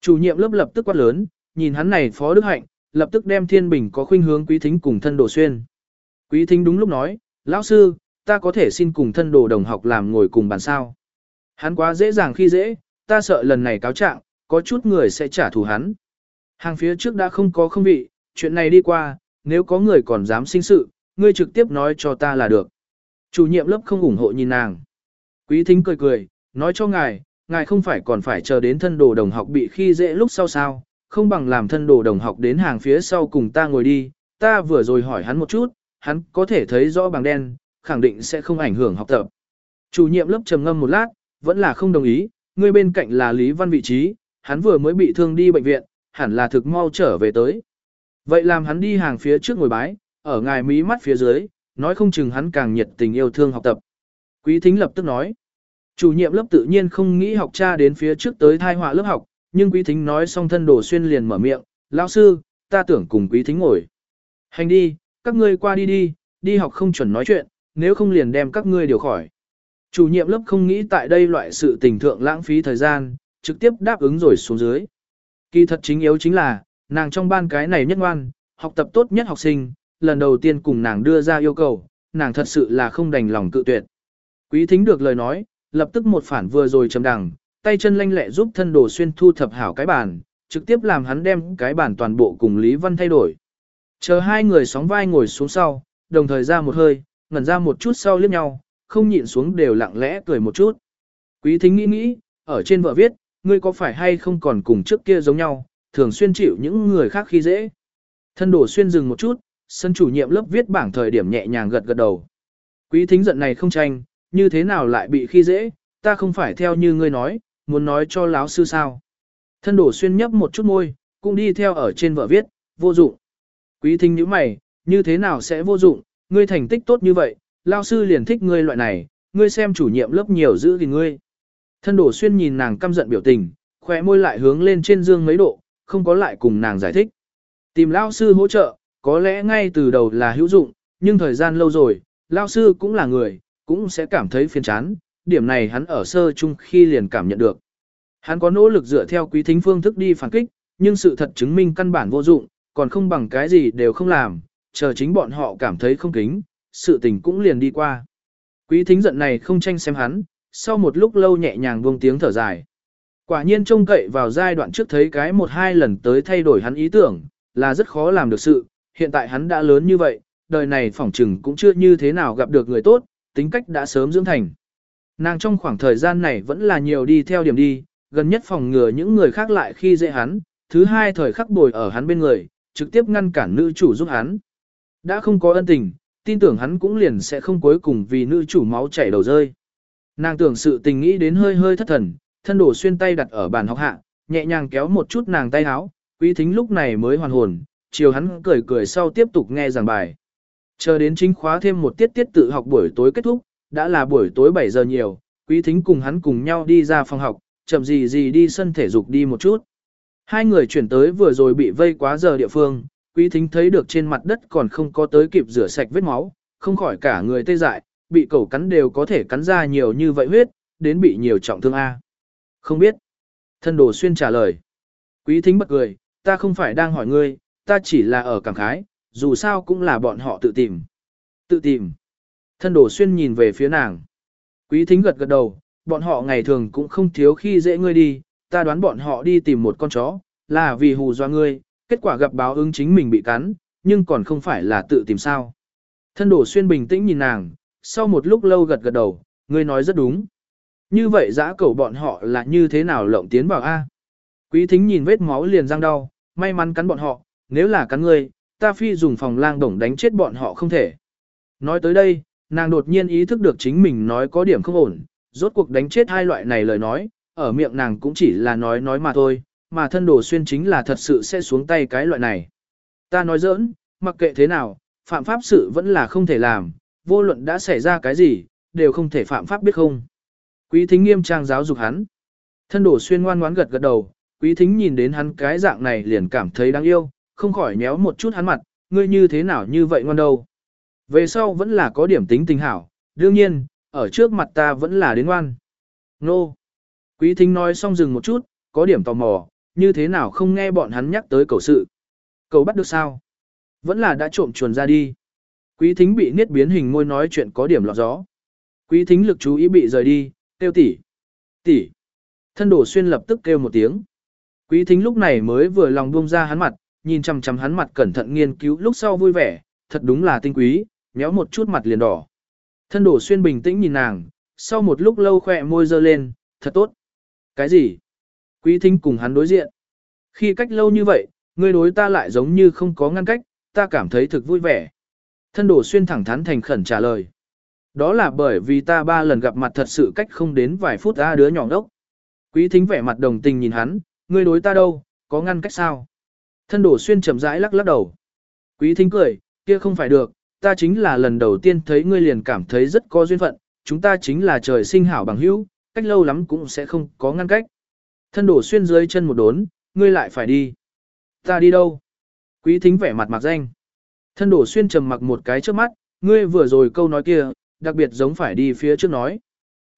Speaker 1: Chủ nhiệm lớp lập tức quát lớn, nhìn hắn này phó đức hạnh, lập tức đem thiên bình có khuynh hướng quý thính cùng thân đồ xuyên. Quý thính đúng lúc nói, lão sư, ta có thể xin cùng thân đồ đồng học làm ngồi cùng bàn sao. Hắn quá dễ dàng khi dễ, ta sợ lần này cáo trạng, có chút người sẽ trả thù hắn. Hàng phía trước đã không có không vị, chuyện này đi qua, nếu có người còn dám sinh sự, ngươi trực tiếp nói cho ta là được. Chủ nhiệm lớp không ủng hộ nhìn nàng. Quý thính cười cười, nói cho ngài, ngài không phải còn phải chờ đến thân đồ đồng học bị khi dễ lúc sau sao, không bằng làm thân đồ đồng học đến hàng phía sau cùng ta ngồi đi, ta vừa rồi hỏi hắn một chút, hắn có thể thấy rõ bằng đen, khẳng định sẽ không ảnh hưởng học tập. Chủ nhiệm lớp trầm ngâm một lát, vẫn là không đồng ý, người bên cạnh là Lý Văn vị trí, hắn vừa mới bị thương đi bệnh viện, hẳn là thực mau trở về tới. Vậy làm hắn đi hàng phía trước ngồi bái, ở ngài mí mắt phía dưới, nói không chừng hắn càng nhiệt tình yêu thương học tập. Quý thính lập tức nói, chủ nhiệm lớp tự nhiên không nghĩ học cha đến phía trước tới thai họa lớp học, nhưng quý thính nói xong thân đồ xuyên liền mở miệng, lão sư, ta tưởng cùng quý thính ngồi. Hành đi, các ngươi qua đi đi, đi học không chuẩn nói chuyện, nếu không liền đem các ngươi điều khỏi. Chủ nhiệm lớp không nghĩ tại đây loại sự tình thượng lãng phí thời gian, trực tiếp đáp ứng rồi xuống dưới. Kỳ thật chính yếu chính là, nàng trong ban cái này nhất ngoan, học tập tốt nhất học sinh, lần đầu tiên cùng nàng đưa ra yêu cầu, nàng thật sự là không đành lòng cự tuyệt. Quý thính được lời nói, lập tức một phản vừa rồi chấm đằng, tay chân lanh lẹ giúp thân đồ xuyên thu thập hảo cái bàn, trực tiếp làm hắn đem cái bàn toàn bộ cùng Lý Văn thay đổi. Chờ hai người sóng vai ngồi xuống sau, đồng thời ra một hơi, ngẩn ra một chút sau liếc nhau, không nhịn xuống đều lặng lẽ cười một chút. Quý thính nghĩ nghĩ, ở trên vợ viết, ngươi có phải hay không còn cùng trước kia giống nhau, thường xuyên chịu những người khác khi dễ. Thân đổ xuyên dừng một chút, sân chủ nhiệm lớp viết bảng thời điểm nhẹ nhàng gật gật đầu. Quý thính giận này không tranh, như thế nào lại bị khi dễ, ta không phải theo như ngươi nói, muốn nói cho lão sư sao. Thân đổ xuyên nhấp một chút môi, cũng đi theo ở trên vợ viết, vô dụng. Quý thính nhíu mày, như thế nào sẽ vô dụng, ngươi thành tích tốt như vậy, lao sư liền thích ngươi loại này, ngươi xem chủ nhiệm lớp nhiều giữ gìn ngươi. Thân đổ xuyên nhìn nàng căm giận biểu tình, khỏe môi lại hướng lên trên dương mấy độ, không có lại cùng nàng giải thích. Tìm lao sư hỗ trợ, có lẽ ngay từ đầu là hữu dụng, nhưng thời gian lâu rồi, lao sư cũng là người, cũng sẽ cảm thấy phiền chán, điểm này hắn ở sơ chung khi liền cảm nhận được. Hắn có nỗ lực dựa theo quý thính phương thức đi phản kích, nhưng sự thật chứng minh căn bản vô dụng, còn không bằng cái gì đều không làm, chờ chính bọn họ cảm thấy không kính, sự tình cũng liền đi qua. Quý thính giận này không tranh xem hắn, sau một lúc lâu nhẹ nhàng buông tiếng thở dài. Quả nhiên trông cậy vào giai đoạn trước thấy cái một hai lần tới thay đổi hắn ý tưởng, là rất khó làm được sự, hiện tại hắn đã lớn như vậy, đời này phỏng trừng cũng chưa như thế nào gặp được người tốt, tính cách đã sớm dưỡng thành. Nàng trong khoảng thời gian này vẫn là nhiều đi theo điểm đi, gần nhất phòng ngừa những người khác lại khi dễ hắn, thứ hai thời khắc bồi ở hắn bên người, trực tiếp ngăn cản nữ chủ giúp hắn. Đã không có ân tình, tin tưởng hắn cũng liền sẽ không cuối cùng vì nữ chủ máu chảy đầu rơi. Nàng tưởng sự tình nghĩ đến hơi hơi thất thần, thân đổ xuyên tay đặt ở bàn học hạ, nhẹ nhàng kéo một chút nàng tay áo, quý thính lúc này mới hoàn hồn, chiều hắn cười cười sau tiếp tục nghe giảng bài. Chờ đến chính khóa thêm một tiết tiết tự học buổi tối kết thúc, đã là buổi tối 7 giờ nhiều, quý thính cùng hắn cùng nhau đi ra phòng học, chậm gì gì đi sân thể dục đi một chút. Hai người chuyển tới vừa rồi bị vây quá giờ địa phương, quý thính thấy được trên mặt đất còn không có tới kịp rửa sạch vết máu, không khỏi cả người tê dại, bị cẩu cắn đều có thể cắn ra nhiều như vậy huyết, đến bị nhiều trọng thương A. Không biết. Thân đồ xuyên trả lời. Quý thính bật cười, ta không phải đang hỏi ngươi, ta chỉ là ở cảm khái, dù sao cũng là bọn họ tự tìm. Tự tìm. Thân đổ xuyên nhìn về phía nàng. Quý thính gật gật đầu, bọn họ ngày thường cũng không thiếu khi dễ ngươi đi, ta đoán bọn họ đi tìm một con chó, là vì hù doa ngươi, kết quả gặp báo ứng chính mình bị cắn, nhưng còn không phải là tự tìm sao. Thân đổ xuyên bình tĩnh nhìn nàng, sau một lúc lâu gật gật đầu, ngươi nói rất đúng. Như vậy giã cầu bọn họ là như thế nào lộng tiến vào A. Quý thính nhìn vết máu liền răng đau, may mắn cắn bọn họ, nếu là cắn ngươi, ta phi dùng phòng lang đồng đánh chết bọn họ không thể. Nói tới đây, nàng đột nhiên ý thức được chính mình nói có điểm không ổn, rốt cuộc đánh chết hai loại này lời nói, ở miệng nàng cũng chỉ là nói nói mà thôi, mà thân đồ xuyên chính là thật sự sẽ xuống tay cái loại này. Ta nói giỡn, mặc kệ thế nào, phạm pháp sự vẫn là không thể làm, vô luận đã xảy ra cái gì, đều không thể phạm pháp biết không. Quý thính nghiêm trang giáo dục hắn. Thân đổ xuyên ngoan ngoãn gật gật đầu, quý thính nhìn đến hắn cái dạng này liền cảm thấy đáng yêu, không khỏi nhéo một chút hắn mặt, ngươi như thế nào như vậy ngoan đâu. Về sau vẫn là có điểm tính tình hảo, đương nhiên, ở trước mặt ta vẫn là đến ngoan. Nô. Quý thính nói xong dừng một chút, có điểm tò mò, như thế nào không nghe bọn hắn nhắc tới cầu sự. Cầu bắt được sao? Vẫn là đã trộm chuồn ra đi. Quý thính bị niết biến hình môi nói chuyện có điểm lọt gió. Quý thính lực chú ý bị rời đi, kêu tỷ, tỷ. Thân đổ xuyên lập tức kêu một tiếng. Quý thính lúc này mới vừa lòng buông ra hắn mặt, nhìn chằm chằm hắn mặt cẩn thận nghiên cứu lúc sau vui vẻ, thật đúng là tinh quý, méo một chút mặt liền đỏ. Thân đổ xuyên bình tĩnh nhìn nàng, sau một lúc lâu khỏe môi dơ lên, thật tốt. Cái gì? Quý thính cùng hắn đối diện. Khi cách lâu như vậy, ngươi đối ta lại giống như không có ngăn cách, ta cảm thấy thực vui vẻ. Thân đổ xuyên thẳng thắn thành khẩn trả lời. Đó là bởi vì ta ba lần gặp mặt thật sự cách không đến vài phút ra đứa nhỏ đốc. Quý thính vẻ mặt đồng tình nhìn hắn, ngươi đối ta đâu, có ngăn cách sao? Thân đổ xuyên chậm rãi lắc lắc đầu. Quý thính cười, kia không phải được, ta chính là lần đầu tiên thấy ngươi liền cảm thấy rất có duyên phận, chúng ta chính là trời sinh hảo bằng hữu, cách lâu lắm cũng sẽ không có ngăn cách. Thân đổ xuyên dưới chân một đốn, ngươi lại phải đi. Ta đi đâu? Quý thính vẻ mặt mặc danh. Thân đổ xuyên trầm mặc một cái trước mắt, ngươi vừa rồi câu nói kia, đặc biệt giống phải đi phía trước nói.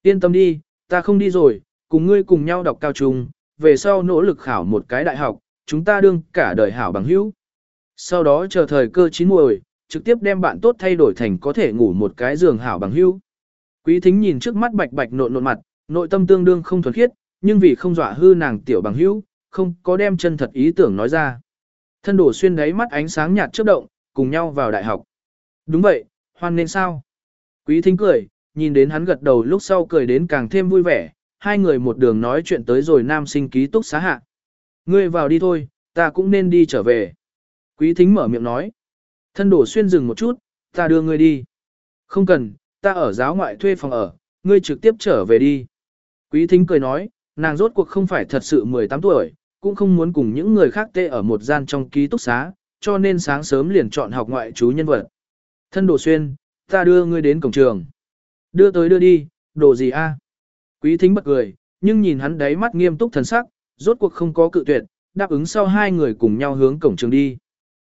Speaker 1: Yên tâm đi, ta không đi rồi, cùng ngươi cùng nhau đọc cao trung, về sau nỗ lực khảo một cái đại học, chúng ta đương cả đời hảo bằng hữu. Sau đó chờ thời cơ chín muồi, trực tiếp đem bạn tốt thay đổi thành có thể ngủ một cái giường hảo bằng hữu. Quý thính nhìn trước mắt bạch bạch nộn nộn mặt, nội tâm tương đương không thuần khiết, nhưng vì không dọa hư nàng tiểu bằng hữu, không có đem chân thật ý tưởng nói ra. Thân đổ xuyên đáy mắt ánh sáng nhạt chớp động, cùng nhau vào đại học. Đúng vậy, hoan nên sao? Quý thính cười, nhìn đến hắn gật đầu lúc sau cười đến càng thêm vui vẻ, hai người một đường nói chuyện tới rồi nam sinh ký túc xá hạ. Ngươi vào đi thôi, ta cũng nên đi trở về. Quý thính mở miệng nói. Thân đổ xuyên dừng một chút, ta đưa ngươi đi. Không cần, ta ở giáo ngoại thuê phòng ở, ngươi trực tiếp trở về đi. Quý thính cười nói, nàng rốt cuộc không phải thật sự 18 tuổi, cũng không muốn cùng những người khác tê ở một gian trong ký túc xá, cho nên sáng sớm liền chọn học ngoại chú nhân vật. Thân đồ xuyên, ta đưa ngươi đến cổng trường. Đưa tới đưa đi, đồ gì a? Quý thính bật cười, nhưng nhìn hắn đáy mắt nghiêm túc thần sắc, rốt cuộc không có cự tuyệt, đáp ứng sau hai người cùng nhau hướng cổng trường đi.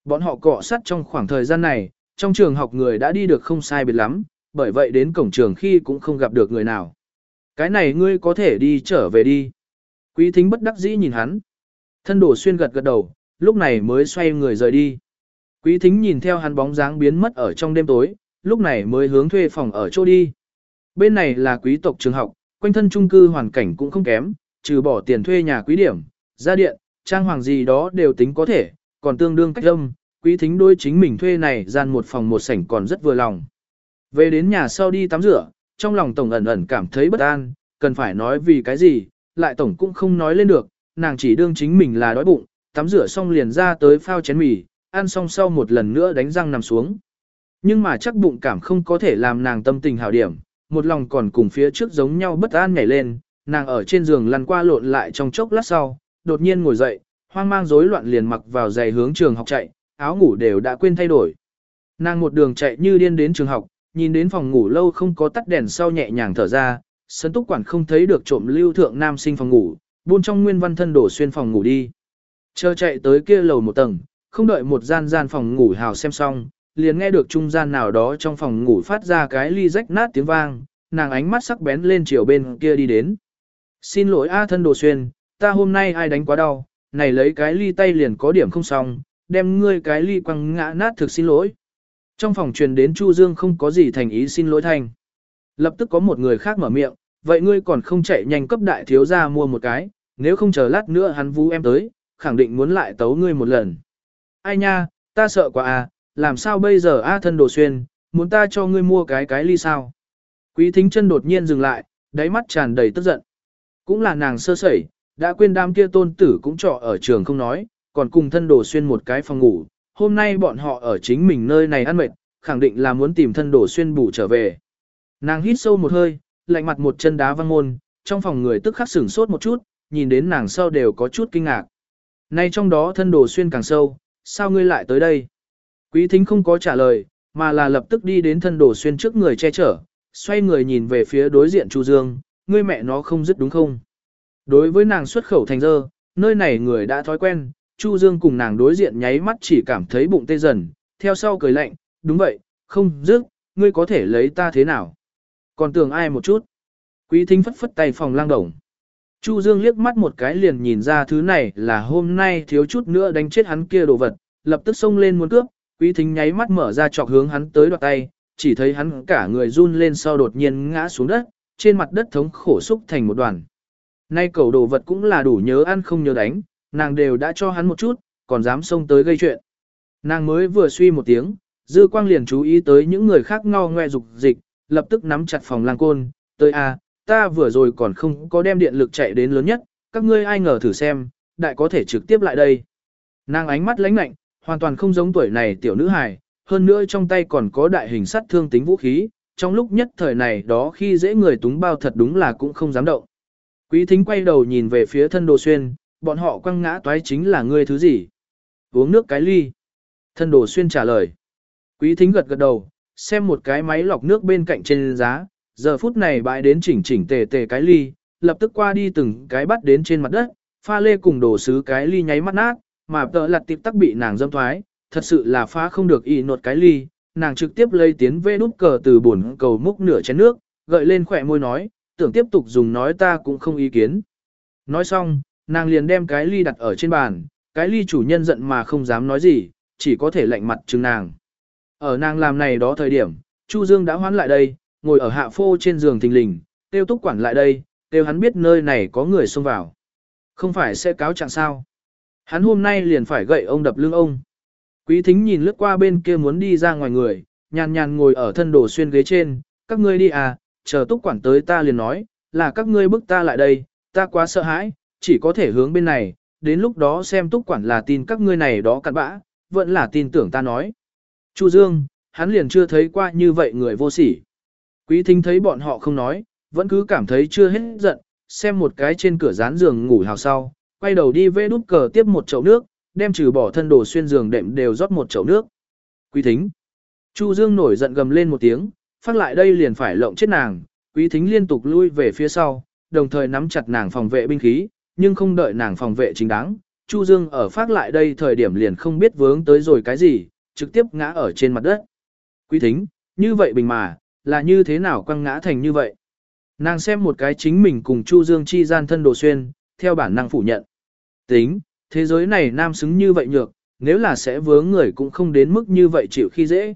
Speaker 1: Bọn họ cọ sát trong khoảng thời gian này, trong trường học người đã đi được không sai biệt lắm, bởi vậy đến cổng trường khi cũng không gặp được người nào. Cái này ngươi có thể đi trở về đi. Quý thính bất đắc dĩ nhìn hắn. Thân đổ xuyên gật gật đầu, lúc này mới xoay người rời đi. Quý thính nhìn theo hắn bóng dáng biến mất ở trong đêm tối, lúc này mới hướng thuê phòng ở chỗ đi. Bên này là quý tộc trường học, quanh thân trung cư hoàn cảnh cũng không kém, trừ bỏ tiền thuê nhà quý điểm, gia điện, trang hoàng gì đó đều tính có thể, còn tương đương cách âm, quý thính đôi chính mình thuê này gian một phòng một sảnh còn rất vừa lòng. Về đến nhà sau đi tắm rửa, trong lòng tổng ẩn ẩn cảm thấy bất an, cần phải nói vì cái gì, lại tổng cũng không nói lên được, nàng chỉ đương chính mình là đói bụng, tắm rửa xong liền ra tới phao chén mì, ăn xong sau một lần nữa đánh răng nằm xuống. Nhưng mà chắc bụng cảm không có thể làm nàng tâm tình hảo điểm, một lòng còn cùng phía trước giống nhau bất an nhảy lên, nàng ở trên giường lăn qua lộn lại trong chốc lát sau, đột nhiên ngồi dậy, hoang mang rối loạn liền mặc vào giày hướng trường học chạy, áo ngủ đều đã quên thay đổi. Nàng một đường chạy như điên đến trường học, nhìn đến phòng ngủ lâu không có tắt đèn sau nhẹ nhàng thở ra, sân túc quản không thấy được trộm lưu thượng nam sinh phòng ngủ, buôn trong nguyên văn thân đổ xuyên phòng ngủ đi. Chờ chạy tới kia lầu một tầng, không đợi một gian gian phòng ngủ hào xem xong, liền nghe được trung gian nào đó trong phòng ngủ phát ra cái ly rách nát tiếng vang, nàng ánh mắt sắc bén lên chiều bên kia đi đến. Xin lỗi A thân đồ xuyên, ta hôm nay ai đánh quá đau, này lấy cái ly tay liền có điểm không xong, đem ngươi cái ly quăng ngã nát thực xin lỗi. Trong phòng truyền đến Chu Dương không có gì thành ý xin lỗi thành. Lập tức có một người khác mở miệng, vậy ngươi còn không chạy nhanh cấp đại thiếu gia mua một cái, nếu không chờ lát nữa hắn vú em tới, khẳng định muốn lại tấu ngươi một lần. Ai nha, ta sợ quá à, làm sao bây giờ a thân đồ xuyên, muốn ta cho ngươi mua cái cái ly sao? Quý thính chân đột nhiên dừng lại, đáy mắt tràn đầy tức giận. Cũng là nàng sơ sẩy, đã quên đám kia tôn tử cũng trọ ở trường không nói, còn cùng thân đồ xuyên một cái phòng ngủ. Hôm nay bọn họ ở chính mình nơi này ăn mệt, khẳng định là muốn tìm thân đồ xuyên bù trở về. Nàng hít sâu một hơi, lạnh mặt một chân đá văng môn, trong phòng người tức khắc sửng sốt một chút, nhìn đến nàng sau đều có chút kinh ngạc. Nay trong đó thân đồ xuyên càng sâu, sao ngươi lại tới đây? Quý thính không có trả lời, mà là lập tức đi đến thân đồ xuyên trước người che chở, xoay người nhìn về phía đối diện Chu Dương, ngươi mẹ nó không dứt đúng không? Đối với nàng xuất khẩu thành dơ, nơi này người đã thói quen, Chu Dương cùng nàng đối diện nháy mắt chỉ cảm thấy bụng tê dần, theo sau cười lạnh, đúng vậy, không dứt, ngươi có thể lấy ta thế nào? Còn tưởng ai một chút? Quý thính phất phất tay phòng lang đồng. Chu Dương liếc mắt một cái liền nhìn ra thứ này là hôm nay thiếu chút nữa đánh chết hắn kia đồ vật, lập tức xông lên muốn cướp, quý thính nháy mắt mở ra chọc hướng hắn tới đoạt tay, chỉ thấy hắn cả người run lên sau đột nhiên ngã xuống đất, trên mặt đất thống khổ xúc thành một đoàn. Nay cầu đồ vật cũng là đủ nhớ ăn không nhớ đánh, nàng đều đã cho hắn một chút, còn dám xông tới gây chuyện. Nàng mới vừa suy một tiếng, dư quang liền chú ý tới những người khác ngao ngoe dục dịch, lập tức nắm chặt phòng lang côn, tới a, ta vừa rồi còn không có đem điện lực chạy đến lớn nhất, các ngươi ai ngờ thử xem, đại có thể trực tiếp lại đây. Nàng ánh mắt lãnh lạnh, hoàn toàn không giống tuổi này tiểu nữ hài, hơn nữa trong tay còn có đại hình sắt thương tính vũ khí, trong lúc nhất thời này đó khi dễ người túng bao thật đúng là cũng không dám động. Quý thính quay đầu nhìn về phía thân đồ xuyên, bọn họ quăng ngã toái chính là ngươi thứ gì? Uống nước cái ly. Thân đồ xuyên trả lời. Quý thính gật gật đầu, xem một cái máy lọc nước bên cạnh trên giá, giờ phút này bãi đến chỉnh chỉnh tề tề cái ly, lập tức qua đi từng cái bắt đến trên mặt đất, pha lê cùng đổ sứ cái ly nháy mắt nát, mà tợ lặt tiệp tắc bị nàng dâm thoái, thật sự là phá không được y nột cái ly, nàng trực tiếp lấy tiến vê đút cờ từ bồn cầu múc nửa chén nước, gợi lên khỏe môi nói, tưởng tiếp tục dùng nói ta cũng không ý kiến. Nói xong, nàng liền đem cái ly đặt ở trên bàn, cái ly chủ nhân giận mà không dám nói gì, chỉ có thể lạnh mặt chừng nàng. Ở nàng làm này đó thời điểm, Chu Dương đã hoán lại đây, ngồi ở hạ phô trên giường thình lình, tiêu túc quản lại đây, tiêu hắn biết nơi này có người xông vào. Không phải sẽ cáo trạng sao. Hắn hôm nay liền phải gậy ông đập lưng ông. Quý thính nhìn lướt qua bên kia muốn đi ra ngoài người, nhàn nhàn ngồi ở thân đồ xuyên ghế trên, các ngươi đi à, chờ túc quản tới ta liền nói, là các ngươi bức ta lại đây, ta quá sợ hãi, chỉ có thể hướng bên này, đến lúc đó xem túc quản là tin các ngươi này đó cặn bã, vẫn là tin tưởng ta nói. Chu Dương, hắn liền chưa thấy qua như vậy người vô sỉ. Quý thính thấy bọn họ không nói, vẫn cứ cảm thấy chưa hết giận, xem một cái trên cửa dán giường ngủ hào sau, quay đầu đi vê đút cờ tiếp một chậu nước, đem trừ bỏ thân đồ xuyên giường đệm đều rót một chậu nước. Quý thính. Chu Dương nổi giận gầm lên một tiếng, phát lại đây liền phải lộng chết nàng, quý thính liên tục lui về phía sau, đồng thời nắm chặt nàng phòng vệ binh khí, nhưng không đợi nàng phòng vệ chính đáng. Chu Dương ở phát lại đây thời điểm liền không biết vướng tới rồi cái gì, trực tiếp ngã ở trên mặt đất. Quý thính, như vậy bình mà, là như thế nào quăng ngã thành như vậy? Nàng xem một cái chính mình cùng Chu Dương chi gian thân đồ xuyên, theo bản năng phủ nhận. Tính, thế giới này nam xứng như vậy nhược, nếu là sẽ vướng người cũng không đến mức như vậy chịu khi dễ.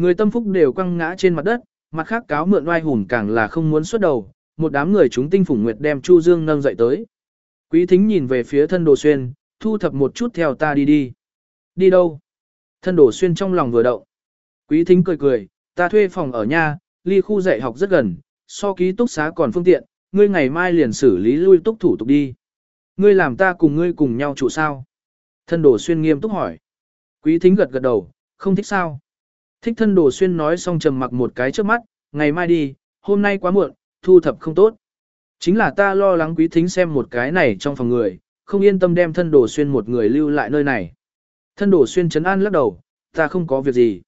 Speaker 1: Người tâm phúc đều quăng ngã trên mặt đất, mặt khác cáo mượn oai hùng càng là không muốn xuất đầu, một đám người chúng tinh phủng nguyệt đem Chu Dương nâng dậy tới. Quý thính nhìn về phía thân đồ xuyên, thu thập một chút theo ta đi đi. Đi đâu? Thân đồ xuyên trong lòng vừa động. Quý thính cười cười, ta thuê phòng ở nhà, ly khu dạy học rất gần, so ký túc xá còn phương tiện, ngươi ngày mai liền xử lý lui túc thủ tục đi. Ngươi làm ta cùng ngươi cùng nhau trụ sao? Thân đồ xuyên nghiêm túc hỏi. Quý thính gật gật đầu, không thích sao? Thích thân đồ xuyên nói xong trầm mặc một cái trước mắt, ngày mai đi, hôm nay quá muộn, thu thập không tốt. Chính là ta lo lắng quý thính xem một cái này trong phòng người, không yên tâm đem thân đồ xuyên một người lưu lại nơi này. Thân đồ xuyên chấn an lắc đầu, ta không có việc gì.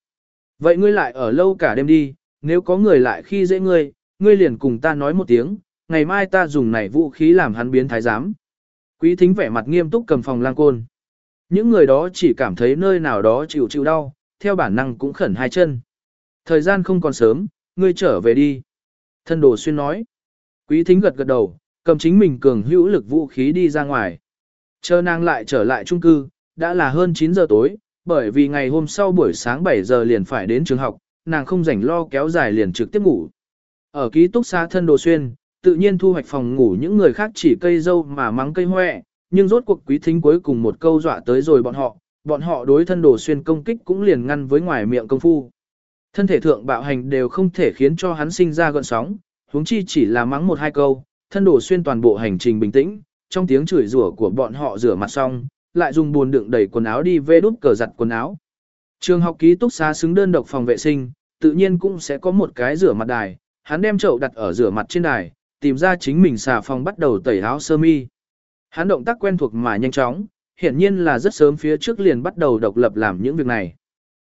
Speaker 1: Vậy ngươi lại ở lâu cả đêm đi, nếu có người lại khi dễ ngươi, ngươi liền cùng ta nói một tiếng, ngày mai ta dùng này vũ khí làm hắn biến thái giám. Quý thính vẻ mặt nghiêm túc cầm phòng lang côn. Những người đó chỉ cảm thấy nơi nào đó chịu chịu đau, theo bản năng cũng khẩn hai chân. Thời gian không còn sớm, ngươi trở về đi. Thân đồ xuyên nói. Quý thính gật gật đầu, cầm chính mình cường hữu lực vũ khí đi ra ngoài. Chờ nàng lại trở lại trung cư, đã là hơn 9 giờ tối, bởi vì ngày hôm sau buổi sáng 7 giờ liền phải đến trường học, nàng không rảnh lo kéo dài liền trực tiếp ngủ. Ở ký túc xá thân đồ xuyên, tự nhiên thu hoạch phòng ngủ những người khác chỉ cây dâu mà mắng cây hoẹ, nhưng rốt cuộc quý thính cuối cùng một câu dọa tới rồi bọn họ, bọn họ đối thân đồ xuyên công kích cũng liền ngăn với ngoài miệng công phu. Thân thể thượng bạo hành đều không thể khiến cho hắn sinh ra gợn sóng, huống chi chỉ là mắng một hai câu, thân đồ xuyên toàn bộ hành trình bình tĩnh, trong tiếng chửi rủa của bọn họ rửa mặt xong, lại dùng buồn đựng đầy quần áo đi vê đút cờ giặt quần áo. Trường học ký túc xá xứng đơn độc phòng vệ sinh, tự nhiên cũng sẽ có một cái rửa mặt đài, hắn đem chậu đặt ở rửa mặt trên đài, tìm ra chính mình xà phòng bắt đầu tẩy áo sơ mi. Hắn động tác quen thuộc mà nhanh chóng, hiển nhiên là rất sớm phía trước liền bắt đầu độc lập làm những việc này.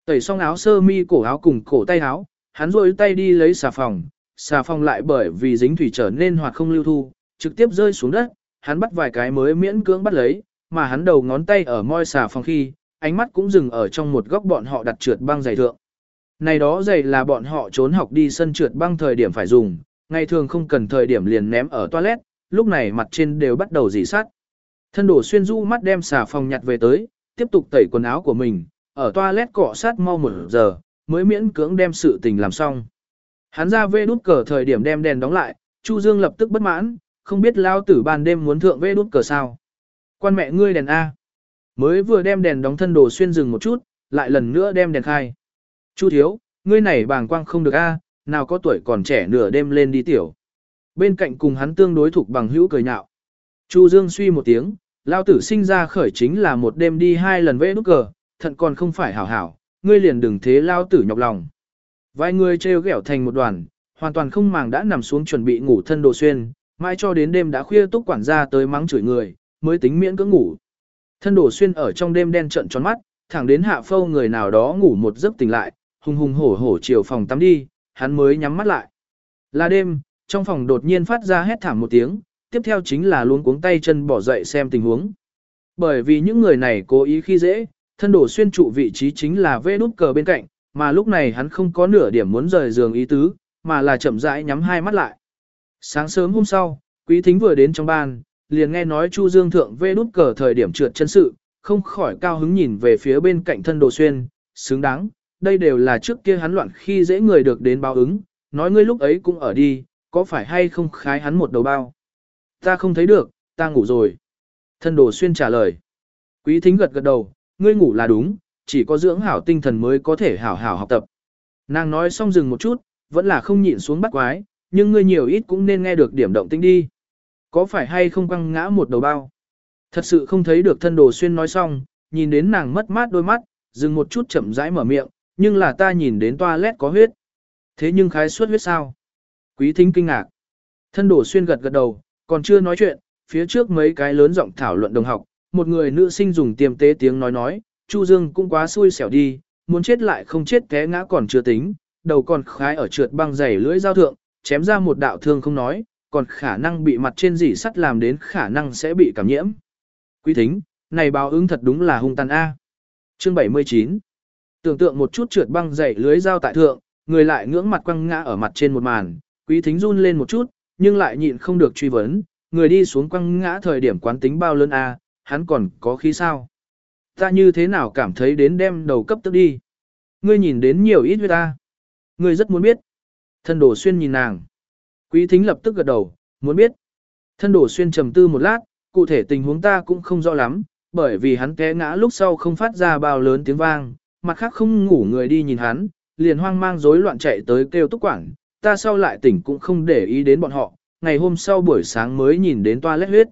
Speaker 1: Tẩy xong áo sơ mi cổ áo cùng cổ tay áo, hắn rôi tay đi lấy xà phòng, xà phòng lại bởi vì dính thủy trở nên hoạt không lưu thu, trực tiếp rơi xuống đất, hắn bắt vài cái mới miễn cưỡng bắt lấy, mà hắn đầu ngón tay ở môi xà phòng khi, ánh mắt cũng dừng ở trong một góc bọn họ đặt trượt băng giày thượng. Này đó giày là bọn họ trốn học đi sân trượt băng thời điểm phải dùng, ngày thường không cần thời điểm liền ném ở toilet, lúc này mặt trên đều bắt đầu dỉ sát. Thân đổ xuyên du mắt đem xà phòng nhặt về tới, tiếp tục tẩy quần áo của mình, ở toilet cọ sát mau một giờ, mới miễn cưỡng đem sự tình làm xong. Hắn ra vê đút cờ thời điểm đem đèn đóng lại, Chu Dương lập tức bất mãn, không biết lao tử ban đêm muốn thượng vê đút cờ sao. Quan mẹ ngươi đèn A. Mới vừa đem đèn đóng thân đồ xuyên rừng một chút, lại lần nữa đem đèn khai. Chu thiếu, ngươi này bàng quang không được A, nào có tuổi còn trẻ nửa đêm lên đi tiểu. Bên cạnh cùng hắn tương đối thuộc bằng hữu cười nhạo. Chu Dương suy một tiếng, lao tử sinh ra khởi chính là một đêm đi hai lần vẽ nút cờ, thận còn không phải hảo hảo, ngươi liền đừng thế lao tử nhọc lòng. Vài người treo ghẹo thành một đoàn, hoàn toàn không màng đã nằm xuống chuẩn bị ngủ thân đồ xuyên, mãi cho đến đêm đã khuya túc quản gia tới mắng chửi người, mới tính miễn cưỡng ngủ. Thân đồ xuyên ở trong đêm đen trận tròn mắt, thẳng đến hạ phâu người nào đó ngủ một giấc tỉnh lại, hùng hùng hổ hổ chiều phòng tắm đi, hắn mới nhắm mắt lại. Là đêm, trong phòng đột nhiên phát ra hét thảm một tiếng, tiếp theo chính là luôn cuống tay chân bỏ dậy xem tình huống. Bởi vì những người này cố ý khi dễ, thân đổ xuyên trụ vị trí chính là vê nút cờ bên cạnh, mà lúc này hắn không có nửa điểm muốn rời giường ý tứ, mà là chậm rãi nhắm hai mắt lại. Sáng sớm hôm sau, quý thính vừa đến trong ban, liền nghe nói Chu Dương thượng vê nút cờ thời điểm trượt chân sự, không khỏi cao hứng nhìn về phía bên cạnh thân đồ xuyên, xứng đáng, đây đều là trước kia hắn loạn khi dễ người được đến báo ứng, nói ngươi lúc ấy cũng ở đi, có phải hay không khái hắn một đầu bao. Ta không thấy được, ta ngủ rồi. Thân đồ xuyên trả lời. Quý thính gật gật đầu, ngươi ngủ là đúng, chỉ có dưỡng hảo tinh thần mới có thể hảo hảo học tập. Nàng nói xong dừng một chút, vẫn là không nhịn xuống bắt quái, nhưng ngươi nhiều ít cũng nên nghe được điểm động tinh đi. Có phải hay không quăng ngã một đầu bao? Thật sự không thấy được thân đồ xuyên nói xong, nhìn đến nàng mất mát đôi mắt, dừng một chút chậm rãi mở miệng, nhưng là ta nhìn đến toilet có huyết. Thế nhưng khái suất huyết sao? Quý thính kinh ngạc. Thân đồ xuyên gật gật đầu, còn chưa nói chuyện, phía trước mấy cái lớn giọng thảo luận đồng học, một người nữ sinh dùng tiềm tế tiếng nói nói, Chu Dương cũng quá xui xẻo đi, muốn chết lại không chết té ngã còn chưa tính, đầu còn khái ở trượt băng dày lưỡi dao thượng, chém ra một đạo thương không nói, còn khả năng bị mặt trên dỉ sắt làm đến khả năng sẽ bị cảm nhiễm. Quý thính, này báo ứng thật đúng là hung tàn A. Chương 79 Tưởng tượng một chút trượt băng dày lưới dao tại thượng, người lại ngưỡng mặt quăng ngã ở mặt trên một màn, quý thính run lên một chút, nhưng lại nhịn không được truy vấn, người đi xuống quăng ngã thời điểm quán tính bao lớn a, hắn còn có khí sao? Ta như thế nào cảm thấy đến đem đầu cấp tức đi? Ngươi nhìn đến nhiều ít với ta. Ngươi rất muốn biết. Thân đổ xuyên nhìn nàng. Quý thính lập tức gật đầu, muốn biết. Thân đổ xuyên trầm tư một lát, cụ thể tình huống ta cũng không rõ lắm, bởi vì hắn té ngã lúc sau không phát ra bao lớn tiếng vang, mặt khác không ngủ người đi nhìn hắn, liền hoang mang rối loạn chạy tới kêu túc quảng ta sau lại tỉnh cũng không để ý đến bọn họ, ngày hôm sau buổi sáng mới nhìn đến toa lét huyết.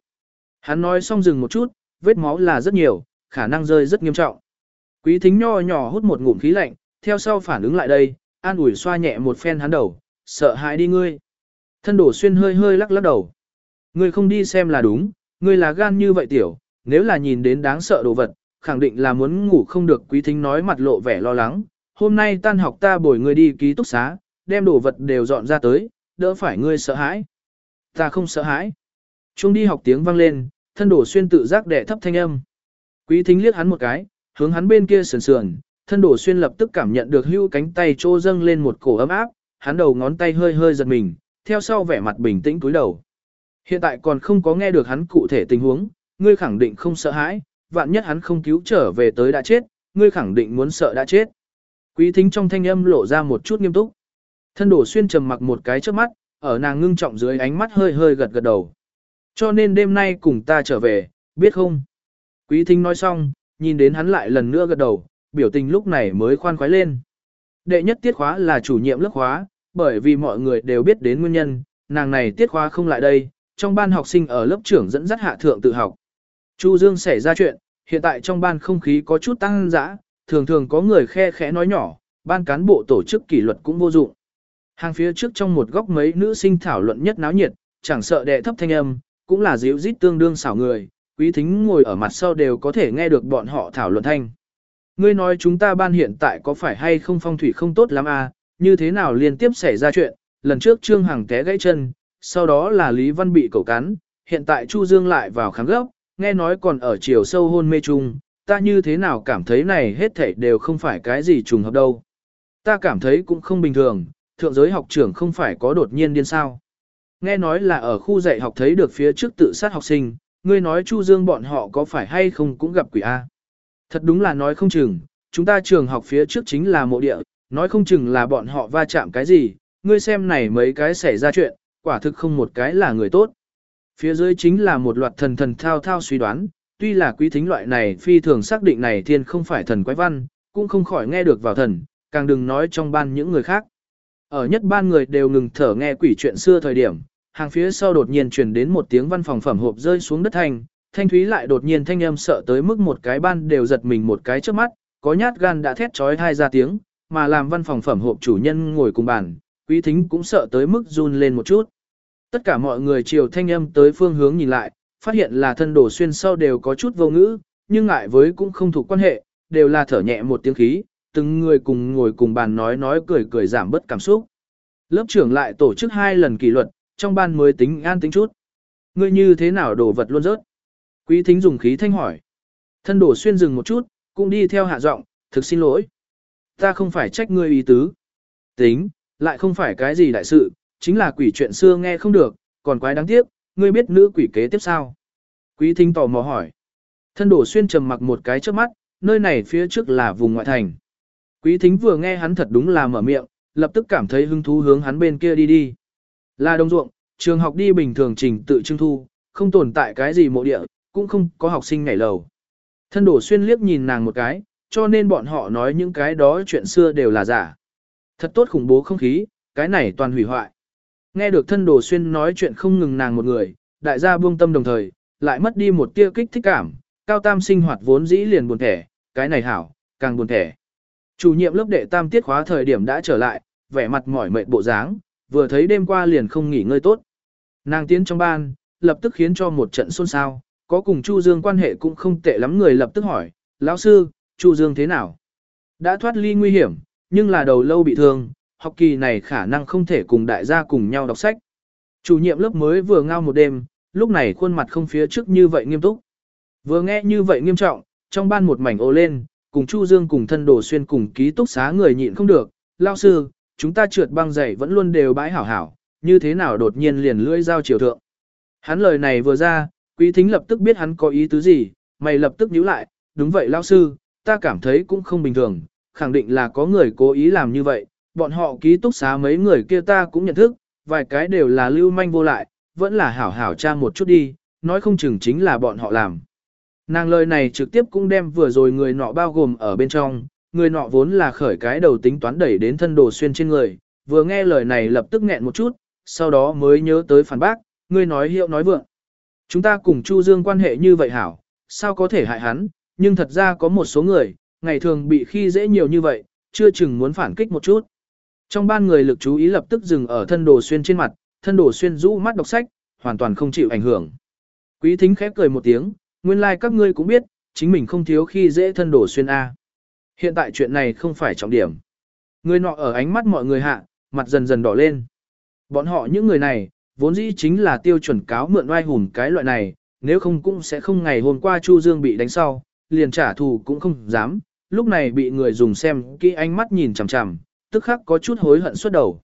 Speaker 1: Hắn nói xong dừng một chút, vết máu là rất nhiều, khả năng rơi rất nghiêm trọng. Quý thính nho nhỏ hút một ngụm khí lạnh, theo sau phản ứng lại đây, an ủi xoa nhẹ một phen hắn đầu, sợ hãi đi ngươi. Thân đổ xuyên hơi hơi lắc lắc đầu. Ngươi không đi xem là đúng, ngươi là gan như vậy tiểu, nếu là nhìn đến đáng sợ đồ vật, khẳng định là muốn ngủ không được quý thính nói mặt lộ vẻ lo lắng. Hôm nay tan học ta bồi ngươi đi ký túc xá, đem đồ vật đều dọn ra tới, đỡ phải ngươi sợ hãi. Ta không sợ hãi. Trung đi học tiếng vang lên, thân đổ xuyên tự giác đẻ thấp thanh âm. Quý thính liếc hắn một cái, hướng hắn bên kia sườn sườn, thân đổ xuyên lập tức cảm nhận được hưu cánh tay trô dâng lên một cổ ấm áp, hắn đầu ngón tay hơi hơi giật mình, theo sau vẻ mặt bình tĩnh cúi đầu. Hiện tại còn không có nghe được hắn cụ thể tình huống, ngươi khẳng định không sợ hãi, vạn nhất hắn không cứu trở về tới đã chết, ngươi khẳng định muốn sợ đã chết. Quý thính trong thanh âm lộ ra một chút nghiêm túc. Thân đổ xuyên trầm mặc một cái trước mắt, ở nàng ngưng trọng dưới ánh mắt hơi hơi gật gật đầu. Cho nên đêm nay cùng ta trở về, biết không? Quý thính nói xong, nhìn đến hắn lại lần nữa gật đầu, biểu tình lúc này mới khoan khoái lên. Đệ nhất tiết khóa là chủ nhiệm lớp khóa, bởi vì mọi người đều biết đến nguyên nhân, nàng này tiết khóa không lại đây, trong ban học sinh ở lớp trưởng dẫn dắt hạ thượng tự học. Chu Dương xảy ra chuyện, hiện tại trong ban không khí có chút tăng dã, thường thường có người khe khẽ nói nhỏ, ban cán bộ tổ chức kỷ luật cũng vô dụng. Hàng phía trước trong một góc mấy nữ sinh thảo luận nhất náo nhiệt, chẳng sợ đệ thấp thanh âm, cũng là díu dít tương đương xảo người, quý thính ngồi ở mặt sau đều có thể nghe được bọn họ thảo luận thanh. Ngươi nói chúng ta ban hiện tại có phải hay không phong thủy không tốt lắm à, như thế nào liên tiếp xảy ra chuyện, lần trước Trương Hằng té gãy chân, sau đó là Lý Văn bị cẩu cắn, hiện tại Chu Dương lại vào kháng gốc, nghe nói còn ở chiều sâu hôn mê chung, ta như thế nào cảm thấy này hết thảy đều không phải cái gì trùng hợp đâu. Ta cảm thấy cũng không bình thường, thượng giới học trưởng không phải có đột nhiên điên sao. Nghe nói là ở khu dạy học thấy được phía trước tự sát học sinh, ngươi nói Chu Dương bọn họ có phải hay không cũng gặp quỷ A. Thật đúng là nói không chừng, chúng ta trường học phía trước chính là mộ địa, nói không chừng là bọn họ va chạm cái gì, ngươi xem này mấy cái xảy ra chuyện, quả thực không một cái là người tốt. Phía dưới chính là một loạt thần thần thao thao suy đoán, tuy là quý thính loại này phi thường xác định này thiên không phải thần quái văn, cũng không khỏi nghe được vào thần, càng đừng nói trong ban những người khác. Ở nhất ban người đều ngừng thở nghe quỷ chuyện xưa thời điểm, hàng phía sau đột nhiên truyền đến một tiếng văn phòng phẩm hộp rơi xuống đất thành thanh thúy lại đột nhiên thanh âm sợ tới mức một cái ban đều giật mình một cái trước mắt, có nhát gan đã thét trói hai ra tiếng, mà làm văn phòng phẩm hộp chủ nhân ngồi cùng bàn, quý thính cũng sợ tới mức run lên một chút. Tất cả mọi người chiều thanh âm tới phương hướng nhìn lại, phát hiện là thân đồ xuyên sau đều có chút vô ngữ, nhưng ngại với cũng không thuộc quan hệ, đều là thở nhẹ một tiếng khí, từng người cùng ngồi cùng bàn nói nói cười cười giảm bớt cảm xúc. Lớp trưởng lại tổ chức hai lần kỷ luật, trong ban mới tính an tính chút. Ngươi như thế nào đổ vật luôn rớt? Quý thính dùng khí thanh hỏi. Thân đổ xuyên dừng một chút, cũng đi theo hạ giọng, thực xin lỗi. Ta không phải trách ngươi ý tứ. Tính, lại không phải cái gì đại sự, chính là quỷ chuyện xưa nghe không được, còn quái đáng tiếc, ngươi biết nữ quỷ kế tiếp sao? Quý thính tò mò hỏi. Thân đổ xuyên trầm mặc một cái trước mắt, nơi này phía trước là vùng ngoại thành. Quý thính vừa nghe hắn thật đúng là mở miệng, lập tức cảm thấy hứng thú hướng hắn bên kia đi đi. Là đồng ruộng, trường học đi bình thường trình tự trưng thu, không tồn tại cái gì mộ địa, cũng không có học sinh nhảy lầu. Thân đổ xuyên liếc nhìn nàng một cái, cho nên bọn họ nói những cái đó chuyện xưa đều là giả. Thật tốt khủng bố không khí, cái này toàn hủy hoại. Nghe được thân đồ xuyên nói chuyện không ngừng nàng một người, đại gia buông tâm đồng thời, lại mất đi một tia kích thích cảm, cao tam sinh hoạt vốn dĩ liền buồn thẻ, cái này hảo, càng buồn thẻ. Chủ nhiệm lớp đệ tam tiết khóa thời điểm đã trở lại, vẻ mặt mỏi mệt bộ dáng, vừa thấy đêm qua liền không nghỉ ngơi tốt. Nàng tiến trong ban, lập tức khiến cho một trận xôn xao, có cùng Chu Dương quan hệ cũng không tệ lắm người lập tức hỏi, lão sư, Chu Dương thế nào? Đã thoát ly nguy hiểm, nhưng là đầu lâu bị thương, học kỳ này khả năng không thể cùng đại gia cùng nhau đọc sách. Chủ nhiệm lớp mới vừa ngao một đêm, lúc này khuôn mặt không phía trước như vậy nghiêm túc. Vừa nghe như vậy nghiêm trọng, trong ban một mảnh ô lên, cùng Chu Dương cùng thân đồ xuyên cùng ký túc xá người nhịn không được, lao sư, chúng ta trượt băng dày vẫn luôn đều bãi hảo hảo, như thế nào đột nhiên liền lưỡi dao chiều thượng. Hắn lời này vừa ra, quý thính lập tức biết hắn có ý tứ gì, mày lập tức nhíu lại, đúng vậy lao sư, ta cảm thấy cũng không bình thường, khẳng định là có người cố ý làm như vậy, bọn họ ký túc xá mấy người kia ta cũng nhận thức, vài cái đều là lưu manh vô lại, vẫn là hảo hảo tra một chút đi, nói không chừng chính là bọn họ làm. Nàng lời này trực tiếp cũng đem vừa rồi người nọ bao gồm ở bên trong, người nọ vốn là khởi cái đầu tính toán đẩy đến thân đồ xuyên trên người, vừa nghe lời này lập tức nghẹn một chút, sau đó mới nhớ tới phản bác, người nói hiệu nói vượng. Chúng ta cùng Chu Dương quan hệ như vậy hảo, sao có thể hại hắn, nhưng thật ra có một số người, ngày thường bị khi dễ nhiều như vậy, chưa chừng muốn phản kích một chút. Trong ban người lực chú ý lập tức dừng ở thân đồ xuyên trên mặt, thân đồ xuyên rũ mắt đọc sách, hoàn toàn không chịu ảnh hưởng. Quý thính khép cười một tiếng, nguyên lai like các ngươi cũng biết, chính mình không thiếu khi dễ thân đổ xuyên A. Hiện tại chuyện này không phải trọng điểm. Người nọ ở ánh mắt mọi người hạ, mặt dần dần đỏ lên. Bọn họ những người này, vốn dĩ chính là tiêu chuẩn cáo mượn oai hùng cái loại này, nếu không cũng sẽ không ngày hôm qua Chu Dương bị đánh sau, liền trả thù cũng không dám, lúc này bị người dùng xem kỹ ánh mắt nhìn chằm chằm, tức khắc có chút hối hận suốt đầu.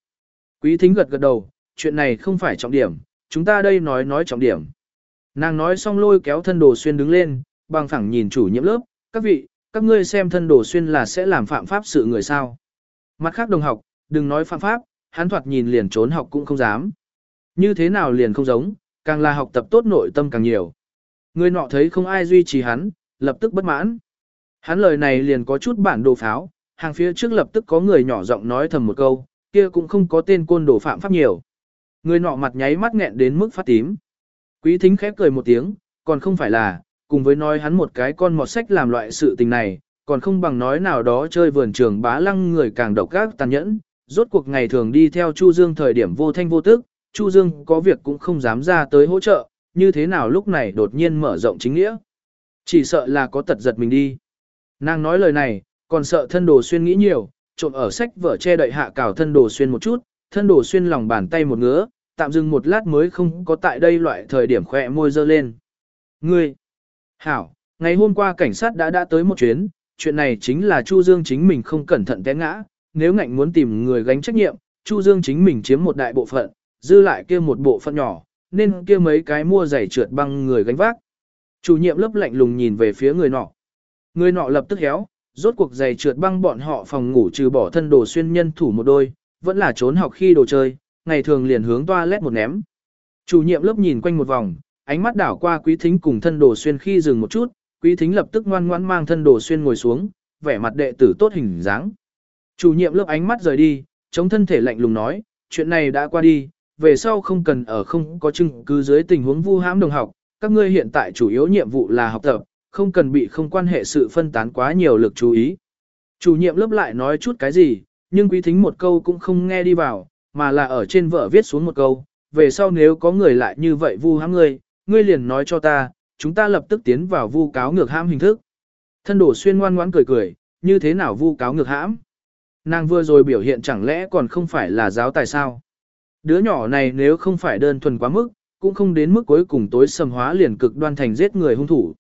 Speaker 1: Quý thính gật gật đầu, chuyện này không phải trọng điểm, chúng ta đây nói nói trọng điểm. Nàng nói xong lôi kéo thân đồ xuyên đứng lên, bằng phẳng nhìn chủ nhiệm lớp, các vị, các ngươi xem thân đồ xuyên là sẽ làm phạm pháp sự người sao. Mặt khác đồng học, đừng nói phạm pháp, hắn thoạt nhìn liền trốn học cũng không dám. Như thế nào liền không giống, càng là học tập tốt nội tâm càng nhiều. Người nọ thấy không ai duy trì hắn, lập tức bất mãn. Hắn lời này liền có chút bản đồ pháo, hàng phía trước lập tức có người nhỏ giọng nói thầm một câu, kia cũng không có tên côn đồ phạm pháp nhiều. Người nọ mặt nháy mắt nghẹn đến mức phát tím. Quý thính khép cười một tiếng, còn không phải là, cùng với nói hắn một cái con mọt sách làm loại sự tình này, còn không bằng nói nào đó chơi vườn trường bá lăng người càng độc ác tàn nhẫn. Rốt cuộc ngày thường đi theo Chu Dương thời điểm vô thanh vô tức, Chu Dương có việc cũng không dám ra tới hỗ trợ, như thế nào lúc này đột nhiên mở rộng chính nghĩa. Chỉ sợ là có tật giật mình đi. Nàng nói lời này, còn sợ thân đồ xuyên nghĩ nhiều, trộn ở sách vở che đậy hạ cào thân đồ xuyên một chút, thân đồ xuyên lòng bàn tay một ngứa, tạm dừng một lát mới không có tại đây loại thời điểm khỏe môi dơ lên. Ngươi! Hảo, ngày hôm qua cảnh sát đã đã tới một chuyến, chuyện này chính là Chu Dương chính mình không cẩn thận té ngã, nếu ngạnh muốn tìm người gánh trách nhiệm, Chu Dương chính mình chiếm một đại bộ phận, dư lại kia một bộ phận nhỏ, nên kia mấy cái mua giày trượt băng người gánh vác. Chủ nhiệm lớp lạnh lùng nhìn về phía người nọ. Người nọ lập tức héo, rốt cuộc giày trượt băng bọn họ phòng ngủ trừ bỏ thân đồ xuyên nhân thủ một đôi, vẫn là trốn học khi đồ chơi, ngày thường liền hướng toilet một ném. Chủ nhiệm lớp nhìn quanh một vòng, ánh mắt đảo qua quý thính cùng thân đồ xuyên khi dừng một chút, quý thính lập tức ngoan ngoãn mang thân đồ xuyên ngồi xuống, vẻ mặt đệ tử tốt hình dáng. Chủ nhiệm lớp ánh mắt rời đi, chống thân thể lạnh lùng nói, chuyện này đã qua đi, về sau không cần ở không có chứng cứ dưới tình huống vu hãm đồng học, các ngươi hiện tại chủ yếu nhiệm vụ là học tập, không cần bị không quan hệ sự phân tán quá nhiều lực chú ý. Chủ nhiệm lớp lại nói chút cái gì, nhưng quý thính một câu cũng không nghe đi vào, mà là ở trên vợ viết xuống một câu, về sau nếu có người lại như vậy vu hãm ngươi, ngươi liền nói cho ta, chúng ta lập tức tiến vào vu cáo ngược hãm hình thức. Thân đổ xuyên ngoan ngoãn cười cười, như thế nào vu cáo ngược hãm? Nàng vừa rồi biểu hiện chẳng lẽ còn không phải là giáo tài sao? Đứa nhỏ này nếu không phải đơn thuần quá mức, cũng không đến mức cuối cùng tối sầm hóa liền cực đoan thành giết người hung thủ.